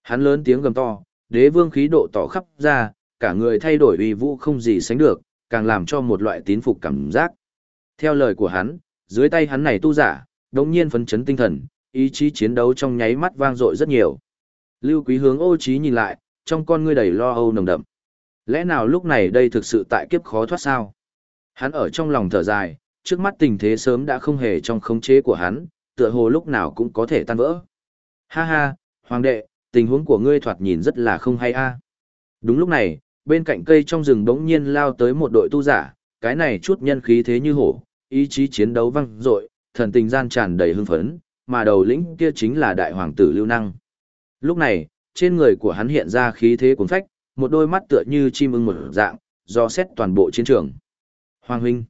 Hắn lớn tiếng gầm to, đế vương khí độ tỏ khắp ra, cả người thay đổi uy vũ không gì sánh được, càng làm cho một loại tín phục cảm giác. Theo lời của hắn, dưới tay hắn này tu giả, đồng nhiên phấn chấn tinh thần, ý chí chiến đấu trong nháy mắt vang dội rất nhiều. Lưu Quý hướng ô Chí nhìn lại, trong con ngươi đầy lo âu nồng đậm. Lẽ nào lúc này đây thực sự tại kiếp khó thoát sao? Hắn ở trong lòng thở dài, trước mắt tình thế sớm đã không hề trong khống chế của hắn, tựa hồ lúc nào cũng có thể tan vỡ. Ha ha, hoàng đệ, tình huống của ngươi thoạt nhìn rất là không hay a. Đúng lúc này, bên cạnh cây trong rừng bỗng nhiên lao tới một đội tu giả, cái này chút nhân khí thế như hổ, ý chí chiến đấu văng dội, thần tình gian tràn đầy hưng phấn, mà đầu lĩnh kia chính là đại hoàng tử Lưu Năng. Lúc này, trên người của hắn hiện ra khí thế cuốn phách, một đôi mắt tựa như chim ưng một dạng, do xét toàn bộ chiến trường. Hoàng huynh.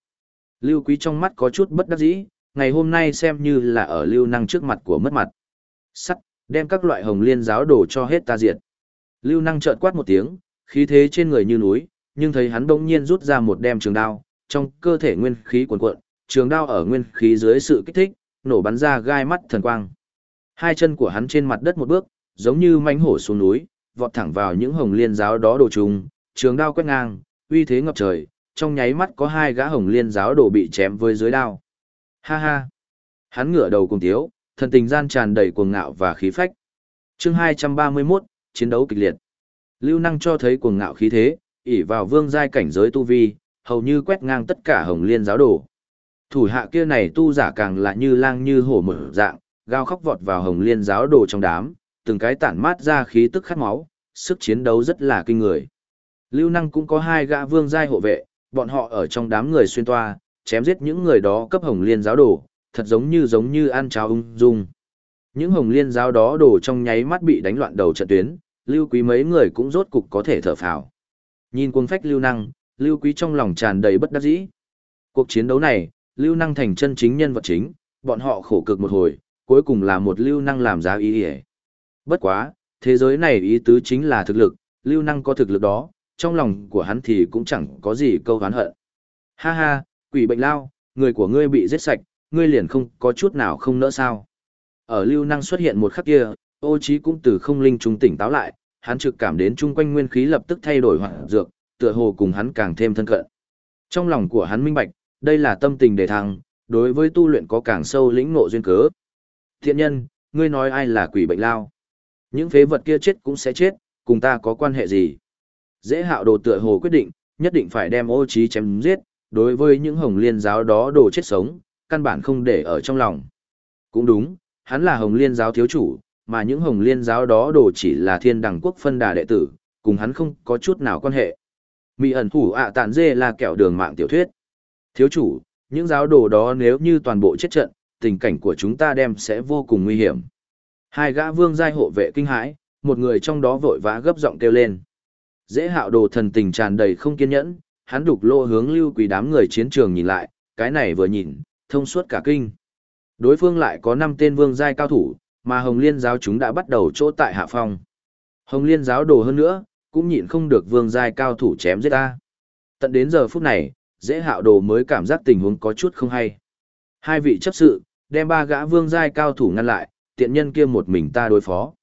Lưu Quý trong mắt có chút bất đắc dĩ, ngày hôm nay xem như là ở Lưu Năng trước mặt của mất mặt. Sắt, đem các loại hồng liên giáo đổ cho hết ta diệt. Lưu Năng chợt quát một tiếng, khí thế trên người như núi, nhưng thấy hắn đông nhiên rút ra một đem trường đao, trong cơ thể nguyên khí cuồn cuộn, trường đao ở nguyên khí dưới sự kích thích, nổ bắn ra gai mắt thần quang. Hai chân của hắn trên mặt đất một bước, giống như mãnh hổ xuống núi, vọt thẳng vào những hồng liên giáo đó đồ trùng, trường đao quét ngang, uy thế ngập trời, trong nháy mắt có hai gã hồng liên giáo đồ bị chém với dưới đao. Ha ha! Hắn ngửa đầu cùng tiếu, thần tình gian tràn đầy cuồng ngạo và khí phách. chương 231, chiến đấu kịch liệt. Lưu năng cho thấy cuồng ngạo khí thế, ỷ vào vương giai cảnh giới tu vi, hầu như quét ngang tất cả hồng liên giáo đồ. Thủ hạ kia này tu giả càng là như lang như hổ mở dạng, gao khóc vọt vào hồng liên giáo đồ trong đám, từng cái tản mát ra khí tức khát máu, sức chiến đấu rất là kinh người. Lưu năng cũng có hai gã vương giai hộ vệ, bọn họ ở trong đám người xuyên toa, chém giết những người đó cấp hồng liên giáo đồ, thật giống như giống như ăn cháo ung dung. Những hồng liên giáo đó đổ trong nháy mắt bị đánh loạn đầu trận tuyến, lưu quý mấy người cũng rốt cục có thể thở phào. Nhìn cuồng phách lưu năng, lưu quý trong lòng tràn đầy bất đắc dĩ. Cuộc chiến đấu này, lưu năng thành chân chính nhân vật chính, bọn họ khổ cực một hồi, cuối cùng là một lưu năng làm giá ý ỉa. Bất quá, thế giới này ý tứ chính là thực lực, lưu năng có thực lực đó, trong lòng của hắn thì cũng chẳng có gì câu hán hận. Ha ha, quỷ bệnh lao, người của ngươi bị giết sạch, ngươi liền không có chút nào không nỡ sao. Ở lưu năng xuất hiện một khắc kia, ô trí cũng từ không linh trung tỉnh táo lại, hắn trực cảm đến chung quanh nguyên khí lập tức thay đổi hoạt dược, tựa hồ cùng hắn càng thêm thân cận. Trong lòng của hắn minh bạch, đây là tâm tình đề thăng, đối với tu luyện có càng sâu lĩnh ngộ duyên cớ. Thiện nhân, ngươi nói ai là quỷ bệnh lao? Những phế vật kia chết cũng sẽ chết, cùng ta có quan hệ gì? Dễ hạo đồ tựa hồ quyết định, nhất định phải đem ô trí chém giết, đối với những hồng liên giáo đó đồ chết sống, căn bản không để ở trong lòng. Cũng đúng, hắn là hồng liên giáo thiếu chủ, mà những hồng liên giáo đó đồ chỉ là thiên đẳng quốc phân đà đệ tử, cùng hắn không có chút nào quan hệ. Mỹ ẩn thủ ạ tàn dê là kẹo đường mạng tiểu thuyết. Thiếu chủ, những giáo đồ đó nếu như toàn bộ chết trận, tình cảnh của chúng ta đem sẽ vô cùng nguy hiểm. Hai gã vương giai hộ vệ kinh hãi, một người trong đó vội vã gấp giọng kêu lên. Dễ hạo đồ thần tình tràn đầy không kiên nhẫn, hắn đục lô hướng lưu quý đám người chiến trường nhìn lại, cái này vừa nhìn, thông suốt cả kinh. Đối phương lại có 5 tên vương giai cao thủ, mà Hồng Liên giáo chúng đã bắt đầu chỗ tại hạ phong. Hồng Liên giáo đồ hơn nữa, cũng nhịn không được vương giai cao thủ chém giết ta. Tận đến giờ phút này, dễ hạo đồ mới cảm giác tình huống có chút không hay. Hai vị chấp sự, đem ba gã vương giai cao thủ ngăn lại, tiện nhân kia một mình ta đối phó.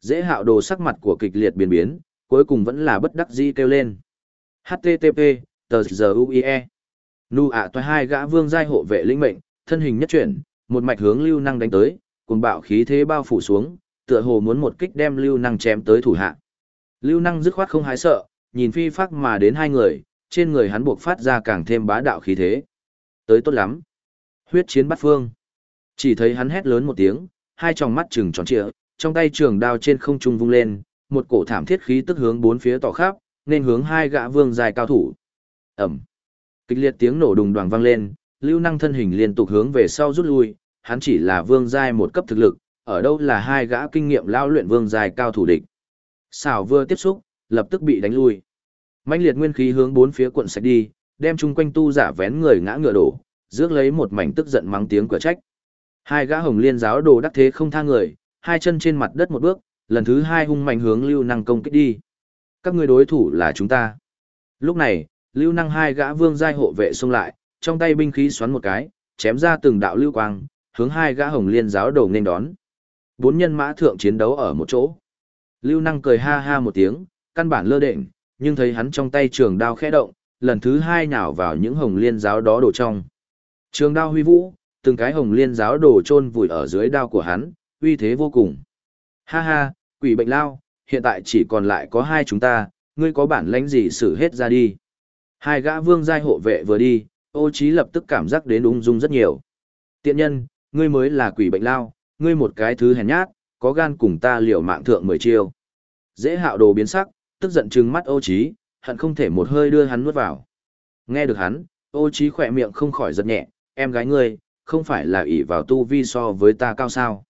Dễ hạo đồ sắc mặt của kịch liệt biến biến, cuối cùng vẫn là bất đắc dĩ kêu lên. HTTP, tờ giờ UIE. Nu ạ toài hai gã vương giai hộ vệ linh mệnh, thân hình nhất chuyển, một mạch hướng lưu năng đánh tới, cùng bạo khí thế bao phủ xuống, tựa hồ muốn một kích đem lưu năng chém tới thủ hạ. Lưu năng dứt khoát không hái sợ, nhìn phi phác mà đến hai người, trên người hắn buộc phát ra càng thêm bá đạo khí thế. Tới tốt lắm. Huyết chiến bắt phương. Chỉ thấy hắn hét lớn một tiếng, hai tròng mắt trừng tròn trịa, trong tay trường đao trên không trung vung lên, một cổ thảm thiết khí tức hướng bốn phía tỏ khắp, nên hướng hai gã vương dài cao thủ. Ẩm. Kịch liệt tiếng nổ đùng đoàng vang lên, lưu năng thân hình liên tục hướng về sau rút lui, hắn chỉ là vương giai một cấp thực lực, ở đâu là hai gã kinh nghiệm lao luyện vương giai cao thủ địch. Xảo vừa tiếp xúc, lập tức bị đánh lui. Mãnh liệt nguyên khí hướng bốn phía cuộn sạch đi, đem chung quanh tu giả vén người ngã ngựa đổ, rước lấy một mảnh tức giận mắng tiếng cửa trách. Hai gã hồng liên giáo đồ đắc thế không tha người, hai chân trên mặt đất một bước, lần thứ hai hung mạnh hướng lưu năng công kích đi. Các người đối thủ là chúng ta. Lúc này, lưu năng hai gã vương giai hộ vệ xông lại, trong tay binh khí xoắn một cái, chém ra từng đạo lưu quang, hướng hai gã hồng liên giáo đầu nên đón. Bốn nhân mã thượng chiến đấu ở một chỗ. Lưu năng cười ha ha một tiếng, căn bản lơ đệnh, nhưng thấy hắn trong tay trường đao khẽ động, lần thứ hai nhào vào những hồng liên giáo đó đổ trong. Trường đao huy vũ, từng cái hồng liên giáo đổ chôn vùi ở dưới đao của hắn, uy thế vô cùng. Ha ha, quỷ bệnh lao, hiện tại chỉ còn lại có hai chúng ta, ngươi có bản lãnh gì xử hết ra đi. Hai gã vương giai hộ vệ vừa đi, ô trí lập tức cảm giác đến ung dung rất nhiều. Tiện nhân, ngươi mới là quỷ bệnh lao, ngươi một cái thứ hèn nhát, có gan cùng ta liều mạng thượng mười chiêu. Dễ hạo đồ biến sắc, tức giận trừng mắt ô trí, hận không thể một hơi đưa hắn nuốt vào. Nghe được hắn, ô trí khỏe miệng không khỏi giật nhẹ, em gái ngươi, không phải là ỷ vào tu vi so với ta cao sao.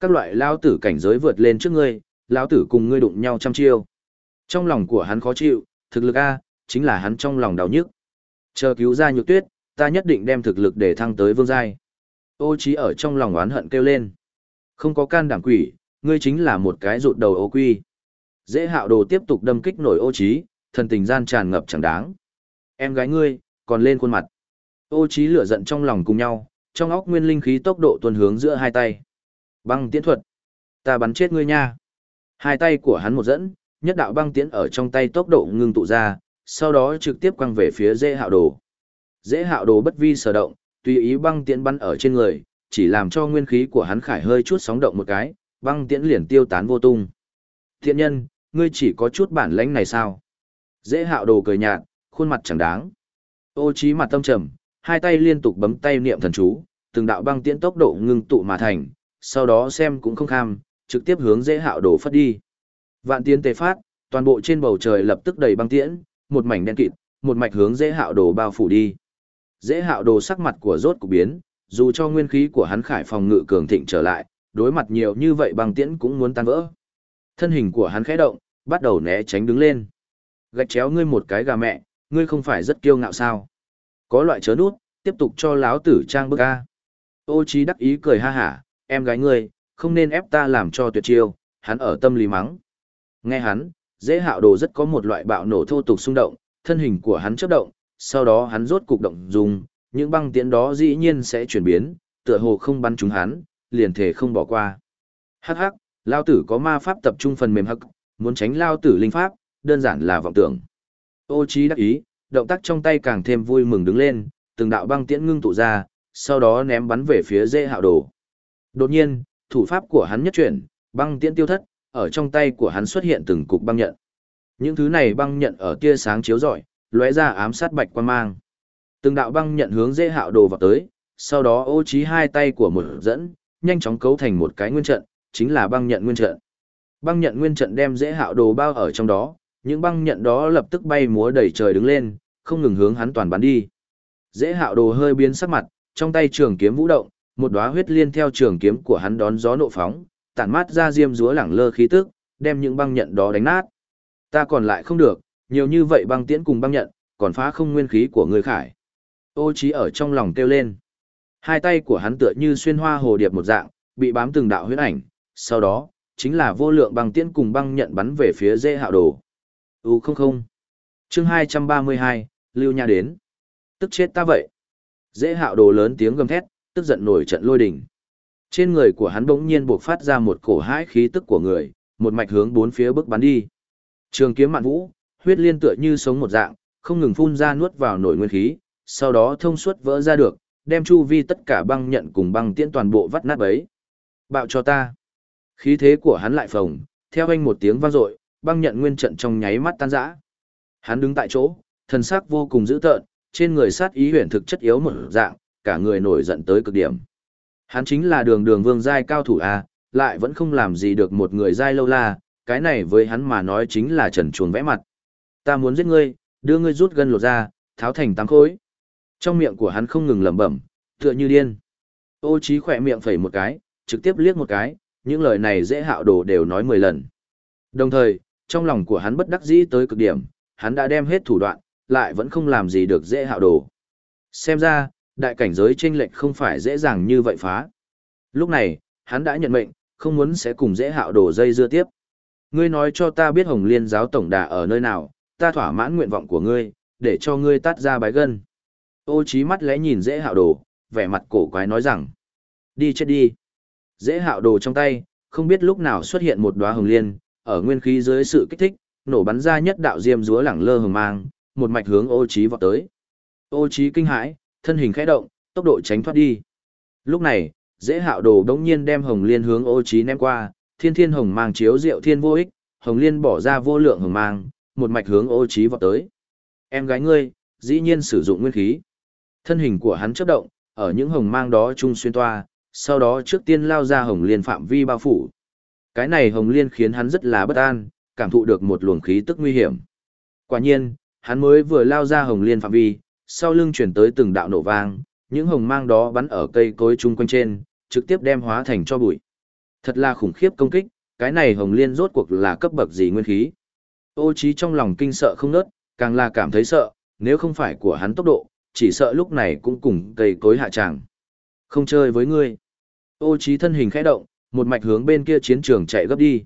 Các loại lao tử cảnh giới vượt lên trước ngươi, lao tử cùng ngươi đụng nhau trăm chiêu. Trong lòng của hắn khó chịu, thực lực A, chính là hắn trong lòng đau nhức. Chờ cứu ra nhược tuyết, ta nhất định đem thực lực để thăng tới vương giai. Ô trí ở trong lòng oán hận kêu lên. Không có can đảm quỷ, ngươi chính là một cái rụt đầu ô quy. Dễ hạo đồ tiếp tục đâm kích nổi ô trí, thần tình gian tràn ngập chẳng đáng. Em gái ngươi, còn lên khuôn mặt. Ô trí lửa giận trong lòng cùng nhau, trong óc nguyên linh khí tốc độ tuần hướng giữa hai tay. Băng tiễn thuật. Ta bắn chết ngươi nha. Hai tay của hắn một dẫn, nhất đạo băng tiễn ở trong tay tốc độ ngưng tụ ra, sau đó trực tiếp quăng về phía dễ hạo đồ. Dễ hạo đồ bất vi sở động, tùy ý băng tiễn bắn ở trên người, chỉ làm cho nguyên khí của hắn khải hơi chút sóng động một cái, băng tiễn liền tiêu tán vô tung. Thiện nhân, ngươi chỉ có chút bản lãnh này sao? Dễ hạo đồ cười nhạt, khuôn mặt chẳng đáng. Ô trí mặt tâm trầm, hai tay liên tục bấm tay niệm thần chú, từng đạo băng tiễn tốc độ ngưng tụ mà thành, sau đó xem cũng không kham, trực tiếp hướng dễ hạo đồ phát đi. Vạn tiễn tề phát, toàn bộ trên bầu trời lập tức đầy băng tiễn, một mảnh đen kịt, một mạch hướng dễ hạo đồ bao phủ đi. Dễ hạo đồ sắc mặt của rốt cục biến, dù cho nguyên khí của hắn khải phòng ngự cường thịnh trở lại, đối mặt nhiều như vậy băng tiễn cũng muốn tan vỡ. Thân hình của hắn khẽ động, bắt đầu né tránh đứng lên. Gạch chéo ngươi một cái gà mẹ, ngươi không phải rất kiêu ngạo sao? Có loại chớ nút, tiếp tục cho láo tử trang bức a. Ô Chí đắc ý cười ha hả, em gái ngươi, không nên ép ta làm cho tuyệt chiêu, hắn ở tâm lý mắng. Nghe hắn, dễ hạo đồ rất có một loại bạo nổ thô tục xung động, thân hình của hắn chớp động, sau đó hắn rốt cục động dùng, những băng tiễn đó dĩ nhiên sẽ chuyển biến, tựa hồ không bắn trúng hắn, liền thể không bỏ qua. Hắc hắc, lao tử có ma pháp tập trung phần mềm hắc, muốn tránh lao tử linh pháp, đơn giản là vọng tưởng. Ô trí đắc ý, động tác trong tay càng thêm vui mừng đứng lên, từng đạo băng tiễn ngưng tụ ra, sau đó ném bắn về phía dễ hạo đồ. Đột nhiên, thủ pháp của hắn nhất chuyển, băng tiễn tiêu thất, ở trong tay của hắn xuất hiện từng cục băng nhận. Những thứ này băng nhận ở tia sáng chiếu rọi, lóe ra ám sát bạch quan mang. Từng đạo băng nhận hướng dễ hạo đồ vào tới, sau đó ô trí hai tay của một dẫn, nhanh chóng cấu thành một cái nguyên trận, chính là băng nhận nguyên trận. Băng nhận nguyên trận đem dễ hạo đồ bao ở trong đó, những băng nhận đó lập tức bay múa đầy trời đứng lên, không ngừng hướng hắn toàn bắn đi. Dễ hạo đồ hơi biến sắc mặt, trong tay trường kiếm vũ động, một đóa huyết liên theo trường kiếm của hắn đón gió nộ phóng, tản mát ra diêm rúa lẳng lơ khí tức, đem những băng nhận đó đánh nát. Ta còn lại không được, nhiều như vậy băng tiễn cùng băng nhận, còn phá không nguyên khí của người khải. Ô trí ở trong lòng kêu lên. Hai tay của hắn tựa như xuyên hoa hồ điệp một dạng, bị bám từng đạo huyết ảnh, sau đó, chính là vô lượng băng tiễn cùng băng nhận bắn về phía dễ hạo đồ. U không không. Chương 232, Lưu Nha đến. Tức chết ta vậy. Dễ hạo đồ lớn tiếng gầm thét, tức giận nổi trận lôi đình. Trên người của hắn bỗng nhiên buộc phát ra một cổ hãi khí tức của người, một mạch hướng bốn phía bước bắn đi. Trường kiếm mạn vũ, huyết liên tựa như sống một dạng, không ngừng phun ra nuốt vào nổi nguyên khí, sau đó thông suốt vỡ ra được, đem chu vi tất cả băng nhận cùng băng tiễn toàn bộ vắt nát bấy. Bạo cho ta. Khí thế của hắn lại phồng, theo anh một tiếng vang dội, băng nhận nguyên trận trong nháy mắt tan rã. Hắn đứng tại chỗ, thần sắc vô cùng dữ tợn, trên người sát ý huyền thực chất yếu một dạng, cả người nổi giận tới cực điểm. Hắn chính là đường đường vương giai cao thủ A, lại vẫn không làm gì được một người giai lâu la, cái này với hắn mà nói chính là trần chuồng vẽ mặt. Ta muốn giết ngươi, đưa ngươi rút gân lột ra, tháo thành tám khối. Trong miệng của hắn không ngừng lẩm bẩm, tựa như điên. Ô trí khỏe miệng phẩy một cái, trực tiếp liếc một cái, những lời này dễ hạo đồ đều nói mười lần. Đồng thời, trong lòng của hắn bất đắc dĩ tới cực điểm, hắn đã đem hết thủ đoạn, lại vẫn không làm gì được dễ hạo đồ. Xem ra, đại cảnh giới chênh lệch không phải dễ dàng như vậy phá. Lúc này, hắn đã nhận mệnh, không muốn sẽ cùng dễ hạo đồ dây dưa tiếp. Ngươi nói cho ta biết Hồng Liên giáo tổng đà ở nơi nào, ta thỏa mãn nguyện vọng của ngươi, để cho ngươi tát ra bái gân. Ô trí mắt lẽ nhìn dễ hạo đồ, vẻ mặt cổ quái nói rằng, đi chết đi. Dễ hạo đồ trong tay, không biết lúc nào xuất hiện một đóa hồng liên, ở nguyên khí dưới sự kích thích, nổ bắn ra nhất đạo diêm rúa lẳng lơ hồng mang, một mạch hướng ô trí vọt tới. Ô trí kinh hãi, thân hình khẽ động, tốc độ tránh thoát đi. Lúc này, dễ hạo đồ đống nhiên đem hồng liên hướng ô trí ném qua, thiên thiên hồng mang chiếu diệu thiên vô ích, hồng liên bỏ ra vô lượng hồng mang, một mạch hướng ô trí vọt tới. Em gái ngươi, dĩ nhiên sử dụng nguyên khí. Thân hình của hắn chớp động, ở những hồng mang đó trung xuyên toa, sau đó trước tiên lao ra hồng liên phạm vi bao phủ. Cái này hồng liên khiến hắn rất là bất an, cảm thụ được một luồng khí tức nguy hiểm. Quả nhiên, hắn mới vừa lao ra hồng liên phạm vi, sau lưng chuyển tới từng đạo nổ vang, những hồng mang đó bắn ở cây cối chung quanh trên, trực tiếp đem hóa thành cho bụi. Thật là khủng khiếp công kích, cái này hồng liên rốt cuộc là cấp bậc gì nguyên khí. Ô trí trong lòng kinh sợ không nớt, càng là cảm thấy sợ, nếu không phải của hắn tốc độ, chỉ sợ lúc này cũng cùng cây cối hạ tràng. Không chơi với ngươi. Ô trí thân hình khẽ động, một mạch hướng bên kia chiến trường chạy gấp đi.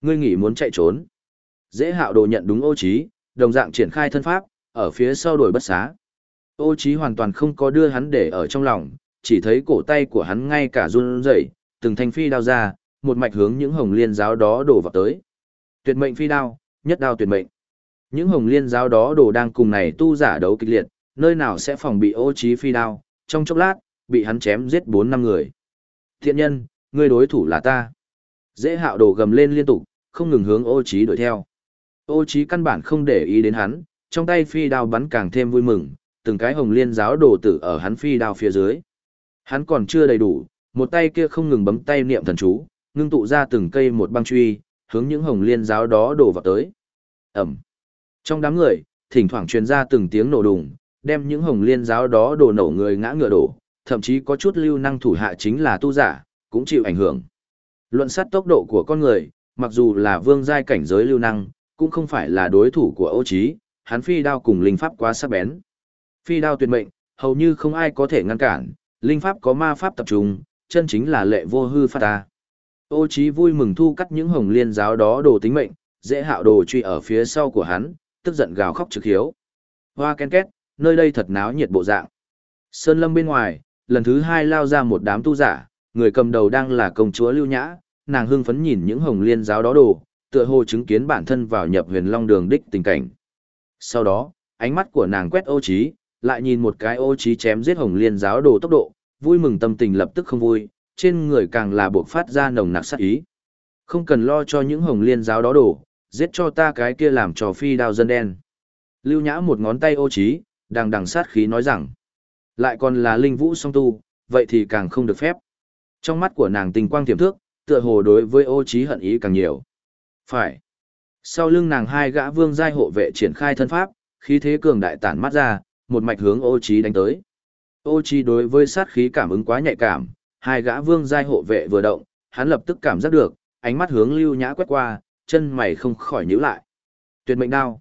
Ngươi nghĩ muốn chạy trốn. Dễ hạo đồ nhận đúng ô trí, đồng dạng triển khai thân pháp, ở phía sau đuổi bất xá. Ô trí hoàn toàn không có đưa hắn để ở trong lòng, chỉ thấy cổ tay của hắn ngay cả run rẩy, từng thanh phi đao ra, một mạch hướng những hồng liên giáo đó đổ vào tới. Tuyệt mệnh phi đao, nhất đao tuyệt mệnh. Những hồng liên giáo đó đồ đang cùng này tu giả đấu kịch liệt, nơi nào sẽ phòng bị ô trí phi đao, trong chốc lát, bị hắn chém giết 4 năm người. Thiện nhân, ngươi đối thủ là ta. Dễ hạo đồ gầm lên liên tục, không ngừng hướng ô trí đuổi theo. Ô trí căn bản không để ý đến hắn, trong tay phi đao bắn càng thêm vui mừng, từng cái hồng liên giáo đồ tử ở hắn phi đao phía dưới. Hắn còn chưa đầy đủ, một tay kia không ngừng bấm tay niệm thần chú, ngưng tụ ra từng cây một băng truy, hướng những hồng liên giáo đó đổ vào tới. Ẩm. Trong đám người, thỉnh thoảng truyền ra từng tiếng nổ đùng, đem những hồng liên giáo đó đổ nổ người ngã ngựa đổ, thậm chí có chút lưu năng thủ hạ chính là tu giả, cũng chịu ảnh hưởng. Luận sát tốc độ của con người, mặc dù là vương giai cảnh giới lưu năng, cũng không phải là đối thủ của Âu Chí, hắn phi đao cùng linh pháp quá sắc bén. Phi đao tuyệt mệnh, hầu như không ai có thể ngăn cản, linh pháp có ma pháp tập trung, chân chính là lệ vô hư phát ta. Ô Chí vui mừng thu cắt những hồng liên giáo đó đồ tính mệnh, dễ hạo đồ truy ở phía sau của hắn, tức giận gào khóc trực hiếu. Hoa ken két, nơi đây thật náo nhiệt bộ dạng. Sơn lâm bên ngoài, lần thứ hai lao ra một đám tu giả, người cầm đầu đang là công chúa Lưu Nhã, nàng hưng phấn nhìn những hồng liên giáo đó đồ, tựa hồ chứng kiến bản thân vào nhập huyền long đường đích tình cảnh. Sau đó, ánh mắt của nàng quét ô Chí, lại nhìn một cái ô Chí chém giết hồng liên giáo đồ tốc độ, vui mừng tâm tình lập tức không vui, trên người càng là buộc phát ra nồng nặc sát ý. Không cần lo cho những hồng liên giáo đó đổ, giết cho ta cái kia làm trò phi đao dân đen. Lưu Nhã một ngón tay ô trí, đang đằng sát khí nói rằng, lại còn là linh vũ song tu, vậy thì càng không được phép. Trong mắt của nàng tình quang tiềm thước, tựa hồ đối với ô trí hận ý càng nhiều. Phải. Sau lưng nàng hai gã vương giai hộ vệ triển khai thân pháp, khí thế cường đại tản mắt ra, một mạch hướng ô trí đánh tới. Ô trí đối với sát khí cảm ứng quá nhạy cảm, hai gã vương giai hộ vệ vừa động, hắn lập tức cảm giác được, ánh mắt hướng lưu nhã quét qua, chân mày không khỏi nhíu lại. Tuyệt mệnh đao.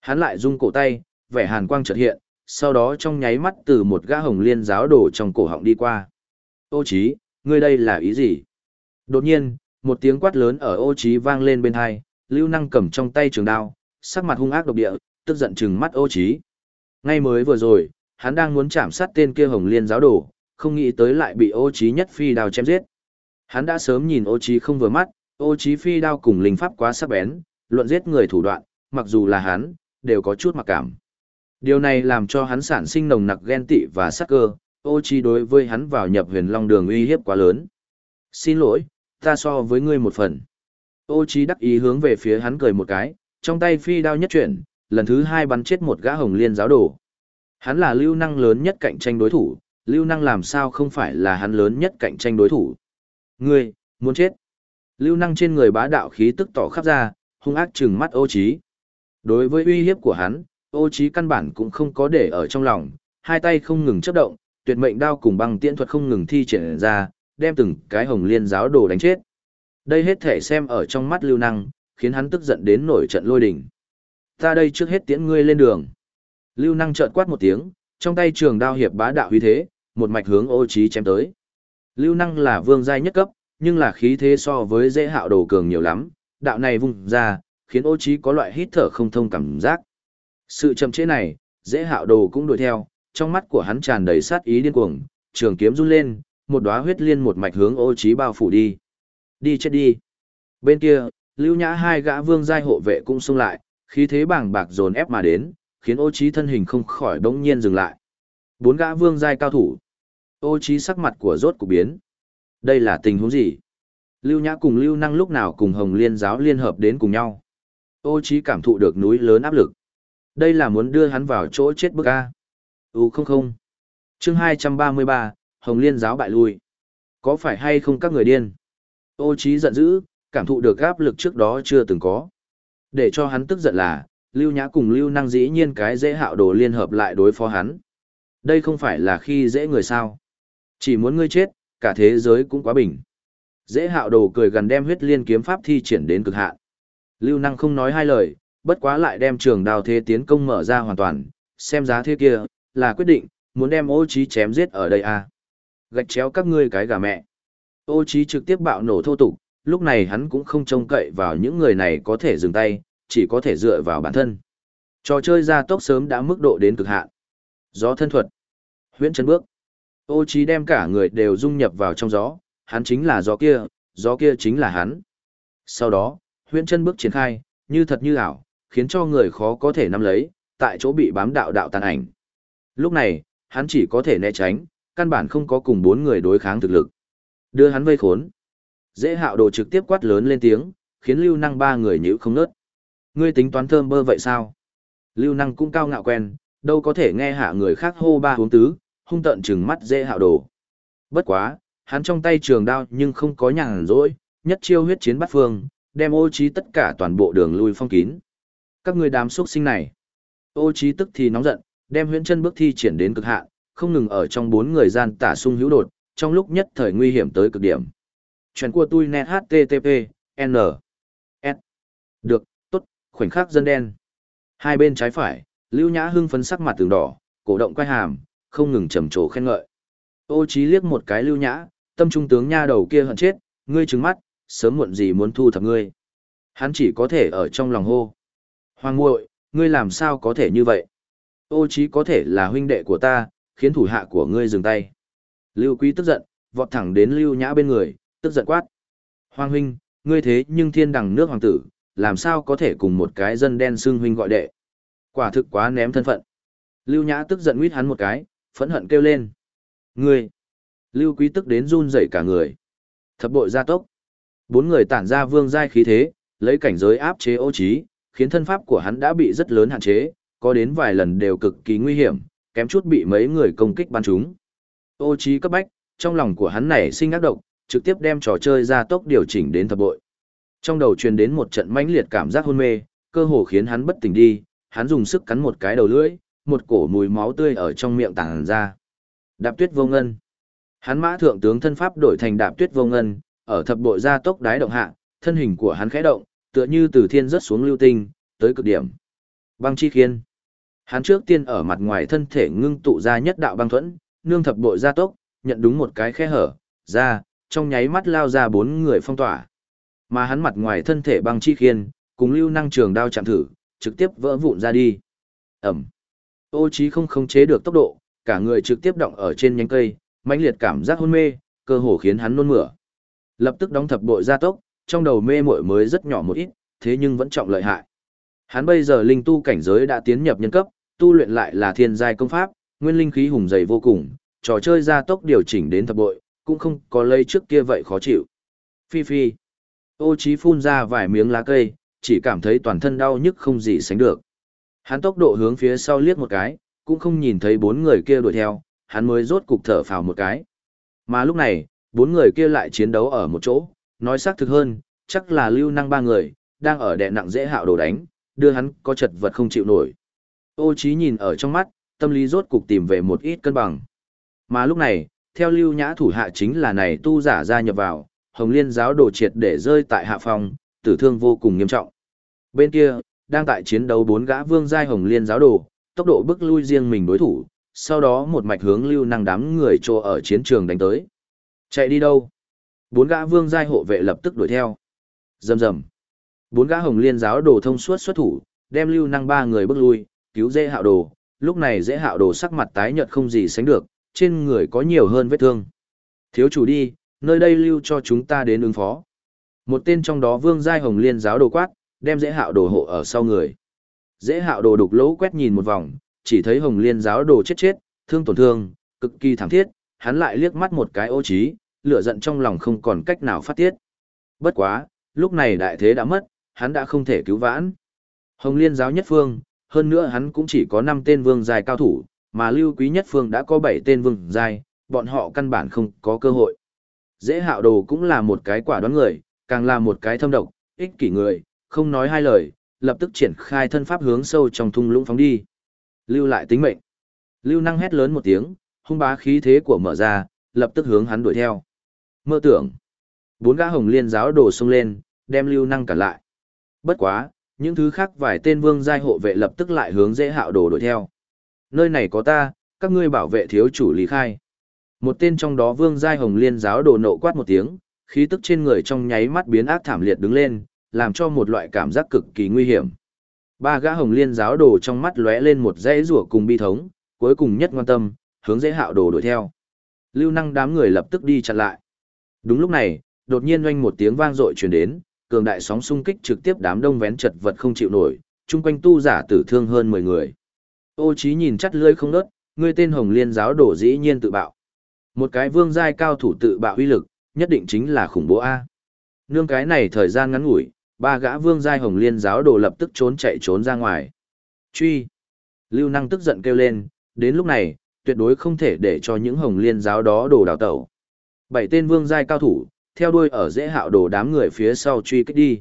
Hắn lại rung cổ tay, vẻ hàn quang chợt hiện, sau đó trong nháy mắt từ một gã hồng liên giáo đổ trong cổ họng đi qua. Ô chí ngươi đây là ý gì? Đột nhiên, một tiếng quát lớn ở ô chí vang lên bên hai, lưu năng cầm trong tay trường đao, sắc mặt hung ác độc địa, tức giận trừng mắt ô chí Ngay mới vừa rồi, hắn đang muốn chạm sát tên kia hồng liên giáo đồ, không nghĩ tới lại bị ô trí nhất phi đao chém giết. Hắn đã sớm nhìn ô trí không vừa mắt, ô trí phi đao cùng linh pháp quá sắc bén, luận giết người thủ đoạn, mặc dù là hắn, đều có chút mặc cảm. Điều này làm cho hắn sản sinh nồng nặc ghen tị và sắc cơ, ô trí đối với hắn vào nhập huyền long đường uy hiếp quá lớn. Xin lỗi, ta so với ngươi một phần. Ô trí đắc ý hướng về phía hắn cười một cái, trong tay phi đao nhất chuyển, lần thứ hai bắn chết một gã hồng liên giáo đồ. Hắn là lưu năng lớn nhất cạnh tranh đối thủ, lưu năng làm sao không phải là hắn lớn nhất cạnh tranh đối thủ. Ngươi, muốn chết. Lưu năng trên người bá đạo khí tức tỏ khắp ra, hung ác trừng mắt ô trí. Đối với uy hiếp của hắn, ô trí căn bản cũng không có để ở trong lòng, hai tay không ngừng chấp động, tuyệt mệnh đao cùng băng tiễn thuật không ngừng thi triển ra, đem từng cái hồng liên giáo đồ đánh chết. Đây hết thể xem ở trong mắt lưu năng, khiến hắn tức giận đến nổi trận lôi đình. Ta đây trước hết tiễn ngươi lên đường. Lưu năng trợn quát một tiếng, trong tay trường đao hiệp bá đạo huy thế, một mạch hướng ô trí chém tới. Lưu năng là vương giai nhất cấp, nhưng là khí thế so với dễ hạo đồ cường nhiều lắm, đạo này vung ra, khiến ô trí có loại hít thở không thông cảm giác. Sự chậm chế này, dễ hạo đồ cũng đuổi theo, trong mắt của hắn tràn đầy sát ý điên cuồng, trường kiếm run lên, một đóa huyết liên một mạch hướng ô trí bao phủ đi. Đi chết đi. Bên kia, Lưu Nhã hai gã vương giai hộ vệ cũng xông lại, khí thế bàng bạc dồn ép mà đến, khiến Ô trí thân hình không khỏi đống nhiên dừng lại. Bốn gã vương giai cao thủ. Ô Chí sắc mặt của rốt cục biến. Đây là tình huống gì? Lưu Nhã cùng Lưu Năng lúc nào cùng Hồng Liên giáo liên hợp đến cùng nhau? Ô Chí cảm thụ được núi lớn áp lực. Đây là muốn đưa hắn vào chỗ chết bức a. U không không. Chương 233, Hồng Liên giáo bại lui. Có phải hay không các người điên? Ô Chí giận dữ, cảm thụ được áp lực trước đó chưa từng có. Để cho hắn tức giận là, Lưu Nhã cùng Lưu Năng dĩ nhiên cái dễ hạo đồ liên hợp lại đối phó hắn. Đây không phải là khi dễ người sao. Chỉ muốn ngươi chết, cả thế giới cũng quá bình. Dễ hạo đồ cười gần đem huyết liên kiếm pháp thi triển đến cực hạn. Lưu Năng không nói hai lời, bất quá lại đem trường đào thế tiến công mở ra hoàn toàn, xem giá thế kia, là quyết định, muốn đem ô trí chém giết ở đây à. Gạch chéo các ngươi cái gà mẹ. Ô trí trực tiếp bạo nổ thô tục, lúc này hắn cũng không trông cậy vào những người này có thể dừng tay, chỉ có thể dựa vào bản thân. Trò chơi ra tốc sớm đã mức độ đến cực hạn. Gió thân thuật. Huyễn chân bước. Ô trí đem cả người đều dung nhập vào trong gió, hắn chính là gió kia, gió kia chính là hắn. Sau đó, huyễn chân bước triển khai, như thật như ảo, khiến cho người khó có thể nắm lấy, tại chỗ bị bám đạo đạo tàn ảnh. Lúc này, hắn chỉ có thể né tránh, căn bản không có cùng bốn người đối kháng thực lực. Đưa hắn vây khốn. Dễ hạo đồ trực tiếp quát lớn lên tiếng, khiến lưu năng ba người nhữ không nớt. Ngươi tính toán thơm bơ vậy sao? Lưu năng cũng cao ngạo quen, đâu có thể nghe hạ người khác hô ba uống tứ, hung tận trừng mắt dễ hạo đồ. Bất quá, hắn trong tay trường đao nhưng không có nhàn rỗi, nhất chiêu huyết chiến bắt phương, đem ô trí tất cả toàn bộ đường lui phong kín. Các người đám xuất sinh này. Ô trí tức thì nóng giận, đem huyễn chân bước thi triển đến cực hạn, không ngừng ở trong bốn người gian tả sung hữu đột, trong lúc nhất thời nguy hiểm tới cực điểm. Chuyện của tôi net http, n, s. Được, tốt, khoảnh khắc dân đen. Hai bên trái phải, Lưu Nhã hưng phấn sắc mặt tường đỏ, cổ động quay hàm, không ngừng trầm trồ khen ngợi. Ô Chí liếc một cái Lưu Nhã, tâm trung tướng nha đầu kia hận chết, ngươi trừng mắt, sớm muộn gì muốn thu thập ngươi. Hắn chỉ có thể ở trong lòng hô. Hoàng muội, ngươi làm sao có thể như vậy? Ô Chí có thể là huynh đệ của ta, khiến thủ hạ của ngươi dừng tay. Lưu Quý tức giận, vọt thẳng đến Lưu Nhã bên người, tức giận quát. Hoàng huynh, ngươi thế nhưng thiên đẳng nước hoàng tử, làm sao có thể cùng một cái dân đen xương huynh gọi đệ. Quả thực quá ném thân phận. Lưu Nhã tức giận nguyết hắn một cái, phẫn hận kêu lên. Ngươi! Lưu Quý tức đến run rẩy cả người. Thập bội gia tốc. Bốn người tản ra vương giai khí thế, lấy cảnh giới áp chế ô trí, khiến thân pháp của hắn đã bị rất lớn hạn chế, có đến vài lần đều cực kỳ nguy hiểm, kém chút bị mấy người công kích bắn chúng. Ô trí cấp bách, trong lòng của hắn nảy sinh ác độc, trực tiếp đem trò chơi ra tốc điều chỉnh đến thập bội. Trong đầu truyền đến một trận mãnh liệt cảm giác hôn mê, cơ hồ khiến hắn bất tỉnh đi, hắn dùng sức cắn một cái đầu lưỡi, một cổ mùi máu tươi ở trong miệng tàng ra. Đạp tuyết vô ngân. Hắn mã thượng tướng thân pháp đổi thành đạp tuyết vô ngân, ở thập bội gia tốc đái động hạ, thân hình của hắn khẽ động, tựa như từ thiên rớt xuống lưu tinh, tới cực điểm. Băng chi khiên. Hắn trước tiên ở mặt ngoài thân thể ngưng tụ ra nhất đạo băng thuẫn, nương thập bội gia tốc, nhận đúng một cái khe hở, ra, trong nháy mắt lao ra bốn người phong tỏa. Mà hắn mặt ngoài thân thể băng chi khiên, cùng lưu năng trường đao chạm thử, trực tiếp vỡ vụn ra đi. Ẩm. Ô Chí không khống chế được tốc độ, cả người trực tiếp động ở trên nhánh cây, mãnh liệt cảm giác hôn mê, cơ hồ khiến hắn nôn mửa. Lập tức đóng thập bội gia tốc, trong đầu mê muội mới rất nhỏ một ít, thế nhưng vẫn trọng lợi hại. Hắn bây giờ linh tu cảnh giới đã tiến nhập nhân cấp, tu luyện lại là thiên giai công pháp, nguyên linh khí hùng dày vô cùng, trò chơi gia tốc điều chỉnh đến thập bội, cũng không có lây trước kia vậy khó chịu. Phi phi. Ô Chí phun ra vài miếng lá cây, chỉ cảm thấy toàn thân đau nhức không gì sánh được. Hắn tốc độ hướng phía sau liếc một cái, cũng không nhìn thấy bốn người kia đuổi theo, hắn mới rốt cục thở phào một cái. Mà lúc này, bốn người kia lại chiến đấu ở một chỗ, nói xác thực hơn, chắc là lưu năng ba người, đang ở đè nặng dễ hạo đồ đánh, đưa hắn có chật vật không chịu nổi. Ô Chí nhìn ở trong mắt, tâm lý rốt cục tìm về một ít cân bằng. Mà lúc này, theo lưu nhã thủ hạ chính là này tu giả gia nhập vào, hồng liên giáo đồ triệt để rơi tại hạ phòng, tử thương vô cùng nghiêm trọng. Bên kia, đang tại chiến đấu bốn gã vương giai hồng liên giáo đồ, tốc độ bức lui riêng mình đối thủ, sau đó một mạch hướng lưu năng đám người trô ở chiến trường đánh tới. Chạy đi đâu? Bốn gã vương giai hộ vệ lập tức đuổi theo. Rầm rầm. Bốn gã hồng liên giáo đồ thông suốt xuất thủ, đem lưu năng ba người bước lui, cứu dễ hạo đồ. Lúc này dễ hạo đồ sắc mặt tái nhợt không gì sánh được, trên người có nhiều hơn vết thương. Thiếu chủ đi, nơi đây lưu cho chúng ta đến ứng phó. Một tên trong đó vương giai hồng liên giáo đồ quát, đem dễ hạo đồ hộ ở sau người. Dễ hạo đồ đục lỗ quét nhìn một vòng, chỉ thấy hồng liên giáo đồ chết chết, thương tổn thương, cực kỳ thảm thiết, hắn lại liếc mắt một cái ô trí, lửa giận trong lòng không còn cách nào phát tiết. Bất quá, lúc này đại thế đã mất, hắn đã không thể cứu vãn. Hồng liên giáo nhất phương, hơn nữa hắn cũng chỉ có 5 tên vương giai cao thủ, mà lưu quý nhất phương đã có 7 tên vương giai, bọn họ căn bản không có cơ hội. Dễ hạo đồ cũng là một cái quả đoán người, càng là một cái thâm độc, ích kỷ người, không nói hai lời, lập tức triển khai thân pháp hướng sâu trong thung lũng phóng đi. Lưu lại tính mệnh. Lưu năng hét lớn một tiếng, hung bá khí thế của mở ra, lập tức hướng hắn đuổi theo. Mơ tưởng. Bốn gã hồng liên giáo đổ xông lên, đem lưu năng cả lại. Bất quá, những thứ khác vài tên vương giai hộ vệ lập tức lại hướng dễ hạo đồ đuổi theo. Nơi này có ta, các ngươi bảo vệ thiếu chủ lý khai. Một tên trong đó vương giai hồng liên giáo đồ nộ quát một tiếng, khí tức trên người trong nháy mắt biến ác thảm liệt đứng lên, làm cho một loại cảm giác cực kỳ nguy hiểm. Ba gã hồng liên giáo đồ trong mắt lóe lên một dãy rủa cùng bi thống, cuối cùng nhất quan tâm, hướng dễ hạo đồ đuổi theo. Lưu năng đám người lập tức đi chặn lại. Đúng lúc này, đột nhiên oanh một tiếng vang dội truyền đến, cường đại sóng xung kích trực tiếp đám đông vén chật vật không chịu nổi, chung quanh tu giả tử thương hơn 10 người. Ô Chí nhìn chắt lưỡi không đứt, người tên Hồng Liên giáo đổ dĩ nhiên tự bạo. Một cái vương giai cao thủ tự bạo uy lực, nhất định chính là khủng bố a. Nương cái này thời gian ngắn ngủi, ba gã vương giai Hồng Liên giáo đổ lập tức trốn chạy trốn ra ngoài. Truy. Lưu Năng tức giận kêu lên, đến lúc này, tuyệt đối không thể để cho những Hồng Liên giáo đó đổ đào tẩu. Bảy tên vương giai cao thủ, theo đuôi ở dễ hạo đồ đám người phía sau truy kích đi.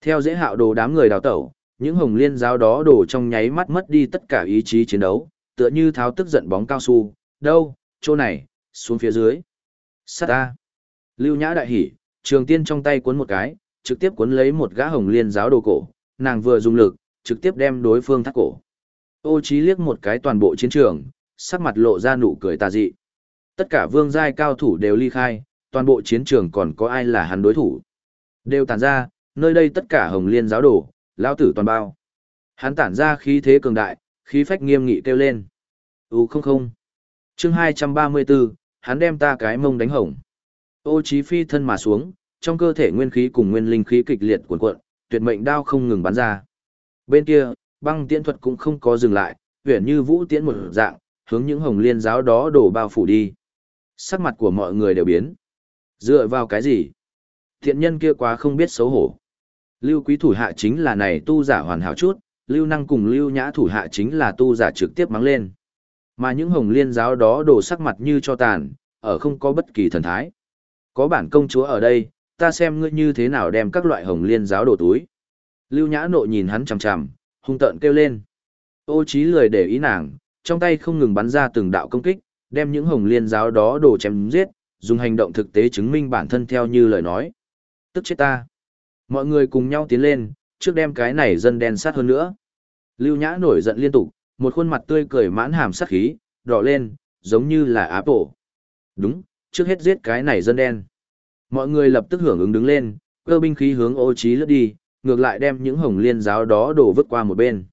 Theo dễ hạo đồ đám người đào tẩu, những hồng liên giáo đó đổ trong nháy mắt mất đi tất cả ý chí chiến đấu, tựa như tháo tức giận bóng cao su, đâu, chỗ này, xuống phía dưới. Sát ta. Lưu Nhã đại hỉ, trường tiên trong tay cuốn một cái, trực tiếp cuốn lấy một gã hồng liên giáo đồ cổ, nàng vừa dùng lực, trực tiếp đem đối phương thắt cổ. Ô Chí liếc một cái toàn bộ chiến trường, sắc mặt lộ ra nụ cười tà dị. Tất cả vương giai cao thủ đều ly khai, toàn bộ chiến trường còn có ai là hắn đối thủ. Đều tản ra, nơi đây tất cả hồng liên giáo đồ, lão tử toàn bao. Hắn tản ra khí thế cường đại, khí phách nghiêm nghị kêu lên. U không không. chương 234, hắn đem ta cái mông đánh hồng. Ô chí phi thân mà xuống, trong cơ thể nguyên khí cùng nguyên linh khí kịch liệt cuồn cuộn, tuyệt mệnh đao không ngừng bắn ra. Bên kia, băng tiễn thuật cũng không có dừng lại, huyền như vũ tiễn một dạng, hướng những hồng liên giáo đó đổ bao phủ đi. Sắc mặt của mọi người đều biến. Dựa vào cái gì? Thiện nhân kia quá không biết xấu hổ. Lưu quý thủ hạ chính là này tu giả hoàn hảo chút, lưu năng cùng lưu nhã thủ hạ chính là tu giả trực tiếp mắng lên. Mà những hồng liên giáo đó đổ sắc mặt như cho tàn, ở không có bất kỳ thần thái. Có bản công chúa ở đây, ta xem ngươi như thế nào đem các loại hồng liên giáo đổ túi. Lưu nhã nộ nhìn hắn chằm chằm, hung tợn kêu lên. Ô trí lười để ý nàng, trong tay không ngừng bắn ra từng đạo công kích, đem những hồng liên giáo đó đổ chém giết, dùng hành động thực tế chứng minh bản thân theo như lời nói. Tức chết ta. Mọi người cùng nhau tiến lên, trước đem cái này dân đen sát hơn nữa. Lưu Nhã nổi giận liên tục, một khuôn mặt tươi cười mãn hàm sát khí, đỏ lên, giống như là áp tổ. Đúng, trước hết giết cái này dân đen. Mọi người lập tức hưởng ứng đứng lên, cơ binh khí hướng ô trí lướt đi, ngược lại đem những hồng liên giáo đó đổ vứt qua một bên.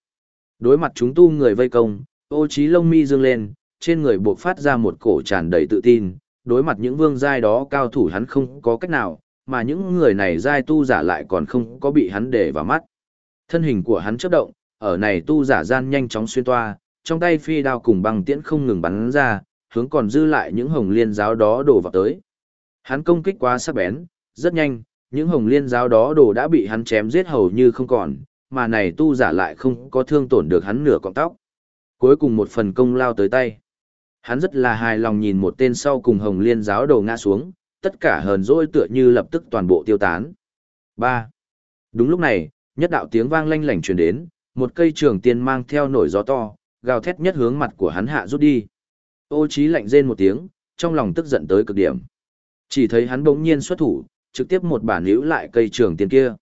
Đối mặt chúng tu người vây công, ô trí lông mi dương lên, trên người buộc phát ra một cổ tràn đầy tự tin, đối mặt những vương giai đó cao thủ hắn không có cách nào, mà những người này giai tu giả lại còn không có bị hắn để vào mắt. Thân hình của hắn chớp động, ở này tu giả gian nhanh chóng xuyên toa, trong tay phi đao cùng băng tiễn không ngừng bắn ra, hướng còn dư lại những hồng liên giáo đó đổ vào tới. Hắn công kích quá sắc bén, rất nhanh, những hồng liên giáo đó đồ đã bị hắn chém giết hầu như không còn, mà này tu giả lại không có thương tổn được hắn nửa cọng tóc. Cuối cùng một phần công lao tới tay. Hắn rất là hài lòng nhìn một tên sau cùng hồng liên giáo đồ ngã xuống, tất cả hờn dỗi tựa như lập tức toàn bộ tiêu tán. 3. Đúng lúc này, nhất đạo tiếng vang lanh lảnh truyền đến, một cây trường tiên mang theo nổi gió to, gào thét nhất hướng mặt của hắn hạ rút đi. Ô trí lạnh rên một tiếng, trong lòng tức giận tới cực điểm. Chỉ thấy hắn bỗng nhiên xuất thủ, trực tiếp một bản níu lại cây trường tiền kia.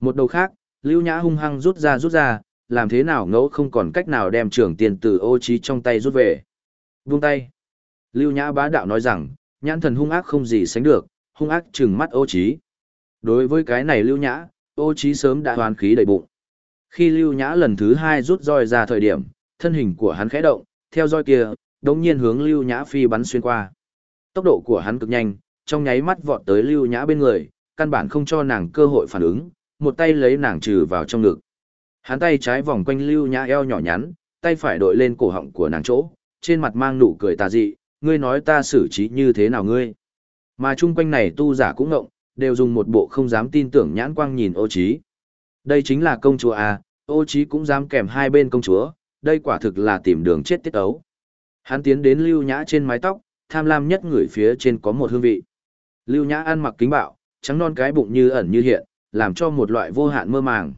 Một đầu khác, Lưu Nhã hung hăng rút ra rút ra, làm thế nào ngẫu không còn cách nào đem trường tiền từ ô trí trong tay rút về. Buông tay. Lưu Nhã bá đạo nói rằng, nhãn thần hung ác không gì sánh được, hung ác trừng mắt ô trí. Đối với cái này Lưu Nhã, ô trí sớm đã hoàn khí đầy bụng. Khi Lưu Nhã lần thứ hai rút roi ra thời điểm, thân hình của hắn khẽ động, theo roi kia, đống nhiên hướng Lưu Nhã phi bắn xuyên qua. Tốc độ của hắn cực nhanh, trong nháy mắt vọt tới Lưu Nhã bên người, căn bản không cho nàng cơ hội phản ứng, một tay lấy nàng trừ vào trong ngực. Hắn tay trái vòng quanh Lưu Nhã eo nhỏ nhắn, tay phải đội lên cổ họng của nàng chỗ, trên mặt mang nụ cười tà dị, ngươi nói ta xử trí như thế nào ngươi. Mà chung quanh này tu giả cũng ngộng, đều dùng một bộ không dám tin tưởng nhãn quang nhìn ô trí. Đây chính là công chúa à, ô trí cũng dám kèm hai bên công chúa, đây quả thực là tìm đường chết tiết ấu. Hắn tiến đến lưu nhã trên mái tóc, tham lam nhất người phía trên có một hương vị. Lưu nhã ăn mặc kính bạo, trắng non cái bụng như ẩn như hiện, làm cho một loại vô hạn mơ màng.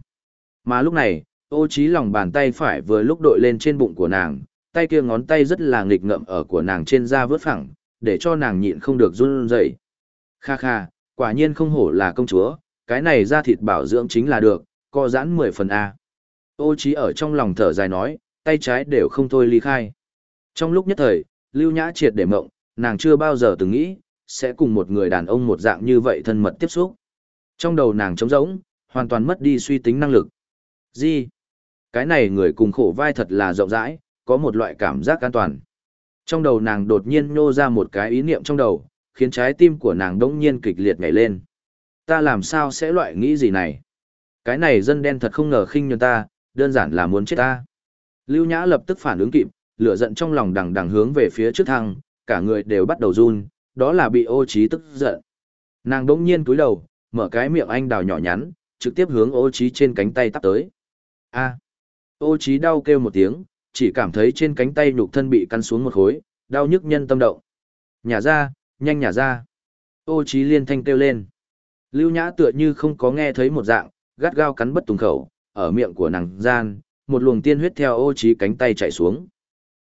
Mà lúc này, ô trí lòng bàn tay phải vừa lúc đội lên trên bụng của nàng, tay kia ngón tay rất là nghịch ngợm ở của nàng trên da vớt phẳng, để cho nàng nhịn không được run rẩy. Kha kha, quả nhiên không hổ là công chúa, cái này da thịt bảo dưỡng chính là được, co giãn 10 phần A. Ô trí ở trong lòng thở dài nói, tay trái đều không thôi ly khai. Trong lúc nhất thời, Lưu Nhã triệt để mộng, nàng chưa bao giờ từng nghĩ, sẽ cùng một người đàn ông một dạng như vậy thân mật tiếp xúc. Trong đầu nàng trống rỗng, hoàn toàn mất đi suy tính năng lực. Gì? Cái này người cùng khổ vai thật là rộng rãi, có một loại cảm giác an toàn. Trong đầu nàng đột nhiên nô ra một cái ý niệm trong đầu, khiến trái tim của nàng đống nhiên kịch liệt nhảy lên. Ta làm sao sẽ loại nghĩ gì này? Cái này dân đen thật không ngờ khinh nhường ta, đơn giản là muốn chết ta. Lưu Nhã lập tức phản ứng kịp, lửa giận trong lòng đằng đằng hướng về phía trước thăng, cả người đều bắt đầu run, đó là bị ô trí tức giận. Nàng đống nhiên cúi đầu, mở cái miệng anh đào nhỏ nhắn, trực tiếp hướng ô trí trên cánh tay tắp tới. A. Ô trí đau kêu một tiếng, chỉ cảm thấy trên cánh tay nhục thân bị cắn xuống một khối, đau nhức nhân tâm động. Nhả ra, nhanh nhả ra. Ô trí liên thanh kêu lên. Lưu Nhã tựa như không có nghe thấy một dạng, gắt gao cắn bất tùng khẩu, ở miệng của nàng gian, một luồng tiên huyết theo ô trí cánh tay chạy xuống.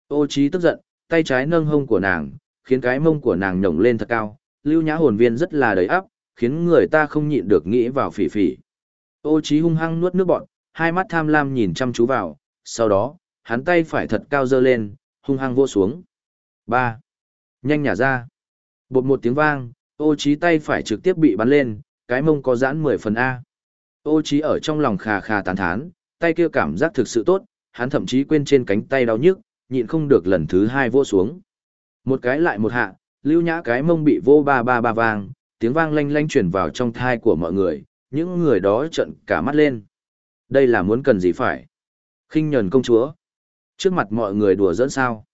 Ô trí tức giận, tay trái nâng hông của nàng, khiến cái mông của nàng nhổng lên thật cao, lưu nhã hồn viên rất là đầy áp, khiến người ta không nhịn được nghĩ vào phỉ phỉ. Ô trí hung hăng nuốt nước bọt, hai mắt tham lam nhìn chăm chú vào, sau đó, hắn tay phải thật cao dơ lên, hung hăng vô xuống. Ba, Nhanh nhả ra. Bột một tiếng vang, ô trí tay phải trực tiếp bị bắn lên, cái mông có giãn 10 phần A. Ô trí ở trong lòng khà khà tán thán, tay kia cảm giác thực sự tốt, hắn thậm chí quên trên cánh tay đau nhức, nhịn không được lần thứ hai vô xuống. Một cái lại một hạ, lưu nhã cái mông bị vô ba ba ba vang, tiếng vang lanh lanh truyền vào trong thai của mọi người, những người đó trợn cả mắt lên. Đây là muốn cần gì phải? khinh nhờn công chúa. Trước mặt mọi người đùa dẫn sao?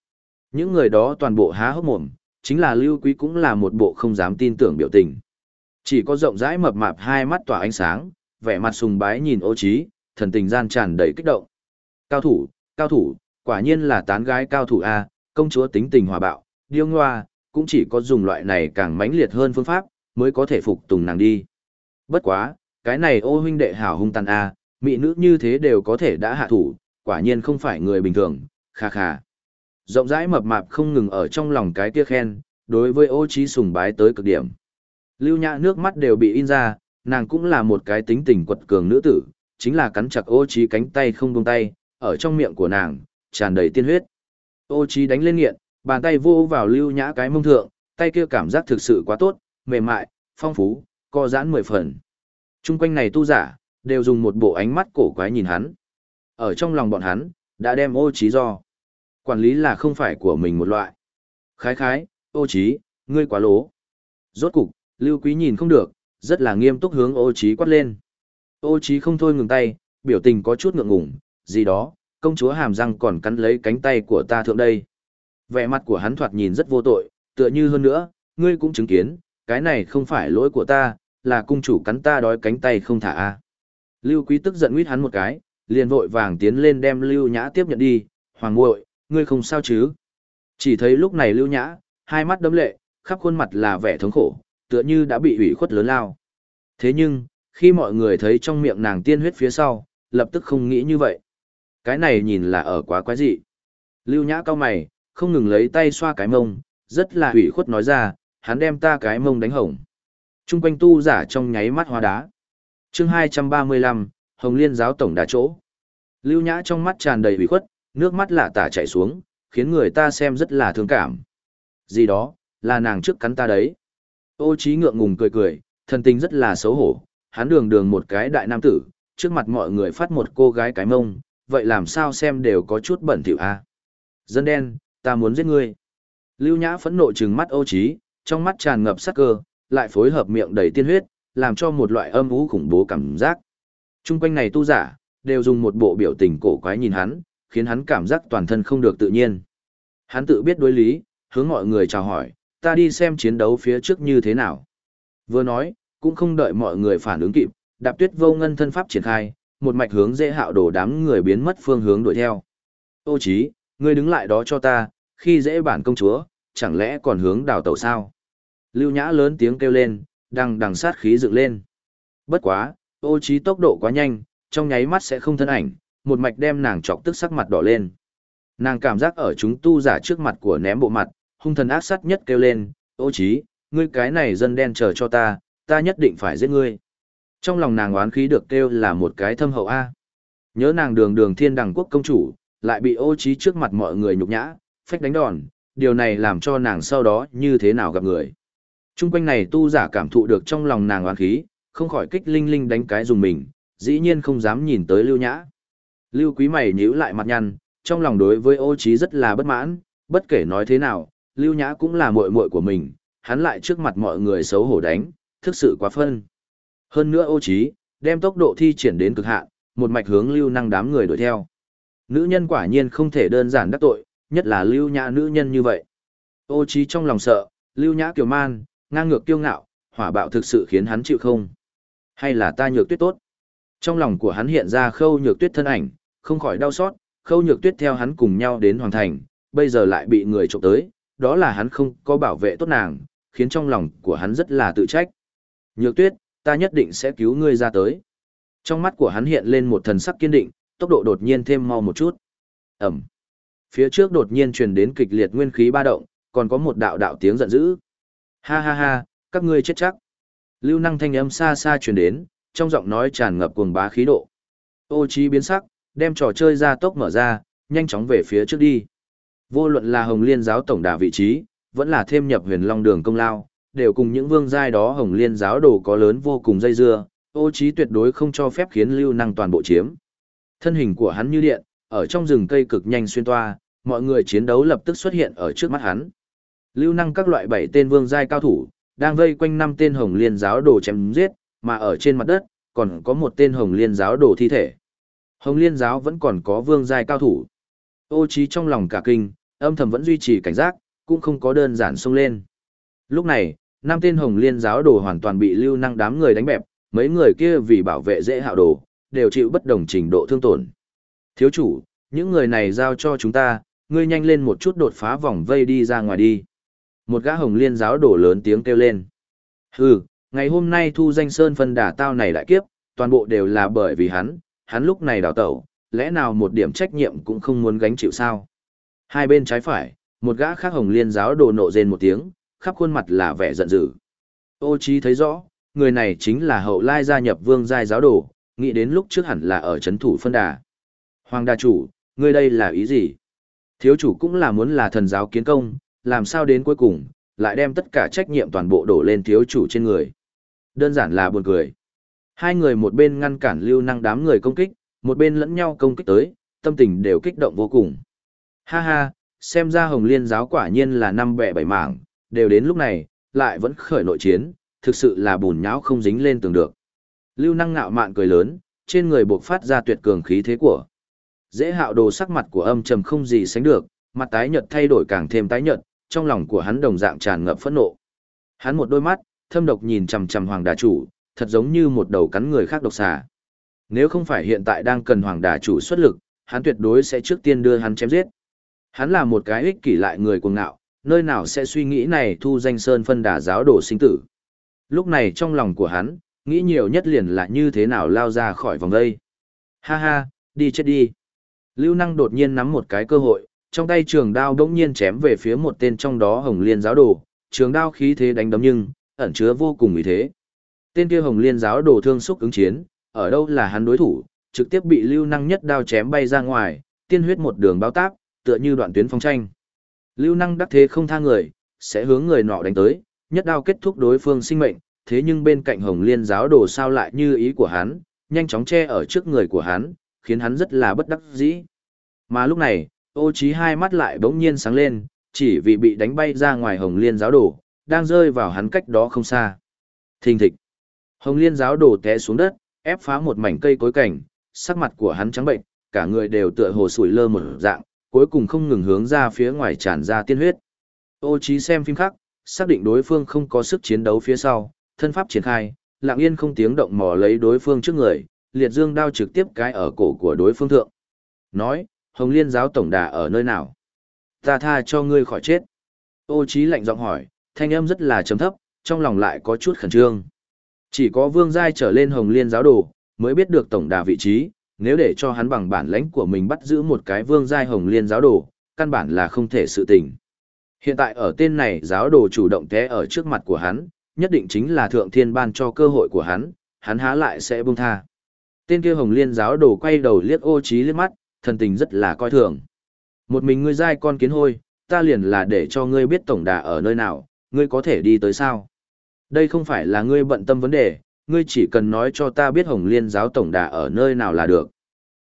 Những người đó toàn bộ há hốc mồm, chính là lưu quý cũng là một bộ không dám tin tưởng biểu tình. Chỉ có rộng rãi mập mạp hai mắt tỏa ánh sáng, vẻ mặt sùng bái nhìn ô trí, thần tình gian tràn đầy kích động. Cao thủ, cao thủ, quả nhiên là tán gái cao thủ A, công chúa tính tình hòa bạo, điêu ngoa, cũng chỉ có dùng loại này càng mãnh liệt hơn phương pháp, mới có thể phục tùng nàng đi. Bất quá, cái này ô huynh đệ hảo hung tàn A, mỹ nữ như thế đều có thể đã hạ thủ, quả nhiên không phải người bình thường, kha kha. Rộng rãi mập mạp không ngừng ở trong lòng cái kia khen, đối với ô trí sùng bái tới cực điểm. Lưu nhã nước mắt đều bị in ra, nàng cũng là một cái tính tình quật cường nữ tử, chính là cắn chặt ô trí cánh tay không buông tay, ở trong miệng của nàng, tràn đầy tiên huyết. Ô trí đánh lên nghiện, bàn tay vô vào lưu nhã cái mông thượng, tay kia cảm giác thực sự quá tốt, mềm mại, phong phú, co giãn mười phần. Trung quanh này tu giả, đều dùng một bộ ánh mắt cổ quái nhìn hắn. Ở trong lòng bọn hắn, đã đem ô trí do. Quản lý là không phải của mình một loại. Khái khái, ô trí, ngươi quá lố. Rốt cục, lưu quý nhìn không được, rất là nghiêm túc hướng ô trí quát lên. Ô trí không thôi ngừng tay, biểu tình có chút ngượng ngùng, gì đó, công chúa hàm răng còn cắn lấy cánh tay của ta thượng đây. Vẻ mặt của hắn thoạt nhìn rất vô tội, tựa như hơn nữa, ngươi cũng chứng kiến, cái này không phải lỗi của ta, là cung chủ cắn ta đói cánh tay không thả a. Lưu Quý tức giận nguyết hắn một cái, liền vội vàng tiến lên đem Lưu Nhã tiếp nhận đi, "Hoàng muội, ngươi không sao chứ?" Chỉ thấy lúc này Lưu Nhã, hai mắt đấm lệ, khắp khuôn mặt là vẻ thống khổ, tựa như đã bị ủy khuất lớn lao. Thế nhưng, khi mọi người thấy trong miệng nàng tiên huyết phía sau, lập tức không nghĩ như vậy. Cái này nhìn là ở quá quái dị. Lưu Nhã cao mày, không ngừng lấy tay xoa cái mông, rất là ủy khuất nói ra, hắn đem ta cái mông đánh hỏng. Trung quanh tu giả trong nháy mắt hoa đá. chương 235, Hồng Liên giáo tổng đà chỗ. Lưu Nhã trong mắt tràn đầy ủy khuất, nước mắt lạ tả chảy xuống, khiến người ta xem rất là thương cảm. Gì đó, là nàng trước cắn ta đấy. Ô trí ngượng ngùng cười cười, thần tình rất là xấu hổ, hắn đường đường một cái đại nam tử, trước mặt mọi người phát một cô gái cái mông, vậy làm sao xem đều có chút bẩn thỉu a. Dân đen, ta muốn giết ngươi. Lưu Nhã phẫn nộ trừng mắt Âu Chí, trong mắt tràn ngập sắc cơ, lại phối hợp miệng đầy tiên huyết, làm cho một loại âm u khủng bố cảm giác. Trung quanh này tu giả, đều dùng một bộ biểu tình cổ quái nhìn hắn, khiến hắn cảm giác toàn thân không được tự nhiên. Hắn tự biết đối lý, hướng mọi người chào hỏi, ta đi xem chiến đấu phía trước như thế nào. Vừa nói, cũng không đợi mọi người phản ứng kịp, đạp tuyết vô ngân thân pháp triển khai, một mạch hướng dễ hạo đổ đám người biến mất phương hướng đuổi theo. Ô chí, ngươi đứng lại đó cho ta, khi dễ bản công chúa, chẳng lẽ còn hướng đào tẩu sao? Lưu Nhã lớn tiếng kêu lên, đằng đằng sát khí dựng lên. Bất quá, ô trí tốc độ quá nhanh, trong nháy mắt sẽ không thân ảnh, một mạch đem nàng chọc tức sắc mặt đỏ lên. Nàng cảm giác ở chúng tu giả trước mặt của ném bộ mặt, hung thần ác sát nhất kêu lên, ô trí, ngươi cái này dân đen chờ cho ta, ta nhất định phải giết ngươi. Trong lòng nàng oán khí được kêu là một cái thâm hậu A. Nhớ nàng đường đường thiên đẳng quốc công chủ, lại bị ô trí trước mặt mọi người nhục nhã, phách đánh đòn, điều này làm cho nàng sau đó như thế nào gặp người. Trung quanh này tu giả cảm thụ được trong lòng nàng oán khí, không khỏi kích linh linh đánh cái dùng mình, dĩ nhiên không dám nhìn tới lưu nhã. Lưu quý mày nhíu lại mặt nhăn, trong lòng đối với ô Chí rất là bất mãn, bất kể nói thế nào, lưu nhã cũng là muội muội của mình, hắn lại trước mặt mọi người xấu hổ đánh, thực sự quá phân. Hơn nữa ô Chí đem tốc độ thi triển đến cực hạn, một mạch hướng lưu năng đám người đuổi theo. Nữ nhân quả nhiên không thể đơn giản đắc tội, nhất là lưu nhã nữ nhân như vậy. Ô trí trong lòng sợ, lưu nhã kiều man, ngang ngược kiêu ngạo, hỏa bạo thực sự khiến hắn chịu không. Hay là ta nhược tuyết tốt? Trong lòng của hắn hiện ra khâu nhược tuyết thân ảnh, không khỏi đau xót, khâu nhược tuyết theo hắn cùng nhau đến hoàng thành, bây giờ lại bị người trộm tới, đó là hắn không có bảo vệ tốt nàng, khiến trong lòng của hắn rất là tự trách. Nhược tuyết, ta nhất định sẽ cứu ngươi ra tới. Trong mắt của hắn hiện lên một thần sắc kiên định, tốc độ đột nhiên thêm mau một chút. Ẩm. Phía trước đột nhiên truyền đến kịch liệt nguyên khí ba động, còn có một đạo đạo tiếng giận dữ. Ha ha ha, các ngươi chết chắc. Lưu năng thanh âm xa xa truyền đến, trong giọng nói tràn ngập cuồng bá khí độ. Ô trí biến sắc, đem trò chơi ra tốc mở ra, nhanh chóng về phía trước đi. Vô luận là Hồng Liên giáo tổng đà vị trí, vẫn là thêm nhập huyền long đường công lao, đều cùng những vương giai đó Hồng Liên giáo đồ có lớn vô cùng dây dưa, ô trí tuyệt đối không cho phép khiến lưu năng toàn bộ chiếm. Thân hình của hắn như điện, ở trong rừng cây cực nhanh xuyên toa, mọi người chiến đấu lập tức xuất hiện ở trước mắt hắn. Lưu năng các loại bảy tên vương giai cao thủ, đang vây quanh năm tên hồng liên giáo đồ chém giết, mà ở trên mặt đất, còn có một tên hồng liên giáo đồ thi thể. Hồng liên giáo vẫn còn có vương giai cao thủ. Ô trí trong lòng cả kinh, âm thầm vẫn duy trì cảnh giác, cũng không có đơn giản xông lên. Lúc này, năm tên hồng liên giáo đồ hoàn toàn bị lưu năng đám người đánh bẹp, mấy người kia vì bảo vệ dễ hạo đồ, đều chịu bất đồng trình độ thương tổn. Thiếu chủ, những người này giao cho chúng ta, ngươi nhanh lên một chút đột phá vòng vây đi ra ngoài đi. Một gã hồng liên giáo đổ lớn tiếng kêu lên. Hừ, ngày hôm nay thu danh sơn phân đả tao này đại kiếp, toàn bộ đều là bởi vì hắn, hắn lúc này đào tẩu, lẽ nào một điểm trách nhiệm cũng không muốn gánh chịu sao. Hai bên trái phải, một gã khác hồng liên giáo đồ nộ rên một tiếng, khắp khuôn mặt là vẻ giận dữ. Ô trí thấy rõ, người này chính là hậu lai gia nhập vương giai giáo đồ, nghĩ đến lúc trước hẳn là ở chấn thủ phân đà. Hoàng đà chủ, ngươi đây là ý gì? Thiếu chủ cũng là muốn là thần giáo kiến công, làm sao đến cuối cùng, lại đem tất cả trách nhiệm toàn bộ đổ lên thiếu chủ trên người. Đơn giản là buồn cười. Hai người một bên ngăn cản lưu năng đám người công kích, một bên lẫn nhau công kích tới, tâm tình đều kích động vô cùng. Ha ha, xem ra hồng liên giáo quả nhiên là năm bẻ bảy mảng, đều đến lúc này, lại vẫn khởi nội chiến, thực sự là bùn nhão không dính lên tường được. Lưu năng ngạo mạn cười lớn, trên người buộc phát ra tuyệt cường khí thế của. Dễ hạo đồ sắc mặt của âm trầm không gì sánh được, mặt tái nhợt thay đổi càng thêm tái nhợt, trong lòng của hắn đồng dạng tràn ngập phẫn nộ. Hắn một đôi mắt, thâm độc nhìn chằm chằm hoàng đà chủ, thật giống như một đầu cắn người khác độc xà. Nếu không phải hiện tại đang cần hoàng đà chủ xuất lực, hắn tuyệt đối sẽ trước tiên đưa hắn chém giết. Hắn là một cái ích kỷ lại người cuồng ngạo, nơi nào sẽ suy nghĩ này thu danh sơn phân đà giáo đồ sinh tử. Lúc này trong lòng của hắn, nghĩ nhiều nhất liền là như thế nào lao ra khỏi vòng đây. Ha ha, đi chết đi. Lưu năng đột nhiên nắm một cái cơ hội, trong tay trường đao đống nhiên chém về phía một tên trong đó hồng liên giáo đồ, trường đao khí thế đánh đấm nhưng, ẩn chứa vô cùng ý thế. Tên kia hồng liên giáo đồ thương xúc ứng chiến, ở đâu là hắn đối thủ, trực tiếp bị lưu năng nhất đao chém bay ra ngoài, tiên huyết một đường bao táp, tựa như đoạn tuyến phong tranh. Lưu năng đắc thế không tha người, sẽ hướng người nọ đánh tới, nhất đao kết thúc đối phương sinh mệnh, thế nhưng bên cạnh hồng liên giáo đồ sao lại như ý của hắn, nhanh chóng che ở trước người của hắn, khiến hắn rất là bất đắc dĩ. Mà lúc này, ô trí hai mắt lại bỗng nhiên sáng lên, chỉ vì bị đánh bay ra ngoài hồng liên giáo đồ, đang rơi vào hắn cách đó không xa. Thình thịch. Hồng Liên giáo đồ té xuống đất, ép phá một mảnh cây cối cảnh, sắc mặt của hắn trắng bệnh, cả người đều tựa hồ sủi lơ một dạng, cuối cùng không ngừng hướng ra phía ngoài tràn ra tiên huyết. Ô Chí xem phim khác, xác định đối phương không có sức chiến đấu phía sau, thân pháp triển khai, lặng yên không tiếng động mò lấy đối phương trước người, liệt dương đao trực tiếp cái ở cổ của đối phương thượng. Nói, Hồng Liên giáo tổng đà ở nơi nào? Ta tha cho ngươi khỏi chết. Ô Chí lạnh giọng hỏi, thanh âm rất là trầm thấp, trong lòng lại có chút khẩn trương. Chỉ có vương giai trở lên Hồng Liên giáo đồ, mới biết được tổng đà vị trí, nếu để cho hắn bằng bản lãnh của mình bắt giữ một cái vương giai Hồng Liên giáo đồ, căn bản là không thể sự tình. Hiện tại ở tên này giáo đồ chủ động té ở trước mặt của hắn, nhất định chính là thượng thiên ban cho cơ hội của hắn, hắn há lại sẽ buông tha. Tên kia hồng liên giáo đồ quay đầu liếc ô trí liếc mắt, thần tình rất là coi thường. Một mình ngươi dai con kiến hôi, ta liền là để cho ngươi biết tổng đà ở nơi nào, ngươi có thể đi tới sao. Đây không phải là ngươi bận tâm vấn đề, ngươi chỉ cần nói cho ta biết hồng liên giáo tổng đà ở nơi nào là được.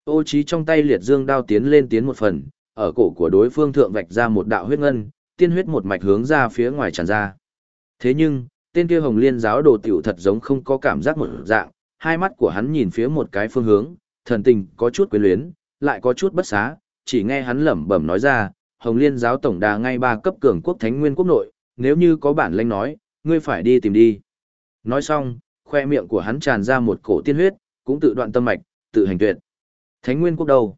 Ô trí trong tay liệt dương đao tiến lên tiến một phần, ở cổ của đối phương thượng vạch ra một đạo huyết ngân, tiên huyết một mạch hướng ra phía ngoài tràn ra. Thế nhưng, tên kia hồng liên giáo đồ tiểu thật giống không có cảm giác một dạng, hai mắt của hắn nhìn phía một cái phương hướng, thần tình có chút quyến luyến, lại có chút bất xá, chỉ nghe hắn lẩm bẩm nói ra, hồng liên giáo tổng đà ngay ba cấp cường quốc thánh nguyên quốc nội, nếu như có bản lĩnh nói, ngươi phải đi tìm đi. Nói xong, khoe miệng của hắn tràn ra một cổ tiên huyết, cũng tự đoạn tâm mạch, tự hành tuyệt. Thánh nguyên quốc đâu?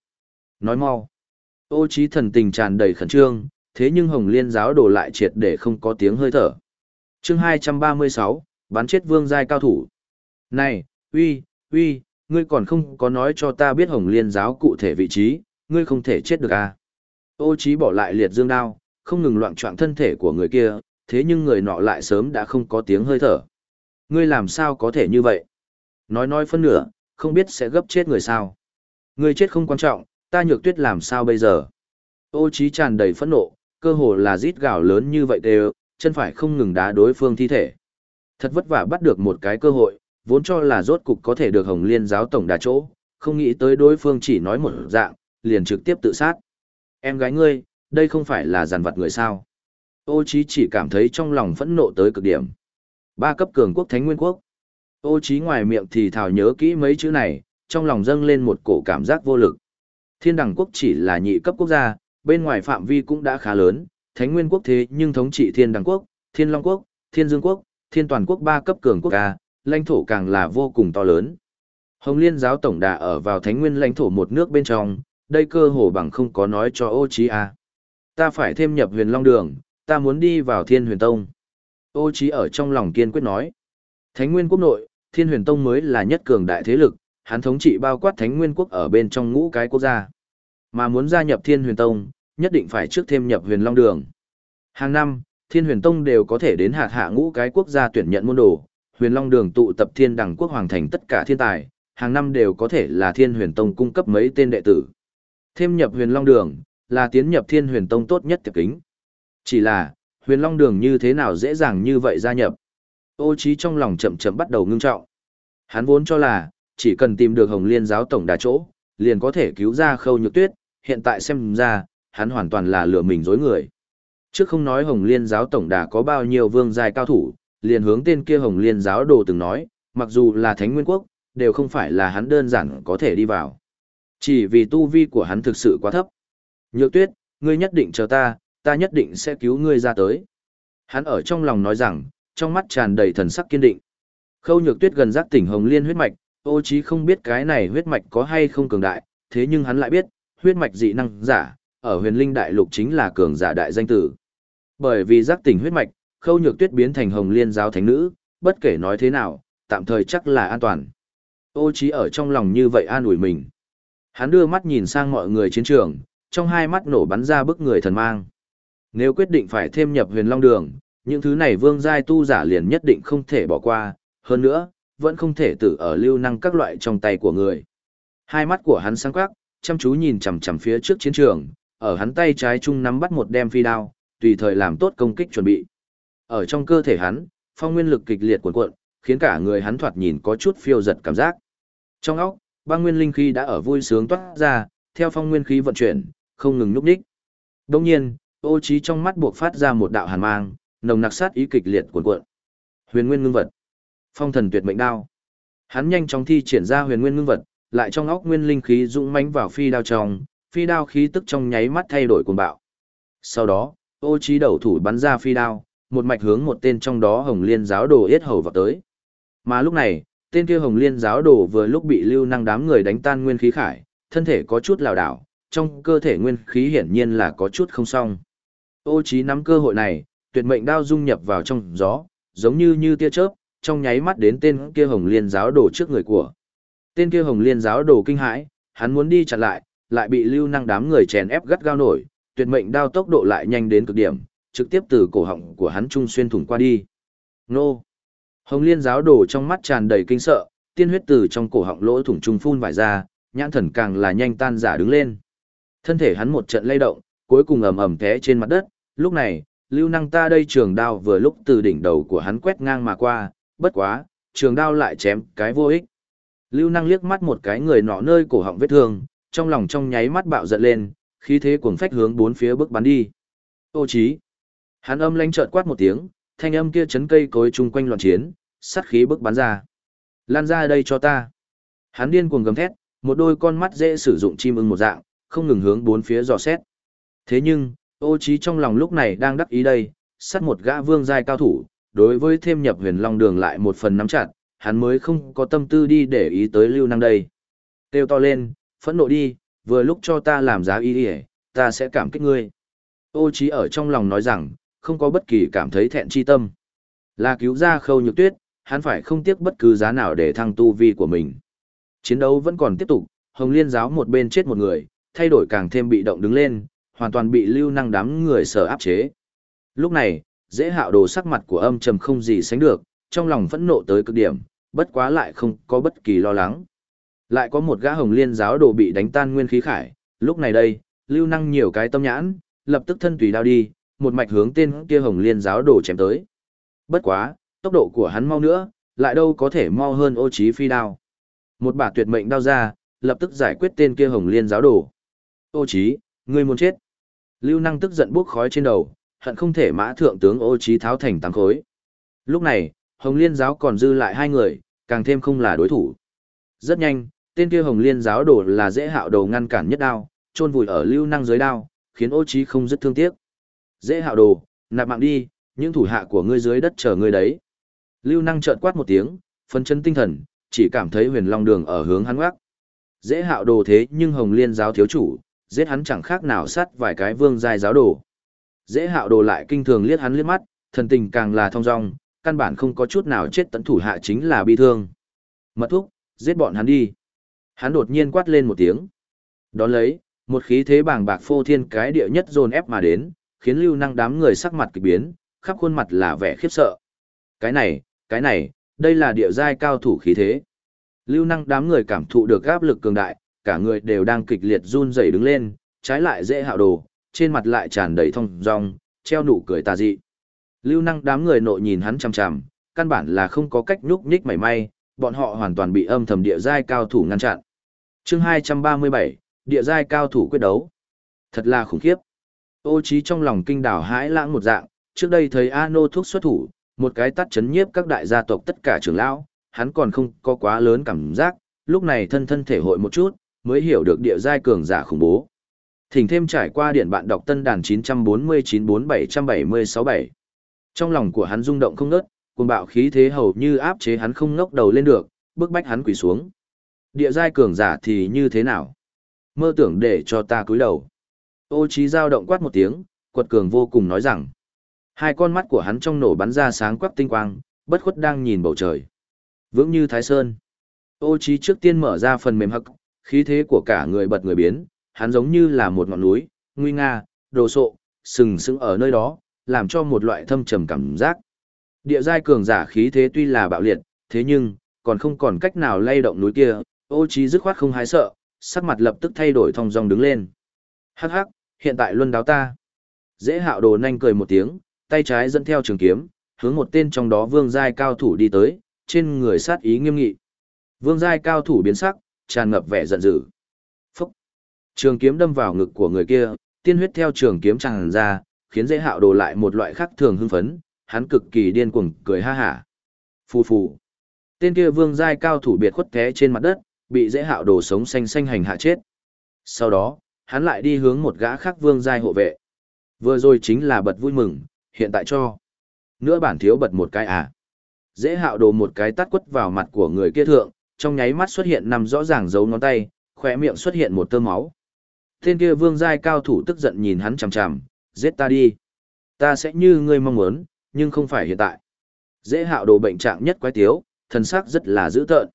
Nói mau. Ô trí thần tình tràn đầy khẩn trương, thế nhưng Hồng Liên giáo đổ lại triệt để không có tiếng hơi thở. Chương 236, bắn chết vương giai cao thủ. Này, uy, uy, ngươi còn không có nói cho ta biết Hồng Liên giáo cụ thể vị trí, ngươi không thể chết được à. Ô Chí bỏ lại liệt dương đao, không ngừng loạn trọng thân thể của người kia, thế nhưng người nọ lại sớm đã không có tiếng hơi thở. Ngươi làm sao có thể như vậy? Nói nói phân nửa, không biết sẽ gấp chết người sao. Ngươi chết không quan trọng, ta nhược tuyết làm sao bây giờ? Ô Chí tràn đầy phẫn nộ, cơ hồ là rít gào lớn như vậy đều, chân phải không ngừng đá đối phương thi thể. Thật vất vả bắt được một cái cơ hội, vốn cho là rốt cục có thể được Hồng Liên giáo tổng đà chỗ, không nghĩ tới đối phương chỉ nói một dạng, liền trực tiếp tự sát. Em gái ngươi, đây không phải là giàn vật người sao. Ô Chí chỉ cảm thấy trong lòng phẫn nộ tới cực điểm. Ba cấp cường quốc Thánh Nguyên Quốc. Ô Chí ngoài miệng thì thào nhớ kỹ mấy chữ này, trong lòng dâng lên một cổ cảm giác vô lực. Thiên đẳng quốc chỉ là nhị cấp quốc gia, bên ngoài phạm vi cũng đã khá lớn, Thánh Nguyên quốc thế nhưng thống trị Thiên Đẳng quốc, Thiên Long quốc, Thiên Dương quốc, Thiên Toàn quốc ba cấp cường quốc ca, lãnh thổ càng là vô cùng to lớn. Hồng Liên giáo tổng đà ở vào Thánh Nguyên lãnh thổ một nước bên trong, đây cơ hồ bằng không có nói cho Ô Chí a. Ta phải thêm nhập Huyền Long đường, ta muốn đi vào Thiên Huyền Tông. Ô Chí ở trong lòng kiên quyết nói. Thánh Nguyên quốc nội, Thiên Huyền Tông mới là nhất cường đại thế lực, hắn thống trị bao quát Thánh Nguyên quốc ở bên trong ngũ cái quốc gia. Mà muốn gia nhập Thiên Huyền Tông, nhất định phải trước thêm nhập Huyền Long Đường. Hàng năm, Thiên Huyền Tông đều có thể đến hạt hạ ngũ cái quốc gia tuyển nhận môn đồ, Huyền Long Đường tụ tập Thiên Đẳng quốc hoàng thành tất cả thiên tài, hàng năm đều có thể là Thiên Huyền Tông cung cấp mấy tên đệ tử. Thêm nhập Huyền Long Đường, là tiến nhập Thiên Huyền Tông tốt nhất tiệc kính. Chỉ là, Huyền Long Đường như thế nào dễ dàng như vậy gia nhập. Ô trí trong lòng chậm chậm bắt đầu ngưng trọng. Hắn vốn cho là, chỉ cần tìm được Hồng Liên giáo tổng đà chỗ, liền có thể cứu ra khâu nhược tuyết, hiện tại xem ra, hắn hoàn toàn là lừa mình dối người. Trước không nói Hồng Liên giáo tổng đà có bao nhiêu vương giai cao thủ, liền hướng tên kia Hồng Liên giáo đồ từng nói, mặc dù là Thánh Nguyên Quốc, đều không phải là hắn đơn giản có thể đi vào. Chỉ vì tu vi của hắn thực sự quá thấp. Nhược tuyết, ngươi nhất định chờ ta, ta nhất định sẽ cứu ngươi ra tới. Hắn ở trong lòng nói rằng, trong mắt tràn đầy thần sắc kiên định. Khâu nhược tuyết gần giác tỉnh Hồng Liên huyết mạch, ô chí không biết cái này huyết mạch có hay không cường đại, thế nhưng hắn lại biết, huyết mạch dị năng giả, ở huyền linh đại lục chính là cường giả đại danh tử. Bởi vì giác tỉnh huyết mạch, khâu nhược tuyết biến thành hồng liên giáo thánh nữ, bất kể nói thế nào, tạm thời chắc là an toàn. Ô trí ở trong lòng như vậy an ủi mình. Hắn đưa mắt nhìn sang mọi người chiến trường, trong hai mắt nổ bắn ra bức người thần mang. Nếu quyết định phải thêm nhập huyền long đường, những thứ này vương giai tu giả liền nhất định không thể bỏ qua, hơn nữa, vẫn không thể tử ở lưu năng các loại trong tay của người. Hai mắt của hắn sáng quắc, chăm chú nhìn chằm chằm phía trước chiến trường, ở hắn tay trái trung nắm bắt một đem phi đao, tùy thời làm tốt công kích chuẩn bị. Ở trong cơ thể hắn, phong nguyên lực kịch liệt cuộn cuộn, khiến cả người hắn thoạt nhìn có chút phiêu giật cảm giác. Trong óc, băng nguyên linh khí đã ở vui sướng toát ra, theo phong nguyên khí vận chuyển, không ngừng nhúc nhích. Đồng nhiên, ô trí trong mắt buộc phát ra một đạo hàn mang, nồng nặc sát ý kịch liệt cuộn cuộn. Huyền nguyên ngưng vật. Phong thần tuyệt mệnh đao. Hắn nhanh chóng thi triển ra huyền nguyên ngưng vật, lại trong óc nguyên linh khí dũng mãnh vào phi đao trong, phi đao khí tức trong nháy mắt thay đổi cuồng bạo. Sau đó, ô trí đầu thủ bắn ra phi đao, một mạch hướng một tên trong đó hồng liên giáo đồ yết hầu vào tới. Mà lúc này, tên kia hồng liên giáo đồ vừa lúc bị lưu năng đám người đánh tan nguyên khí khải, thân thể có chút lảo đảo, trong cơ thể nguyên khí hiển nhiên là có chút không xong. Ô Chí nắm cơ hội này, tuyệt mệnh đao dung nhập vào trong gió, giống như như tia chớp, trong nháy mắt đến tên kia hồng liên giáo đồ trước người của. Tên kia hồng liên giáo đồ kinh hãi, hắn muốn đi chặn lại, lại bị lưu năng đám người chèn ép gắt gao nổi, tuyệt mệnh đao tốc độ lại nhanh đến cực điểm, trực tiếp từ cổ họng của hắn trung xuyên thủng qua đi. Nô! Hồng liên giáo đổ trong mắt tràn đầy kinh sợ, tiên huyết từ trong cổ họng lỗ thủng trung phun vải ra, nhãn thần càng là nhanh tan giả đứng lên. Thân thể hắn một trận lay động, cuối cùng ầm ầm té trên mặt đất, lúc này, lưu năng ta đây trường đao vừa lúc từ đỉnh đầu của hắn quét ngang mà qua, bất quá, trường đao lại chém cái vô ích. Lưu năng liếc mắt một cái người nọ nơi cổ họng vết thương, trong lòng trong nháy mắt bạo giận lên, khí thế cuồng phách hướng bốn phía bước bắn đi. Ô chí! Hắn âm lanh chợt quát một tiếng, thanh âm kia chấn cây cối chung quanh loạn chiến, sát khí bức bắn ra. Lan ra đây cho ta. Hắn điên cuồng gầm thét, một đôi con mắt dễ sử dụng chim ưng một dạng, không ngừng hướng bốn phía dò xét. Thế nhưng, ô trí trong lòng lúc này đang đắc ý đây, sát một gã vương giai cao thủ, đối với thêm nhập huyền long đường lại một phần nắm chặt, hắn mới không có tâm tư đi để ý tới lưu năng đây. Têu to lên, phẫn nộ đi, vừa lúc cho ta làm giá ý đi ta sẽ cảm kích ngươi. Ô trí ở trong lòng nói rằng, không có bất kỳ cảm thấy thẹn chi tâm. Là cứu ra khâu nhược tuyết, hắn phải không tiếc bất cứ giá nào để thăng tu vi của mình. Chiến đấu vẫn còn tiếp tục, Hồng Liên giáo một bên chết một người, thay đổi càng thêm bị động đứng lên, hoàn toàn bị lưu năng đám người sở áp chế. Lúc này, dễ hạo đồ sắc mặt của âm trầm không gì sánh được, trong lòng phẫn nộ tới cực điểm, bất quá lại không có bất kỳ lo lắng. Lại có một gã hồng liên giáo đồ bị đánh tan nguyên khí khải, lúc này đây, lưu năng nhiều cái tâm nhãn, lập tức thân tùy đao đi, một mạch hướng tên kia hồng liên giáo đồ chém tới. Bất quá, tốc độ của hắn mau nữa, lại đâu có thể mau hơn ô trí phi đao. Một bả tuyệt mệnh đao ra, lập tức giải quyết tên kia hồng liên giáo đồ. Ô trí, ngươi muốn chết. Lưu năng tức giận bốc khói trên đầu, hận không thể mã thượng tướng ô trí tháo thành tăng khối. Lúc này, hồng liên giáo còn dư lại hai người, càng thêm không là đối thủ. Rất nhanh, tên kia hồng liên giáo đồ là dễ hạo đầu ngăn cản nhất đao, trôn vùi ở lưu năng dưới đao, khiến ô trí không rất thương tiếc. Dễ hạo đồ, nạp mạng đi, những thủ hạ của ngươi dưới đất chờ ngươi đấy. Lưu năng trợn quát một tiếng, phân chân tinh thần, chỉ cảm thấy huyền long đường ở hướng hắn ngoắc. Dễ hạo đồ thế nhưng hồng liên giáo thiếu chủ, giết hắn chẳng khác nào sát vài cái vương giai giáo đồ. Dễ hạo đồ lại kinh thường liếc hắn liếc mắt, thần tình càng là thong dong, căn bản không có chút nào chết tận thủ hạ chính là bi thương. Mật thúc, giết bọn hắn đi. Hắn đột nhiên quát lên một tiếng. Đón lấy, một khí thế bàng bạc phô thiên cái địa nhất dồn ép mà đến, khiến lưu năng đám người sắc mặt kỳ biến, khắp khuôn mặt là vẻ khiếp sợ. Cái này, cái này, đây là địa giai cao thủ khí thế. Lưu năng đám người cảm thụ được áp lực cường đại, cả người đều đang kịch liệt run rẩy đứng lên, trái lại dễ hạo đồ, trên mặt lại tràn đầy thông dong, treo nụ cười tà dị. Lưu năng đám người nội nhìn hắn chằm chằm, căn bản là không có cách nhúc nhích mảy may, bọn họ hoàn toàn bị âm thầm địa giai cao thủ ngăn chặn. Chương 237, địa giai cao thủ quyết đấu. Thật là khủng khiếp. Ô trí trong lòng kinh đảo hãi lãng một dạng, trước đây thấy Ano thuốc xuất thủ, một cái tắt chấn nhiếp các đại gia tộc tất cả trưởng lão, hắn còn không có quá lớn cảm giác, lúc này thân thân thể hội một chút, mới hiểu được địa giai cường giả khủng bố. Thỉnh thêm trải qua điện bạn đọc tân đàn 9494776 Trong lòng của hắn rung động không ngớt, cuồng bạo khí thế hầu như áp chế hắn không ngóc đầu lên được, bước bách hắn quỳ xuống. Địa giai cường giả thì như thế nào? Mơ tưởng để cho ta cúi đầu. Ô trí giao động quát một tiếng, quật cường vô cùng nói rằng. Hai con mắt của hắn trong nổ bắn ra sáng quắc tinh quang, bất khuất đang nhìn bầu trời. Vững như Thái Sơn. Ô trí trước tiên mở ra phần mềm hắc, khí thế của cả người bật người biến, hắn giống như là một ngọn núi, nguy nga, đồ sộ, sừng sững ở nơi đó, làm cho một loại thâm trầm cảm giác. Địa giai cường giả khí thế tuy là bạo liệt, thế nhưng, còn không còn cách nào lay động núi kia, ô trí dứt khoát không hái sợ, sắc mặt lập tức thay đổi thong dong đứng lên. Hắc hắc, hiện tại luân đáo ta. Dễ hạo đồ nhanh cười một tiếng, tay trái dẫn theo trường kiếm, hướng một tên trong đó vương giai cao thủ đi tới, trên người sát ý nghiêm nghị. Vương giai cao thủ biến sắc, tràn ngập vẻ giận dữ. Phúc! Trường kiếm đâm vào ngực của người kia, tiên huyết theo trường kiếm tràn ra, khiến dễ hạo đồ lại một loại khác thường hưng phấn, hắn cực kỳ điên cuồng cười ha hả. Phù phù! Tên kia vương giai cao thủ biệt khuất thế trên mặt đất, bị dễ hạo đồ sống xanh xanh hành hạ chết. Sau đó, hắn lại đi hướng một gã khác vương giai hộ vệ. Vừa rồi chính là bật vui mừng, hiện tại cho. Nữa bản thiếu bật một cái à. Dễ hạo đồ một cái tắt quất vào mặt của người kia thượng, trong nháy mắt xuất hiện nằm rõ ràng dấu ngón tay, khỏe miệng xuất hiện một tơ máu. Tên kia vương giai cao thủ tức giận nhìn hắn chằm chằm, giết ta đi. Ta sẽ như ngươi mong muốn, nhưng không phải hiện tại. Dễ hạo đồ bệnh trạng nhất quái tiếu, thần sắc rất là dữ tợn.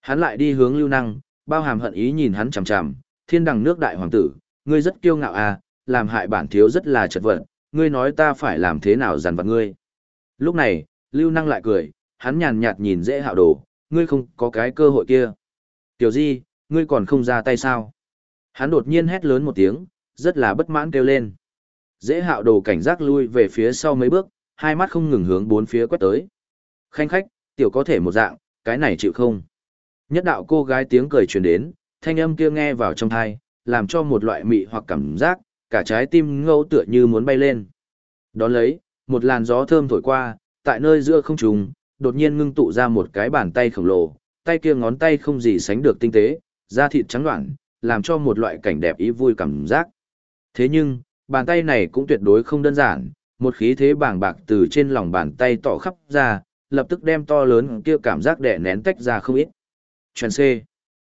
Hắn lại đi hướng lưu năng, bao hàm hận ý nhìn hắn chằm chằm, thiên đằng nước đại hoàng tử, ngươi rất kiêu ngạo à, làm hại bản thiếu rất là chật vật, ngươi nói ta phải làm thế nào dằn vặt ngươi. Lúc này, lưu năng lại cười, hắn nhàn nhạt nhìn dễ hạo đồ, ngươi không có cái cơ hội kia. Tiểu di, ngươi còn không ra tay sao? Hắn đột nhiên hét lớn một tiếng, rất là bất mãn kêu lên. Dễ hạo đồ cảnh giác lui về phía sau mấy bước, hai mắt không ngừng hướng bốn phía quét tới. Khanh khách, tiểu có thể một dạng, cái này chịu không? Nhất đạo cô gái tiếng cười truyền đến, thanh âm kia nghe vào trong thai, làm cho một loại mị hoặc cảm giác, cả trái tim ngâu tựa như muốn bay lên. Đón lấy, một làn gió thơm thổi qua, tại nơi giữa không trùng, đột nhiên ngưng tụ ra một cái bàn tay khổng lồ, tay kia ngón tay không gì sánh được tinh tế, da thịt trắng đoản, làm cho một loại cảnh đẹp ý vui cảm giác. Thế nhưng, bàn tay này cũng tuyệt đối không đơn giản, một khí thế bàng bạc từ trên lòng bàn tay tỏ khắp ra, lập tức đem to lớn kia cảm giác đè nén tách ra không ít. Chuyển C.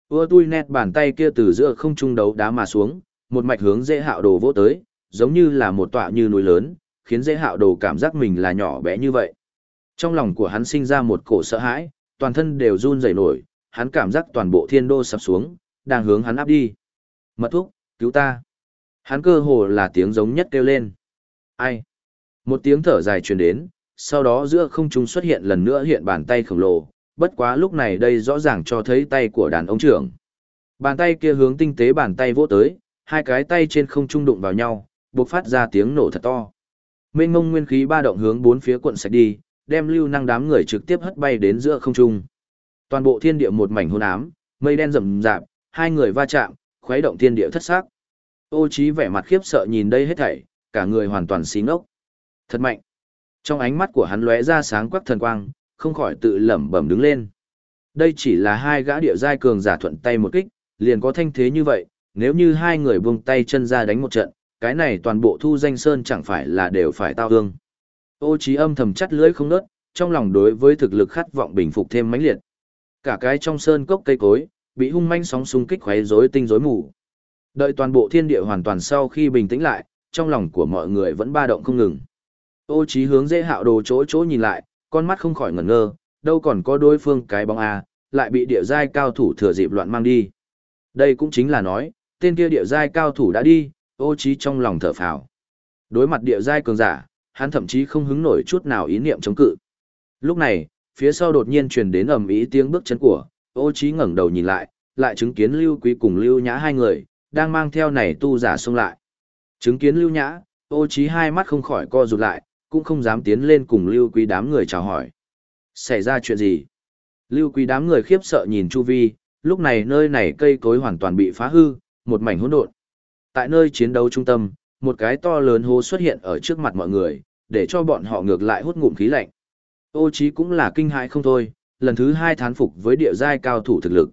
Ưa tui nét bàn tay kia từ giữa không trung đấu đá mà xuống, một mạch hướng dễ hạo đồ vỗ tới, giống như là một tọa như núi lớn, khiến dễ hạo đồ cảm giác mình là nhỏ bé như vậy. Trong lòng của hắn sinh ra một cổ sợ hãi, toàn thân đều run rẩy nổi, hắn cảm giác toàn bộ thiên đô sập xuống, đang hướng hắn áp đi. Mật thúc, cứu ta. Hắn cơ hồ là tiếng giống nhất kêu lên. Ai? Một tiếng thở dài truyền đến, sau đó giữa không trung xuất hiện lần nữa hiện bàn tay khổng lồ, bất quá lúc này đây rõ ràng cho thấy tay của đàn ông trưởng. Bàn tay kia hướng tinh tế bàn tay vỗ tới, hai cái tay trên không trung đụng vào nhau, bộc phát ra tiếng nổ thật to. Mênh mông nguyên khí ba động hướng bốn phía cuộn sạch đi, đem lưu năng đám người trực tiếp hất bay đến giữa không trung. Toàn bộ thiên địa một mảnh hôn ám, mây đen rậm rạp, hai người va chạm, khuấy động thiên địa thất sắc. Ô Chí vẻ mặt khiếp sợ nhìn đây hết thảy, cả người hoàn toàn xí ngốc. Thật mạnh. Trong ánh mắt của hắn lóe ra sáng quắc thần quang, không khỏi tự lẩm bẩm đứng lên. Đây chỉ là hai gã địa giai cường giả thuận tay một kích, liền có thanh thế như vậy, nếu như hai người buông tay chân ra đánh một trận, cái này toàn bộ thu danh sơn chẳng phải là đều phải tao hương. Ô trí âm thầm chắt lưỡi không nớt, trong lòng đối với thực lực khát vọng bình phục thêm mãnh liệt. Cả cái trong sơn cốc cây cối, bị hung manh sóng xung kích khoé rối tinh rối mù. Đợi toàn bộ thiên địa hoàn toàn sau khi bình tĩnh lại, trong lòng của mọi người vẫn ba động không ngừng. Ô trí hướng dễ hạo đồ chỗ chỗ nhìn lại, con mắt không khỏi ngẩn ngơ, đâu còn có đối phương cái bóng A, lại bị địa giai cao thủ thừa dịp loạn mang đi. Đây cũng chính là nói, tên kia địa giai cao thủ đã đi, ô trí trong lòng thở phào. Đối mặt địa giai cường giả, hắn thậm chí không hứng nổi chút nào ý niệm chống cự. Lúc này, phía sau đột nhiên truyền đến ầm ý tiếng bước chân của, ô trí ngẩng đầu nhìn lại, lại chứng kiến Lưu Quý cùng Lưu Nhã hai người, đang mang theo này tu giả xông lại. Chứng kiến Lưu Nhã, ô trí hai mắt không khỏi co rụt lại, cũng không dám tiến lên cùng Lưu Quý đám người chào hỏi. Xảy ra chuyện gì? Lưu Quý đám người khiếp sợ nhìn Chu Vi, lúc này nơi này cây cối hoàn toàn bị phá hư, một mảnh hỗn độn. Tại nơi chiến đấu trung tâm, một cái to lớn hố xuất hiện ở trước mặt mọi người, để cho bọn họ ngược lại hút ngụm khí lạnh. Ô Chí cũng là kinh hãi không thôi, lần thứ hai thán phục với địa giai cao thủ thực lực.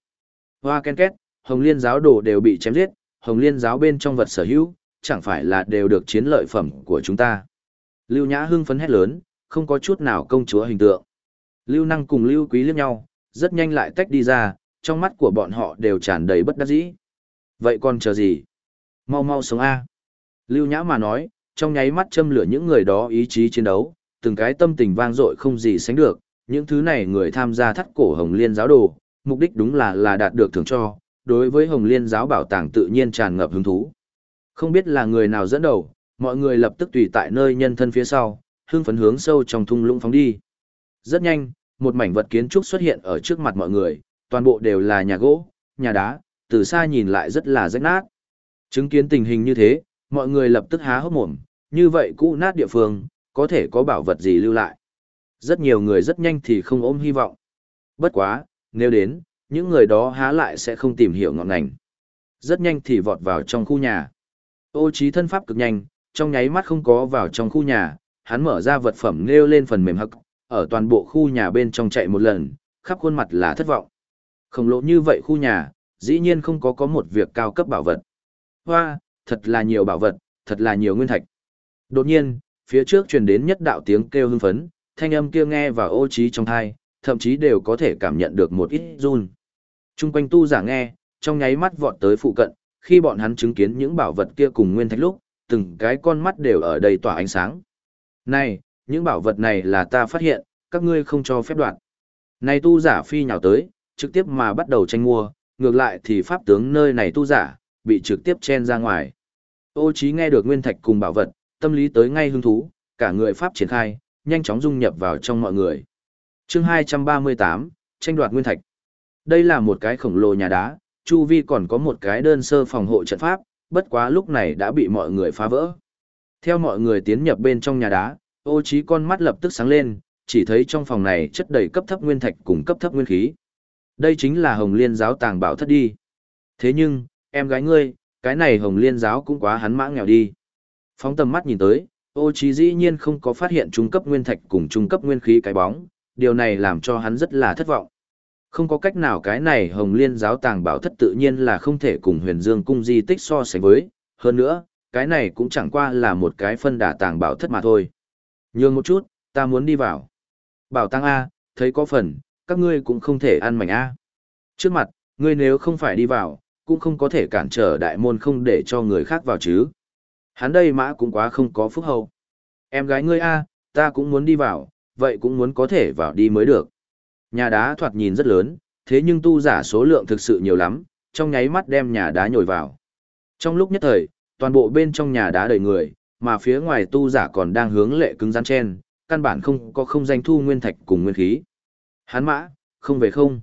Hoa ken két, Hồng Liên giáo đồ đều bị chém giết, Hồng Liên giáo bên trong vật sở hữu, chẳng phải là đều được chiến lợi phẩm của chúng ta. Lưu Nhã hưng phấn hét lớn, không có chút nào công chúa hình tượng. Lưu Năng cùng Lưu Quý liếc nhau, rất nhanh lại tách đi ra, trong mắt của bọn họ đều tràn đầy bất đắc dĩ. Vậy còn chờ gì? Mau mau sống A. Lưu Nhã mà nói, trong nháy mắt châm lửa những người đó ý chí chiến đấu, từng cái tâm tình vang dội không gì sánh được, những thứ này người tham gia thắt cổ Hồng Liên giáo đồ, mục đích đúng là là đạt được thưởng cho, đối với Hồng Liên giáo bảo tàng tự nhiên tràn ngập hứng thú. Không biết là người nào dẫn đầu, mọi người lập tức tùy tại nơi nhân thân phía sau, hương phấn hướng sâu trong thung lũng phóng đi. Rất nhanh, một mảnh vật kiến trúc xuất hiện ở trước mặt mọi người, toàn bộ đều là nhà gỗ, nhà đá, từ xa nhìn lại rất là rách nát. Chứng kiến tình hình như thế, mọi người lập tức há hốc mồm, như vậy cũ nát địa phương, có thể có bảo vật gì lưu lại. Rất nhiều người rất nhanh thì không ôm hy vọng. Bất quá, nếu đến, những người đó há lại sẽ không tìm hiểu ngọn ngành. Rất nhanh thì vọt vào trong khu nhà. Ô trí thân pháp cực nhanh, trong nháy mắt không có vào trong khu nhà, hắn mở ra vật phẩm nêu lên phần mềm hậc, ở toàn bộ khu nhà bên trong chạy một lần, khắp khuôn mặt là thất vọng. Khổng lồ như vậy khu nhà, dĩ nhiên không có có một việc cao cấp bảo vật. Hoa, thật là nhiều bảo vật, thật là nhiều nguyên thạch. Đột nhiên, phía trước truyền đến nhất đạo tiếng kêu hưng phấn, thanh âm kia nghe vào ô trí trong thai, thậm chí đều có thể cảm nhận được một ít run. Trung quanh tu giả nghe, trong nháy mắt vọt tới phụ cận, khi bọn hắn chứng kiến những bảo vật kia cùng nguyên thạch lúc, từng cái con mắt đều ở đây tỏa ánh sáng. Này, những bảo vật này là ta phát hiện, các ngươi không cho phép đoạn. Này tu giả phi nhào tới, trực tiếp mà bắt đầu tranh mua, ngược lại thì pháp tướng nơi này tu giả, bị trực tiếp chen ra ngoài. Ô trí nghe được nguyên thạch cùng bảo vật, tâm lý tới ngay hứng thú, cả người pháp triển khai, nhanh chóng dung nhập vào trong mọi người. Chương 238, tranh đoạt nguyên thạch. Đây là một cái khổng lồ nhà đá, chu vi còn có một cái đơn sơ phòng hộ trận pháp, bất quá lúc này đã bị mọi người phá vỡ. Theo mọi người tiến nhập bên trong nhà đá, ô trí con mắt lập tức sáng lên, chỉ thấy trong phòng này chất đầy cấp thấp nguyên thạch cùng cấp thấp nguyên khí. Đây chính là hồng liên giáo tàng bảo thất đi. Thế nhưng, em gái ngươi, cái này hồng liên giáo cũng quá hắn mã nghèo đi. Phóng tầm mắt nhìn tới, ô trí dĩ nhiên không có phát hiện trung cấp nguyên thạch cùng trung cấp nguyên khí cái bóng, điều này làm cho hắn rất là thất vọng. Không có cách nào cái này hồng liên giáo tàng bảo thất tự nhiên là không thể cùng huyền dương cung di tích so sánh với, hơn nữa, cái này cũng chẳng qua là một cái phân đà tàng bảo thất mà thôi. Nhường một chút, ta muốn đi vào. Bảo tàng A, thấy có phần, các ngươi cũng không thể ăn mảnh A. Trước mặt, ngươi nếu không phải đi vào, cũng không có thể cản trở đại môn không để cho người khác vào chứ. Hắn đây mã cũng quá không có phúc hậu. Em gái ngươi A, ta cũng muốn đi vào, vậy cũng muốn có thể vào đi mới được. Nhà đá thoạt nhìn rất lớn, thế nhưng tu giả số lượng thực sự nhiều lắm, trong nháy mắt đem nhà đá nhồi vào. Trong lúc nhất thời, toàn bộ bên trong nhà đá đầy người, mà phía ngoài tu giả còn đang hướng lệ cứng rắn chen, căn bản không có không danh thu nguyên thạch cùng nguyên khí. Hán mã, không về không.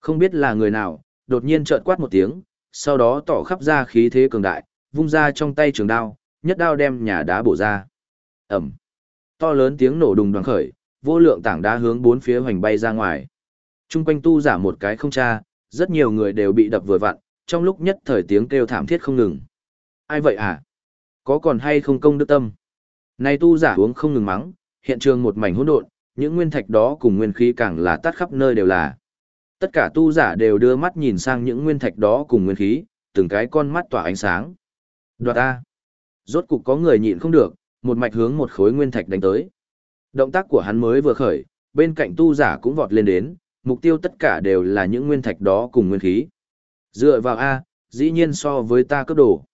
Không biết là người nào, đột nhiên trợn quát một tiếng, sau đó tỏ khắp ra khí thế cường đại, vung ra trong tay trường đao, nhất đao đem nhà đá bổ ra. Ẩm. To lớn tiếng nổ đùng đoàn khởi, vô lượng tảng đá hướng bốn phía hoành bay ra ngoài. Trung quanh tu giả một cái không tra, rất nhiều người đều bị đập vừa vặn, trong lúc nhất thời tiếng kêu thảm thiết không ngừng. Ai vậy à? Có còn hay không công đức tâm? Này tu giả uống không ngừng mắng, hiện trường một mảnh hỗn độn, những nguyên thạch đó cùng nguyên khí càng là tắt khắp nơi đều là. Tất cả tu giả đều đưa mắt nhìn sang những nguyên thạch đó cùng nguyên khí, từng cái con mắt tỏa ánh sáng. Đoạt a, Rốt cục có người nhịn không được, một mạch hướng một khối nguyên thạch đánh tới. Động tác của hắn mới vừa khởi, bên cạnh tu giả cũng vọt lên đến, mục tiêu tất cả đều là những nguyên thạch đó cùng nguyên khí. Dựa vào A, dĩ nhiên so với ta cấp đồ.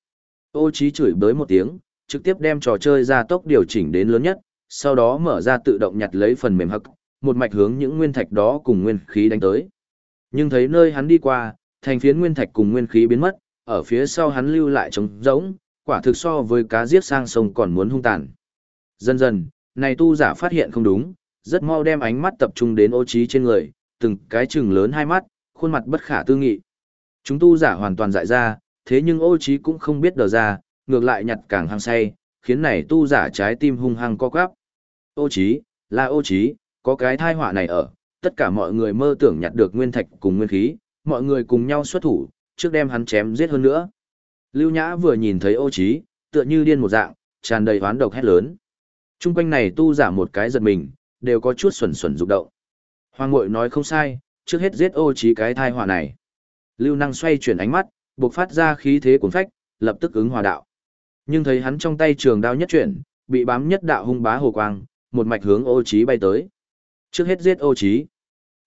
Ô trí chửi bới một tiếng, trực tiếp đem trò chơi ra tốc điều chỉnh đến lớn nhất, sau đó mở ra tự động nhặt lấy phần mềm hậc, một mạch hướng những nguyên thạch đó cùng nguyên khí đánh tới. Nhưng thấy nơi hắn đi qua, thành phiến nguyên thạch cùng nguyên khí biến mất, ở phía sau hắn lưu lại trống rỗng, quả thực so với cá giết sang sông còn muốn hung tàn. Dần dần, này tu giả phát hiện không đúng, rất mau đem ánh mắt tập trung đến ô trí trên người, từng cái trừng lớn hai mắt, khuôn mặt bất khả tư nghị. Chúng tu giả hoàn toàn dại ra, thế nhưng ô trí cũng không biết đờ ra, ngược lại nhặt càng hăng say, khiến này tu giả trái tim hung hăng co quắp. Ô trí, là ô trí, có cái thai họa này ở, tất cả mọi người mơ tưởng nhặt được nguyên thạch cùng nguyên khí, mọi người cùng nhau xuất thủ, trước đem hắn chém giết hơn nữa. Lưu Nhã vừa nhìn thấy ô trí, tựa như điên một dạng, tràn đầy oán độc hét lớn. Trung quanh này tu giả một cái giật mình, đều có chút xuẩn xuẩn rụng động. Hoàng Ngụy nói không sai, trước hết giết ô trí cái thai họa này. Lưu Năng xoay chuyển ánh mắt, bộc phát ra khí thế cuốn phách, lập tức ứng hòa đạo. Nhưng thấy hắn trong tay trường đao nhất chuyển, bị bám nhất đạo hung bá hồ quang, một mạch hướng ô trí bay tới. Trước hết giết ô trí.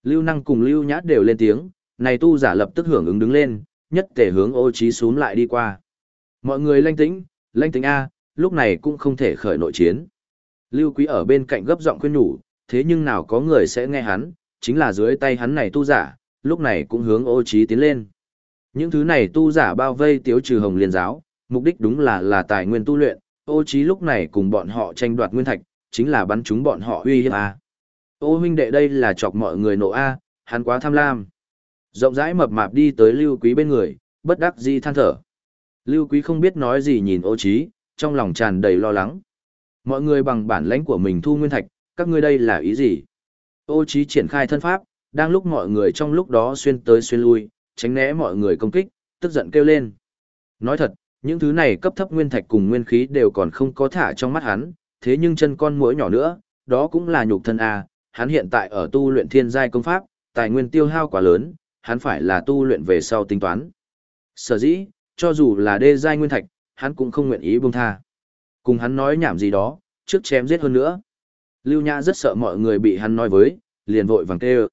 Lưu Năng cùng Lưu Nhát đều lên tiếng, này tu giả lập tức hưởng ứng đứng lên, nhất thể hướng ô trí xuống lại đi qua. Mọi người lanh tĩnh, lanh tĩnh A, lúc này cũng không thể khởi nội chiến. Lưu Quý ở bên cạnh gấp giọng khuyên nhủ, thế nhưng nào có người sẽ nghe hắn, chính là dưới tay hắn này tu giả, lúc này cũng hướng ô trí tiến lên. Những thứ này tu giả bao vây tiếu trừ hồng liên giáo, mục đích đúng là là tài nguyên tu luyện, ô trí lúc này cùng bọn họ tranh đoạt nguyên thạch, chính là bắn chúng bọn họ uy hiếp A. Ô huynh đệ đây là chọc mọi người nộ A, hắn quá tham lam. Rộng rãi mập mạp đi tới lưu quý bên người, bất đắc dĩ than thở. Lưu quý không biết nói gì nhìn ô trí, trong lòng tràn đầy lo lắng. Mọi người bằng bản lãnh của mình thu nguyên thạch, các ngươi đây là ý gì? Ô Chí triển khai thân pháp, đang lúc mọi người trong lúc đó xuyên tới xuyên lui, tránh né mọi người công kích, tức giận kêu lên. Nói thật, những thứ này cấp thấp nguyên thạch cùng nguyên khí đều còn không có thả trong mắt hắn, thế nhưng chân con muỗi nhỏ nữa, đó cũng là nhục thân A, hắn hiện tại ở tu luyện thiên giai công pháp, tài nguyên tiêu hao quá lớn, hắn phải là tu luyện về sau tính toán. Sở dĩ, cho dù là đê giai nguyên thạch, hắn cũng không nguyện ý buông tha. Cùng hắn nói nhảm gì đó, trước chém giết hơn nữa. Lưu Nhã rất sợ mọi người bị hắn nói với, liền vội vàng kêu.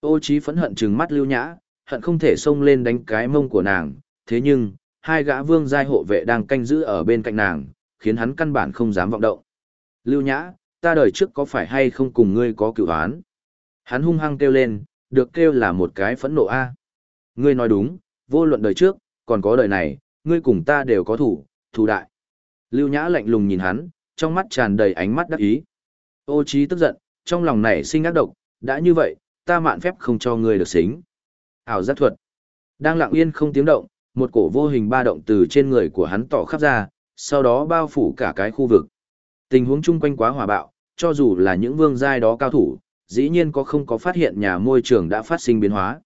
Ô Chí phẫn hận trừng mắt Lưu Nhã, hận không thể xông lên đánh cái mông của nàng, thế nhưng, hai gã vương giai hộ vệ đang canh giữ ở bên cạnh nàng, khiến hắn căn bản không dám vọng động. Lưu Nhã, ta đời trước có phải hay không cùng ngươi có cựu án? Hắn hung hăng kêu lên, được kêu là một cái phẫn nộ a. Ngươi nói đúng, vô luận đời trước, còn có đời này, ngươi cùng ta đều có thủ, thủ đại. Lưu Nhã lạnh lùng nhìn hắn, trong mắt tràn đầy ánh mắt đắc ý. Ô Chí tức giận, trong lòng nảy sinh ác độc, đã như vậy, ta mạn phép không cho ngươi được xính. Ảo giác thuật. Đang lặng yên không tiếng động, một cổ vô hình ba động từ trên người của hắn tỏ khắp ra, sau đó bao phủ cả cái khu vực. Tình huống chung quanh quá hòa bạo, cho dù là những vương giai đó cao thủ, dĩ nhiên có không có phát hiện nhà môi trường đã phát sinh biến hóa.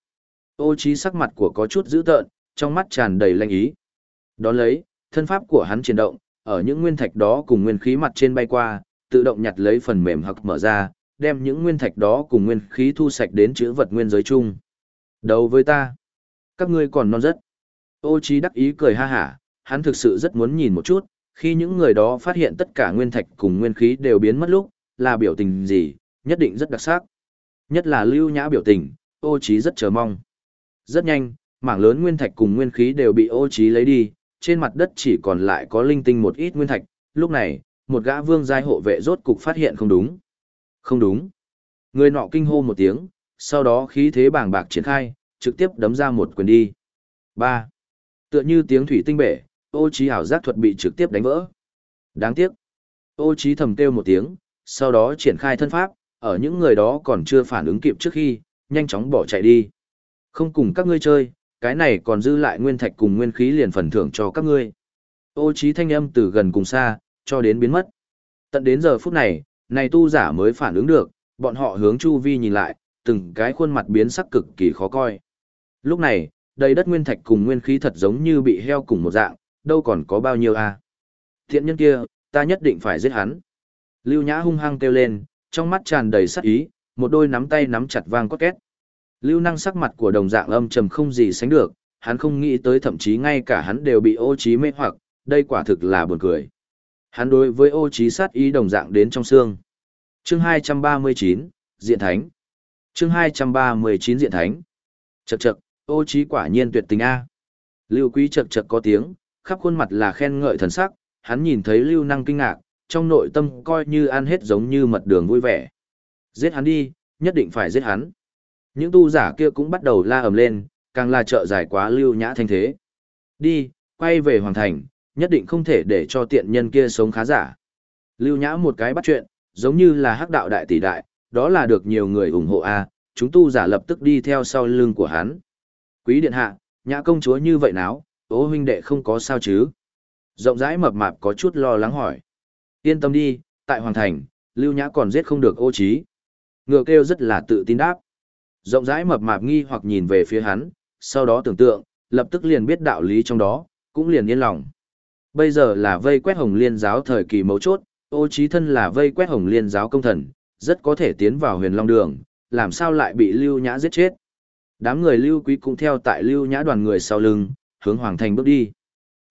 Ô trí sắc mặt của có chút dữ tợn, trong mắt tràn đầy lanh ý. Đón lấy, thân pháp của hắn chuyển động, ở những nguyên thạch đó cùng nguyên khí mặt trên bay qua, tự động nhặt lấy phần mềm hoặc mở ra, đem những nguyên thạch đó cùng nguyên khí thu sạch đến chữ vật nguyên giới chung. Đấu với ta. Các ngươi còn non rất. Ô Chí đắc ý cười ha hả, hắn thực sự rất muốn nhìn một chút, khi những người đó phát hiện tất cả nguyên thạch cùng nguyên khí đều biến mất lúc, là biểu tình gì, nhất định rất đặc sắc. Nhất là lưu nhã biểu tình, ô Chí rất chờ mong. Rất nhanh, mảng lớn nguyên thạch cùng nguyên khí đều bị ô Chí lấy đi, trên mặt đất chỉ còn lại có linh tinh một ít nguyên thạch, lúc này, một gã vương giai hộ vệ rốt cục phát hiện không đúng. Không đúng. Người nọ kinh hô một tiếng, sau đó khí thế bàng bạc triển khai, trực tiếp đấm ra một quyền đi. 3. Tựa như tiếng thủy tinh bể, ô trí ảo giác thuật bị trực tiếp đánh vỡ. Đáng tiếc. Ô trí thầm kêu một tiếng, sau đó triển khai thân pháp, ở những người đó còn chưa phản ứng kịp trước khi, nhanh chóng bỏ chạy đi. Không cùng các ngươi chơi, cái này còn dư lại nguyên thạch cùng nguyên khí liền phần thưởng cho các ngươi. Ô trí thanh âm từ gần cùng xa, cho đến biến mất. Tận đến giờ phút này, này tu giả mới phản ứng được, bọn họ hướng chu vi nhìn lại, từng cái khuôn mặt biến sắc cực kỳ khó coi. Lúc này, đầy đất nguyên thạch cùng nguyên khí thật giống như bị heo cùng một dạng, đâu còn có bao nhiêu a. À. Thiện nhân kia, ta nhất định phải giết hắn. Lưu Nhã hung hăng kêu lên, trong mắt tràn đầy sát ý, một đôi nắm tay nắm chặt vang cốt két. Lưu năng sắc mặt của đồng dạng âm trầm không gì sánh được, hắn không nghĩ tới thậm chí ngay cả hắn đều bị ô trí mê hoặc, đây quả thực là buồn cười. Hắn đối với ô trí sát ý đồng dạng đến trong xương. Chương 239, Diện Thánh. Chương 239 Diện Thánh. Chậc chậc, ô trí quả nhiên tuyệt tình A. Lưu Quý chậc chậc có tiếng, khắp khuôn mặt là khen ngợi thần sắc, hắn nhìn thấy Lưu Năng kinh ngạc, trong nội tâm coi như ăn hết giống như mật đường vui vẻ. Giết hắn đi, nhất định phải giết hắn. Những tu giả kia cũng bắt đầu la ầm lên, càng là trợ giải quá Lưu Nhã thanh thế. Đi, quay về Hoàng Thành, nhất định không thể để cho tiện nhân kia sống khá giả. Lưu Nhã một cái bắt chuyện, giống như là hắc đạo đại tỷ đại, đó là được nhiều người ủng hộ a, chúng tu giả lập tức đi theo sau lưng của hắn. Quý điện hạ, Nhã công chúa như vậy nào, ố huynh đệ không có sao chứ? Rộng rãi mập mạp có chút lo lắng hỏi. Yên tâm đi, tại Hoàng Thành, Lưu Nhã còn giết không được ô trí. Ngựa kêu rất là tự tin đáp. Rộng rãi mập mạp nghi hoặc nhìn về phía hắn, sau đó tưởng tượng, lập tức liền biết đạo lý trong đó, cũng liền yên lòng. Bây giờ là vây quét hồng liên giáo thời kỳ mấu chốt, ô trí thân là vây quét hồng liên giáo công thần, rất có thể tiến vào huyền long đường, làm sao lại bị lưu nhã giết chết. Đám người lưu quý cũng theo tại lưu nhã đoàn người sau lưng, hướng hoàng thành bước đi.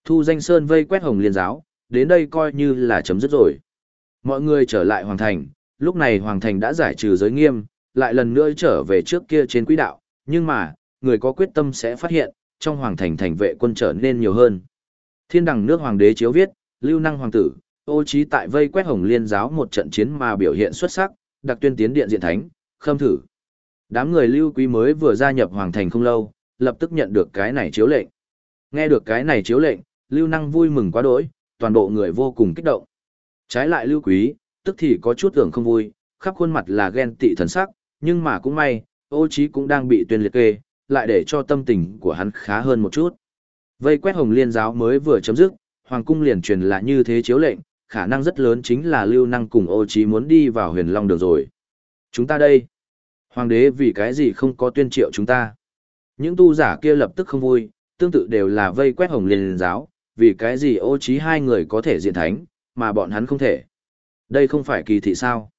Thu danh sơn vây quét hồng liên giáo, đến đây coi như là chấm dứt rồi. Mọi người trở lại hoàng thành, lúc này hoàng thành đã giải trừ giới nghiêm, lại lần nữa trở về trước kia trên quỹ đạo, nhưng mà, người có quyết tâm sẽ phát hiện, trong hoàng thành thành vệ quân trở nên nhiều hơn. Thiên đẳng nước hoàng đế chiếu viết, lưu năng hoàng tử, ô trí tại vây quét hồng liên giáo một trận chiến mà biểu hiện xuất sắc, đặc tuyên tiến điện diện thánh, khâm thử. Đám người lưu quý mới vừa gia nhập hoàng thành không lâu, lập tức nhận được cái này chiếu lệnh. Nghe được cái này chiếu lệnh, lưu năng vui mừng quá đỗi, toàn bộ người vô cùng kích động. Trái lại lưu quý, tức thì có chút tưởng không vui, khắp khuôn mặt là ghen tị thần sắc, nhưng mà cũng may, ô trí cũng đang bị tuyên liệt kê, lại để cho tâm tình của hắn khá hơn một chút. Vây quét hồng liên giáo mới vừa chấm dứt, hoàng cung liền truyền là như thế chiếu lệnh, khả năng rất lớn chính là lưu năng cùng ô trí muốn đi vào huyền long đường rồi. Chúng ta đây, hoàng đế vì cái gì không có tuyên triệu chúng ta. Những tu giả kia lập tức không vui, tương tự đều là vây quét hồng liên giáo, vì cái gì ô trí hai người có thể diện thánh, mà bọn hắn không thể. Đây không phải kỳ thị sao.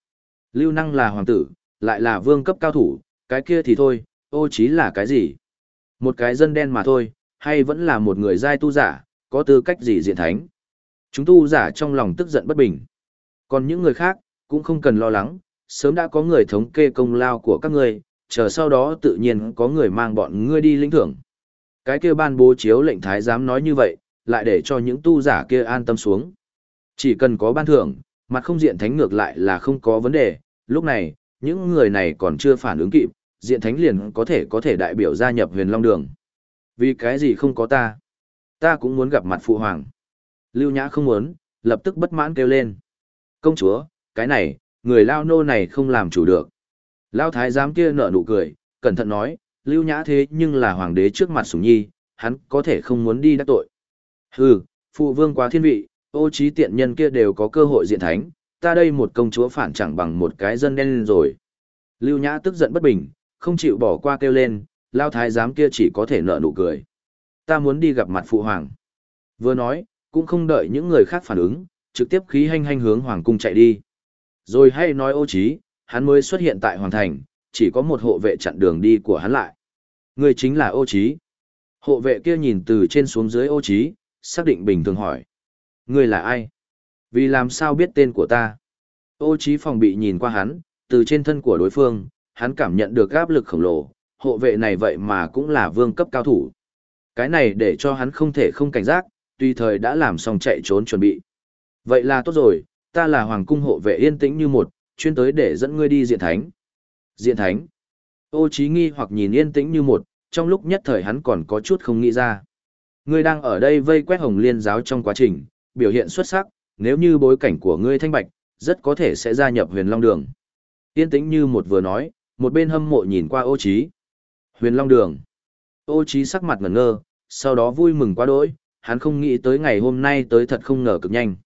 Lưu năng là hoàng tử, lại là vương cấp cao thủ, Cái kia thì thôi, ô trí là cái gì? Một cái dân đen mà thôi, hay vẫn là một người giai tu giả, có tư cách gì diện thánh? Chúng tu giả trong lòng tức giận bất bình. Còn những người khác, cũng không cần lo lắng, sớm đã có người thống kê công lao của các ngươi, chờ sau đó tự nhiên có người mang bọn ngươi đi lĩnh thưởng. Cái kia ban bố chiếu lệnh thái giám nói như vậy, lại để cho những tu giả kia an tâm xuống. Chỉ cần có ban thưởng, mặt không diện thánh ngược lại là không có vấn đề, lúc này, những người này còn chưa phản ứng kịp, diện thánh liền có thể có thể đại biểu gia nhập huyền long đường. Vì cái gì không có ta? Ta cũng muốn gặp mặt phụ hoàng. Lưu Nhã không muốn, lập tức bất mãn kêu lên. Công chúa, cái này, người lao nô này không làm chủ được. Lao thái giám kia nở nụ cười, cẩn thận nói, Lưu Nhã thế nhưng là hoàng đế trước mặt sủng nhi, hắn có thể không muốn đi đắc tội. Hừ, phụ vương quá thiên vị, ô trí tiện nhân kia đều có cơ hội diện thánh, ta đây một công chúa phản chẳng bằng một cái dân đen lên rồi. Lưu Nhã tức giận bất bình, không chịu bỏ qua kêu lên, lao thái giám kia chỉ có thể nở nụ cười. Ta muốn đi gặp mặt phụ hoàng. Vừa nói, cũng không đợi những người khác phản ứng, trực tiếp khí hành hành hướng hoàng cung chạy đi. Rồi hay nói ô trí, hắn mới xuất hiện tại hoàng thành, chỉ có một hộ vệ chặn đường đi của hắn lại. Người chính là ô trí. Hộ vệ kia nhìn từ trên xuống dưới ô trí, xác định bình thường hỏi. Người là ai? Vì làm sao biết tên của ta? Ô trí phòng bị nhìn qua hắn, từ trên thân của đối phương, hắn cảm nhận được áp lực khổng lồ, hộ vệ này vậy mà cũng là vương cấp cao thủ. Cái này để cho hắn không thể không cảnh giác, tùy thời đã làm xong chạy trốn chuẩn bị. Vậy là tốt rồi, ta là hoàng cung hộ vệ yên tĩnh như một, chuyên tới để dẫn ngươi đi diện thánh. Diện thánh. Ô trí nghi hoặc nhìn yên tĩnh như một, trong lúc nhất thời hắn còn có chút không nghĩ ra. Ngươi đang ở đây vây quét hồng liên giáo trong quá trình, biểu hiện xuất sắc, nếu như bối cảnh của ngươi thanh bạch, rất có thể sẽ gia nhập huyền long đường. Yên tĩnh như một vừa nói, một bên hâm mộ nhìn qua ô trí. Huyền long đường. Ô trí sắc mặt ngẩn ngơ, sau đó vui mừng quá đỗi, hắn không nghĩ tới ngày hôm nay tới thật không ngờ cực nhanh.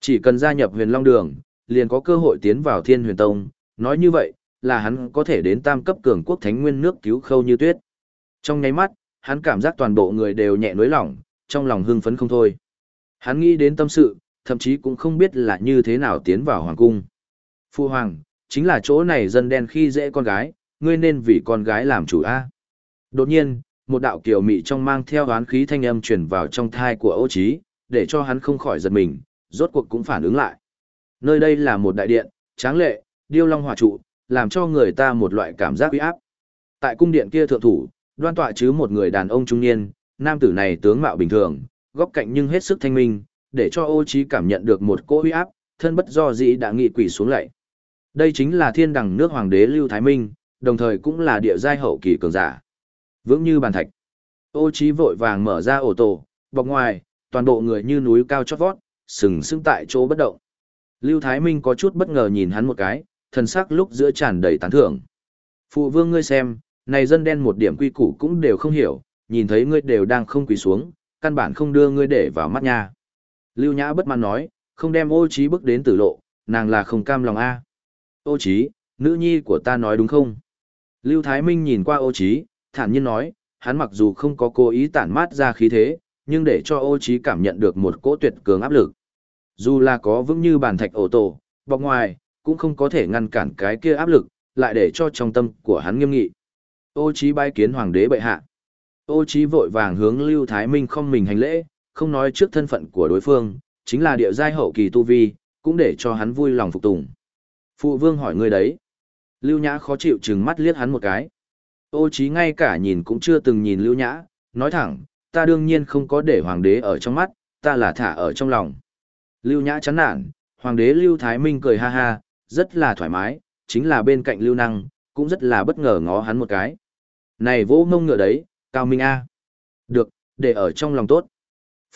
Chỉ cần gia nhập huyền long đường, liền có cơ hội tiến vào thiên huyền tông, nói như vậy, là hắn có thể đến tam cấp cường quốc thánh nguyên nước cứu khâu như tuyết. Trong nháy mắt, hắn cảm giác toàn bộ người đều nhẹ nối lỏng, trong lòng hưng phấn không thôi. Hắn nghĩ đến tâm sự, thậm chí cũng không biết là như thế nào tiến vào hoàng cung. Phu hoàng, chính là chỗ này dân đen khi dễ con gái, ngươi nên vì con gái làm chủ a. Đột nhiên, một đạo kiều mị trong mang theo oán khí thanh âm truyền vào trong thai của Ô Chí, để cho hắn không khỏi giật mình, rốt cuộc cũng phản ứng lại. Nơi đây là một đại điện, tráng lệ, điêu long hỏa trụ, làm cho người ta một loại cảm giác uy áp. Tại cung điện kia thượng thủ, đoan tọa chứ một người đàn ông trung niên, nam tử này tướng mạo bình thường, góc cạnh nhưng hết sức thanh minh, để cho Ô trí cảm nhận được một cỗ uy áp, thân bất do dĩ đã nghị quỷ xuống lại. Đây chính là thiên đẳng nước hoàng đế Lưu Thái Minh, đồng thời cũng là địa giai hậu kỳ cường giả. Vững như bàn thạch. Ô trí vội vàng mở ra ổ tổ, bọc ngoài, toàn bộ người như núi cao chót vót, sừng sững tại chỗ bất động. Lưu Thái Minh có chút bất ngờ nhìn hắn một cái, thần sắc lúc giữa tràn đầy tán thưởng. Phụ vương ngươi xem, này dân đen một điểm quy củ cũng đều không hiểu, nhìn thấy ngươi đều đang không quỳ xuống, căn bản không đưa ngươi để vào mắt nha. Lưu Nhã bất mãn nói, không đem ô trí bước đến tử lộ, nàng là không cam lòng a. Ô trí, nữ nhi của ta nói đúng không? Lưu Thái Minh nhìn qua ô trí, thản nhiên nói, hắn mặc dù không có cố ý tản mát ra khí thế, nhưng để cho ô trí cảm nhận được một cỗ tuyệt cường áp lực. Dù là có vững như bàn thạch ổ tổ, bọc ngoài, cũng không có thể ngăn cản cái kia áp lực, lại để cho trong tâm của hắn nghiêm nghị. Ô trí bái kiến hoàng đế bệ hạ. Ô trí vội vàng hướng Lưu Thái Minh không mình hành lễ, không nói trước thân phận của đối phương, chính là địa giai hậu kỳ tu vi, cũng để cho hắn vui lòng phục tùng. Phụ vương hỏi người đấy. Lưu Nhã khó chịu trừng mắt liếc hắn một cái. Ô trí ngay cả nhìn cũng chưa từng nhìn Lưu Nhã, nói thẳng, ta đương nhiên không có để hoàng đế ở trong mắt, ta là thả ở trong lòng. Lưu Nhã chán nản, hoàng đế Lưu Thái Minh cười ha ha, rất là thoải mái, chính là bên cạnh Lưu Năng, cũng rất là bất ngờ ngó hắn một cái. Này vô mông ngựa đấy, Cao Minh A. Được, để ở trong lòng tốt.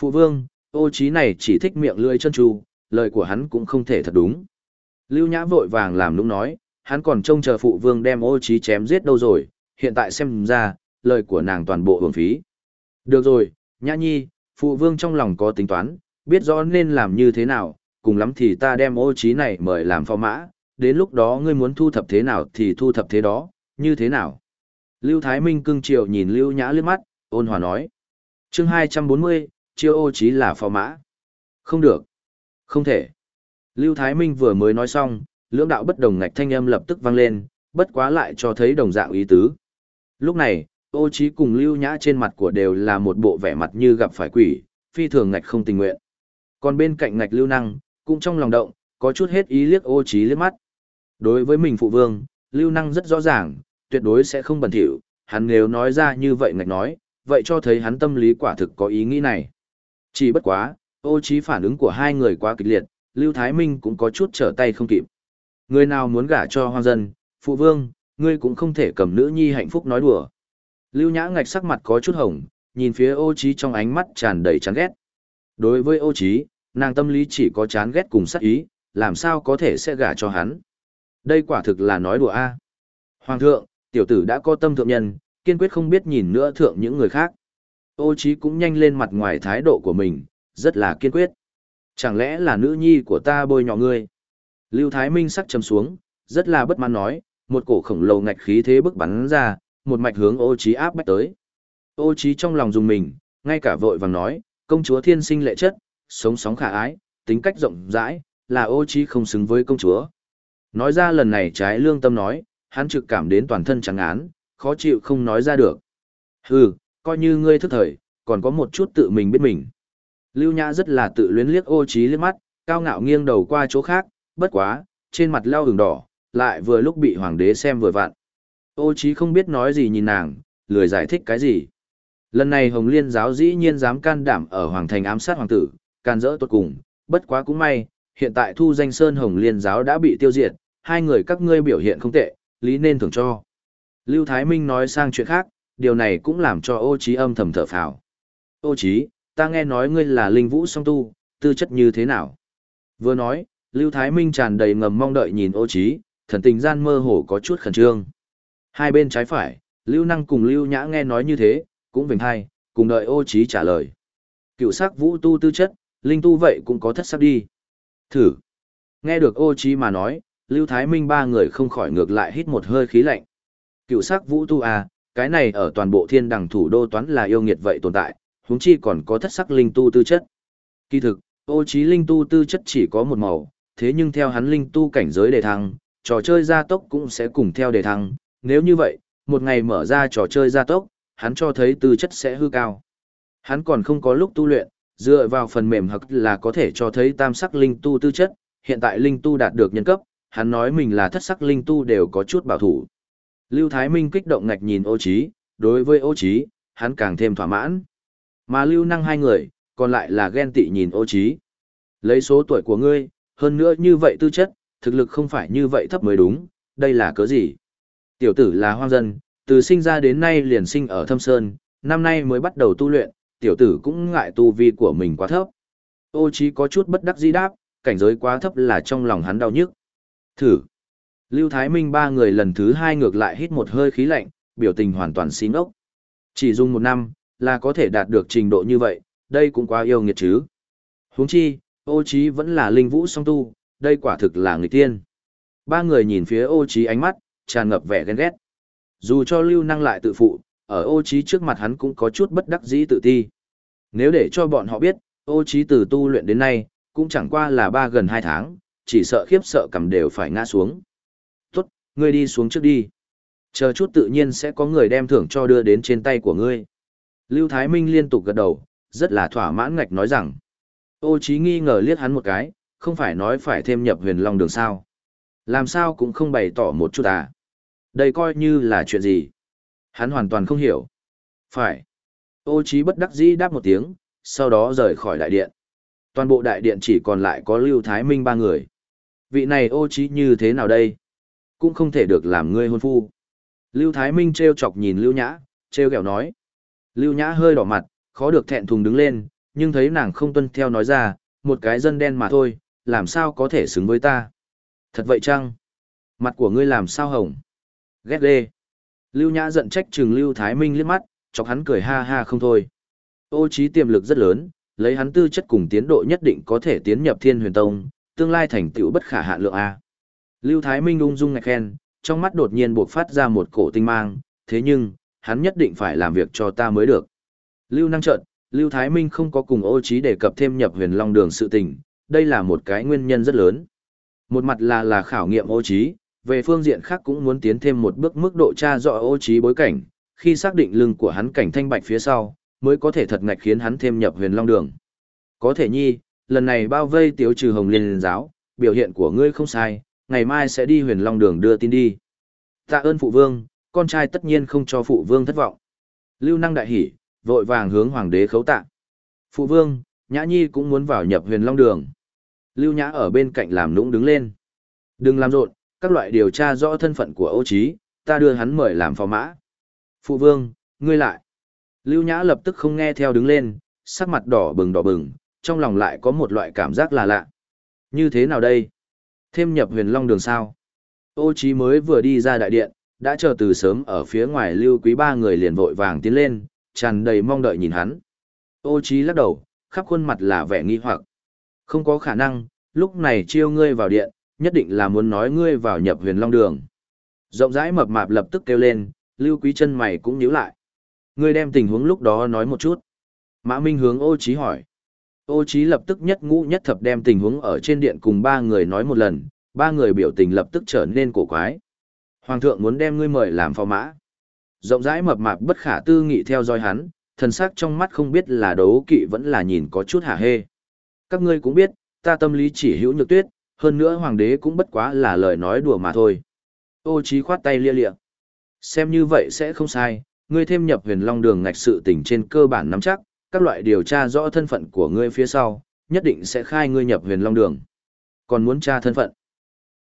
Phụ vương, ô trí này chỉ thích miệng lưỡi chân tru, lời của hắn cũng không thể thật đúng. Lưu Nhã vội vàng làm nũng nói, hắn còn trông chờ phụ vương đem ô trí chém giết đâu rồi, hiện tại xem ra, lời của nàng toàn bộ hưởng phí. Được rồi, Nhã Nhi, phụ vương trong lòng có tính toán, biết rõ nên làm như thế nào, cùng lắm thì ta đem ô trí này mời làm phò mã, đến lúc đó ngươi muốn thu thập thế nào thì thu thập thế đó, như thế nào. Lưu Thái Minh cưng chiều nhìn Lưu Nhã liếc mắt, ôn hòa nói. chương 240, chiêu ô trí là phò mã. Không được. Không thể. Lưu Thái Minh vừa mới nói xong, lưỡng đạo bất đồng ngạch thanh âm lập tức vang lên, bất quá lại cho thấy đồng dạng ý tứ. Lúc này, ô trí cùng lưu nhã trên mặt của đều là một bộ vẻ mặt như gặp phải quỷ, phi thường ngạch không tình nguyện. Còn bên cạnh ngạch lưu năng, cũng trong lòng động, có chút hết ý liếc ô trí liếc mắt. Đối với mình phụ vương, lưu năng rất rõ ràng, tuyệt đối sẽ không bẩn thỉu, hắn nếu nói ra như vậy ngạch nói, vậy cho thấy hắn tâm lý quả thực có ý nghĩ này. Chỉ bất quá, ô trí phản ứng của hai người quá kịch liệt, Lưu Thái Minh cũng có chút trở tay không kịp. Người nào muốn gả cho hoang dân, phụ vương, ngươi cũng không thể cầm nữ nhi hạnh phúc nói đùa. Lưu Nhã ngạch sắc mặt có chút hồng, nhìn phía ô trí trong ánh mắt tràn đầy chán ghét. Đối với ô trí, nàng tâm lý chỉ có chán ghét cùng sát ý, làm sao có thể sẽ gả cho hắn. Đây quả thực là nói đùa a. Hoàng thượng, tiểu tử đã có tâm thượng nhân, kiên quyết không biết nhìn nữa thượng những người khác. Ô trí cũng nhanh lên mặt ngoài thái độ của mình, rất là kiên quyết. Chẳng lẽ là nữ nhi của ta bôi nhọ ngươi? Lưu Thái Minh sắc trầm xuống, rất là bất mãn nói, một cổ khổng lồ ngạch khí thế bức bắn ra, một mạch hướng ô trí áp bách tới. Ô trí trong lòng dùng mình, ngay cả vội vàng nói, công chúa thiên sinh lệ chất, sống sóng khả ái, tính cách rộng rãi, là ô trí không xứng với công chúa. Nói ra lần này trái lương tâm nói, hắn trực cảm đến toàn thân trắng án, khó chịu không nói ra được. Hừ, coi như ngươi thức thời, còn có một chút tự mình biết mình. Lưu Nhã rất là tự luyến liếc ô trí liếc mắt, cao ngạo nghiêng đầu qua chỗ khác, bất quá, trên mặt leo hừng đỏ, lại vừa lúc bị hoàng đế xem vừa vặn. Ô trí không biết nói gì nhìn nàng, lười giải thích cái gì. Lần này Hồng Liên giáo dĩ nhiên dám can đảm ở Hoàng Thành ám sát hoàng tử, can dỡ tốt cùng, bất quá cũng may, hiện tại thu danh Sơn Hồng Liên giáo đã bị tiêu diệt, hai người các ngươi biểu hiện không tệ, lý nên thưởng cho. Lưu Thái Minh nói sang chuyện khác, điều này cũng làm cho ô trí âm thầm thở phào. Ô trí, ta nghe nói ngươi là linh vũ song tu, tư chất như thế nào? Vừa nói, Lưu Thái Minh tràn đầy ngầm mong đợi nhìn ô trí, thần tình gian mơ hồ có chút khẩn trương. Hai bên trái phải, Lưu Năng cùng Lưu Nhã nghe nói như thế, cũng vinh hai, cùng đợi ô trí trả lời. Cựu sắc vũ tu tư chất, linh tu vậy cũng có thất sắc đi. Thử. Nghe được ô trí mà nói, Lưu Thái Minh ba người không khỏi ngược lại hít một hơi khí lạnh. Cựu sắc vũ tu à, cái này ở toàn bộ thiên đằng thủ đô toán là yêu nghiệt vậy tồn tại, huống chi còn có thất sắc linh tu tư chất. Kỳ thực, ô trí linh tu tư chất chỉ có một màu, thế nhưng theo hắn linh tu cảnh giới đề thăng, trò chơi gia tốc cũng sẽ cùng theo đề thăng, nếu như vậy, một ngày mở ra trò chơi gia tốc, hắn cho thấy tư chất sẽ hư cao. Hắn còn không có lúc tu luyện, dựa vào phần mềm hậc là có thể cho thấy tam sắc linh tu tư chất, hiện tại linh tu đạt được nhân cấp, hắn nói mình là thất sắc linh tu đều có chút bảo thủ. Lưu Thái Minh kích động ngạch nhìn ô Chí. đối với ô Chí, hắn càng thêm thỏa mãn. Mà lưu năng hai người, còn lại là ghen tị nhìn ô Chí, Lấy số tuổi của ngươi, hơn nữa như vậy tư chất, thực lực không phải như vậy thấp mới đúng, đây là cớ gì? Tiểu tử là hoang dân, từ sinh ra đến nay liền sinh ở thâm sơn, năm nay mới bắt đầu tu luyện, tiểu tử cũng ngại tu vi của mình quá thấp. Ô Chí có chút bất đắc dĩ đáp, cảnh giới quá thấp là trong lòng hắn đau nhức. Thử. Lưu Thái Minh ba người lần thứ hai ngược lại hít một hơi khí lạnh, biểu tình hoàn toàn xí ngốc. Chỉ dùng một năm, là có thể đạt được trình độ như vậy, đây cũng quá yêu nghiệt chứ. Huống chi, ô trí vẫn là linh vũ song tu, đây quả thực là người tiên. Ba người nhìn phía ô trí ánh mắt, tràn ngập vẻ ghen ghét. Dù cho lưu năng lại tự phụ, ở ô trí trước mặt hắn cũng có chút bất đắc dĩ tự ti. Nếu để cho bọn họ biết, ô trí từ tu luyện đến nay, cũng chẳng qua là ba gần hai tháng, chỉ sợ khiếp sợ cầm đều phải ngã xuống. Ngươi đi xuống trước đi. Chờ chút tự nhiên sẽ có người đem thưởng cho đưa đến trên tay của ngươi. Lưu Thái Minh liên tục gật đầu, rất là thỏa mãn ngạch nói rằng. Ô Chí nghi ngờ liếc hắn một cái, không phải nói phải thêm nhập huyền long đường sao. Làm sao cũng không bày tỏ một chút à. Đây coi như là chuyện gì. Hắn hoàn toàn không hiểu. Phải. Ô Chí bất đắc dĩ đáp một tiếng, sau đó rời khỏi đại điện. Toàn bộ đại điện chỉ còn lại có Lưu Thái Minh ba người. Vị này ô Chí như thế nào đây? Cũng không thể được làm ngươi hôn phu. Lưu Thái Minh treo chọc nhìn Lưu Nhã, treo kẹo nói. Lưu Nhã hơi đỏ mặt, khó được thẹn thùng đứng lên, nhưng thấy nàng không tuân theo nói ra, một cái dân đen mà thôi, làm sao có thể xứng với ta. Thật vậy chăng? Mặt của ngươi làm sao hồng? Ghét ghê. Lưu Nhã giận trách trừng Lưu Thái Minh liếc mắt, chọc hắn cười ha ha không thôi. Ô trí tiềm lực rất lớn, lấy hắn tư chất cùng tiến độ nhất định có thể tiến nhập Thiên Huyền Tông, tương lai thành tựu bất khả hạn lượng a. Lưu Thái Minh ung dung ngạc khen, trong mắt đột nhiên buộc phát ra một cổ tinh mang, thế nhưng, hắn nhất định phải làm việc cho ta mới được. Lưu năng trợn, Lưu Thái Minh không có cùng ô trí đề cập thêm nhập huyền long đường sự tình, đây là một cái nguyên nhân rất lớn. Một mặt là là khảo nghiệm ô trí, về phương diện khác cũng muốn tiến thêm một bước mức độ tra rõ ô trí bối cảnh, khi xác định lưng của hắn cảnh thanh bạch phía sau, mới có thể thật ngạch khiến hắn thêm nhập huyền long đường. Có thể nhi, lần này bao vây tiểu trừ hồng liên giáo, biểu hiện của ngươi không sai, ngày mai sẽ đi huyền long đường đưa tin đi. Tạ ơn phụ vương, con trai tất nhiên không cho phụ vương thất vọng. Lưu năng đại hỉ, vội vàng hướng hoàng đế khấu tạ. Phụ vương, nhã nhi cũng muốn vào nhập huyền long đường. Lưu nhã ở bên cạnh làm nũng đứng lên. Đừng làm rộn, các loại điều tra rõ thân phận của Âu trí, ta đưa hắn mời làm phò mã. Phụ vương, ngươi lại. Lưu nhã lập tức không nghe theo đứng lên, sắc mặt đỏ bừng đỏ bừng, trong lòng lại có một loại cảm giác là lạ. Như thế nào đây? Thêm nhập huyền long đường sao? Ô Chí mới vừa đi ra đại điện, đã chờ từ sớm ở phía ngoài lưu quý ba người liền vội vàng tiến lên, tràn đầy mong đợi nhìn hắn. Ô Chí lắc đầu, khắp khuôn mặt là vẻ nghi hoặc. Không có khả năng, lúc này chiêu ngươi vào điện, nhất định là muốn nói ngươi vào nhập huyền long đường. Rộng rãi mập mạp lập tức kêu lên, lưu quý chân mày cũng nhíu lại. Ngươi đem tình huống lúc đó nói một chút. Mã Minh hướng ô Chí hỏi. Ô Chí lập tức nhất ngũ nhất thập đem tình huống ở trên điện cùng ba người nói một lần, ba người biểu tình lập tức trở nên cổ quái. Hoàng thượng muốn đem ngươi mời làm phò mã. Rộng rãi mập mạp bất khả tư nghị theo dõi hắn, thần sắc trong mắt không biết là đấu kỵ vẫn là nhìn có chút hả hê. Các ngươi cũng biết, ta tâm lý chỉ hữu nhược tuyết, hơn nữa hoàng đế cũng bất quá là lời nói đùa mà thôi. Ô Chí khoát tay lia lịa. Xem như vậy sẽ không sai, ngươi thêm nhập huyền long đường ngạch sự tình trên cơ bản nắm chắc, các loại điều tra rõ thân phận của ngươi phía sau, nhất định sẽ khai ngươi nhập huyền long đường. Còn muốn tra thân phận.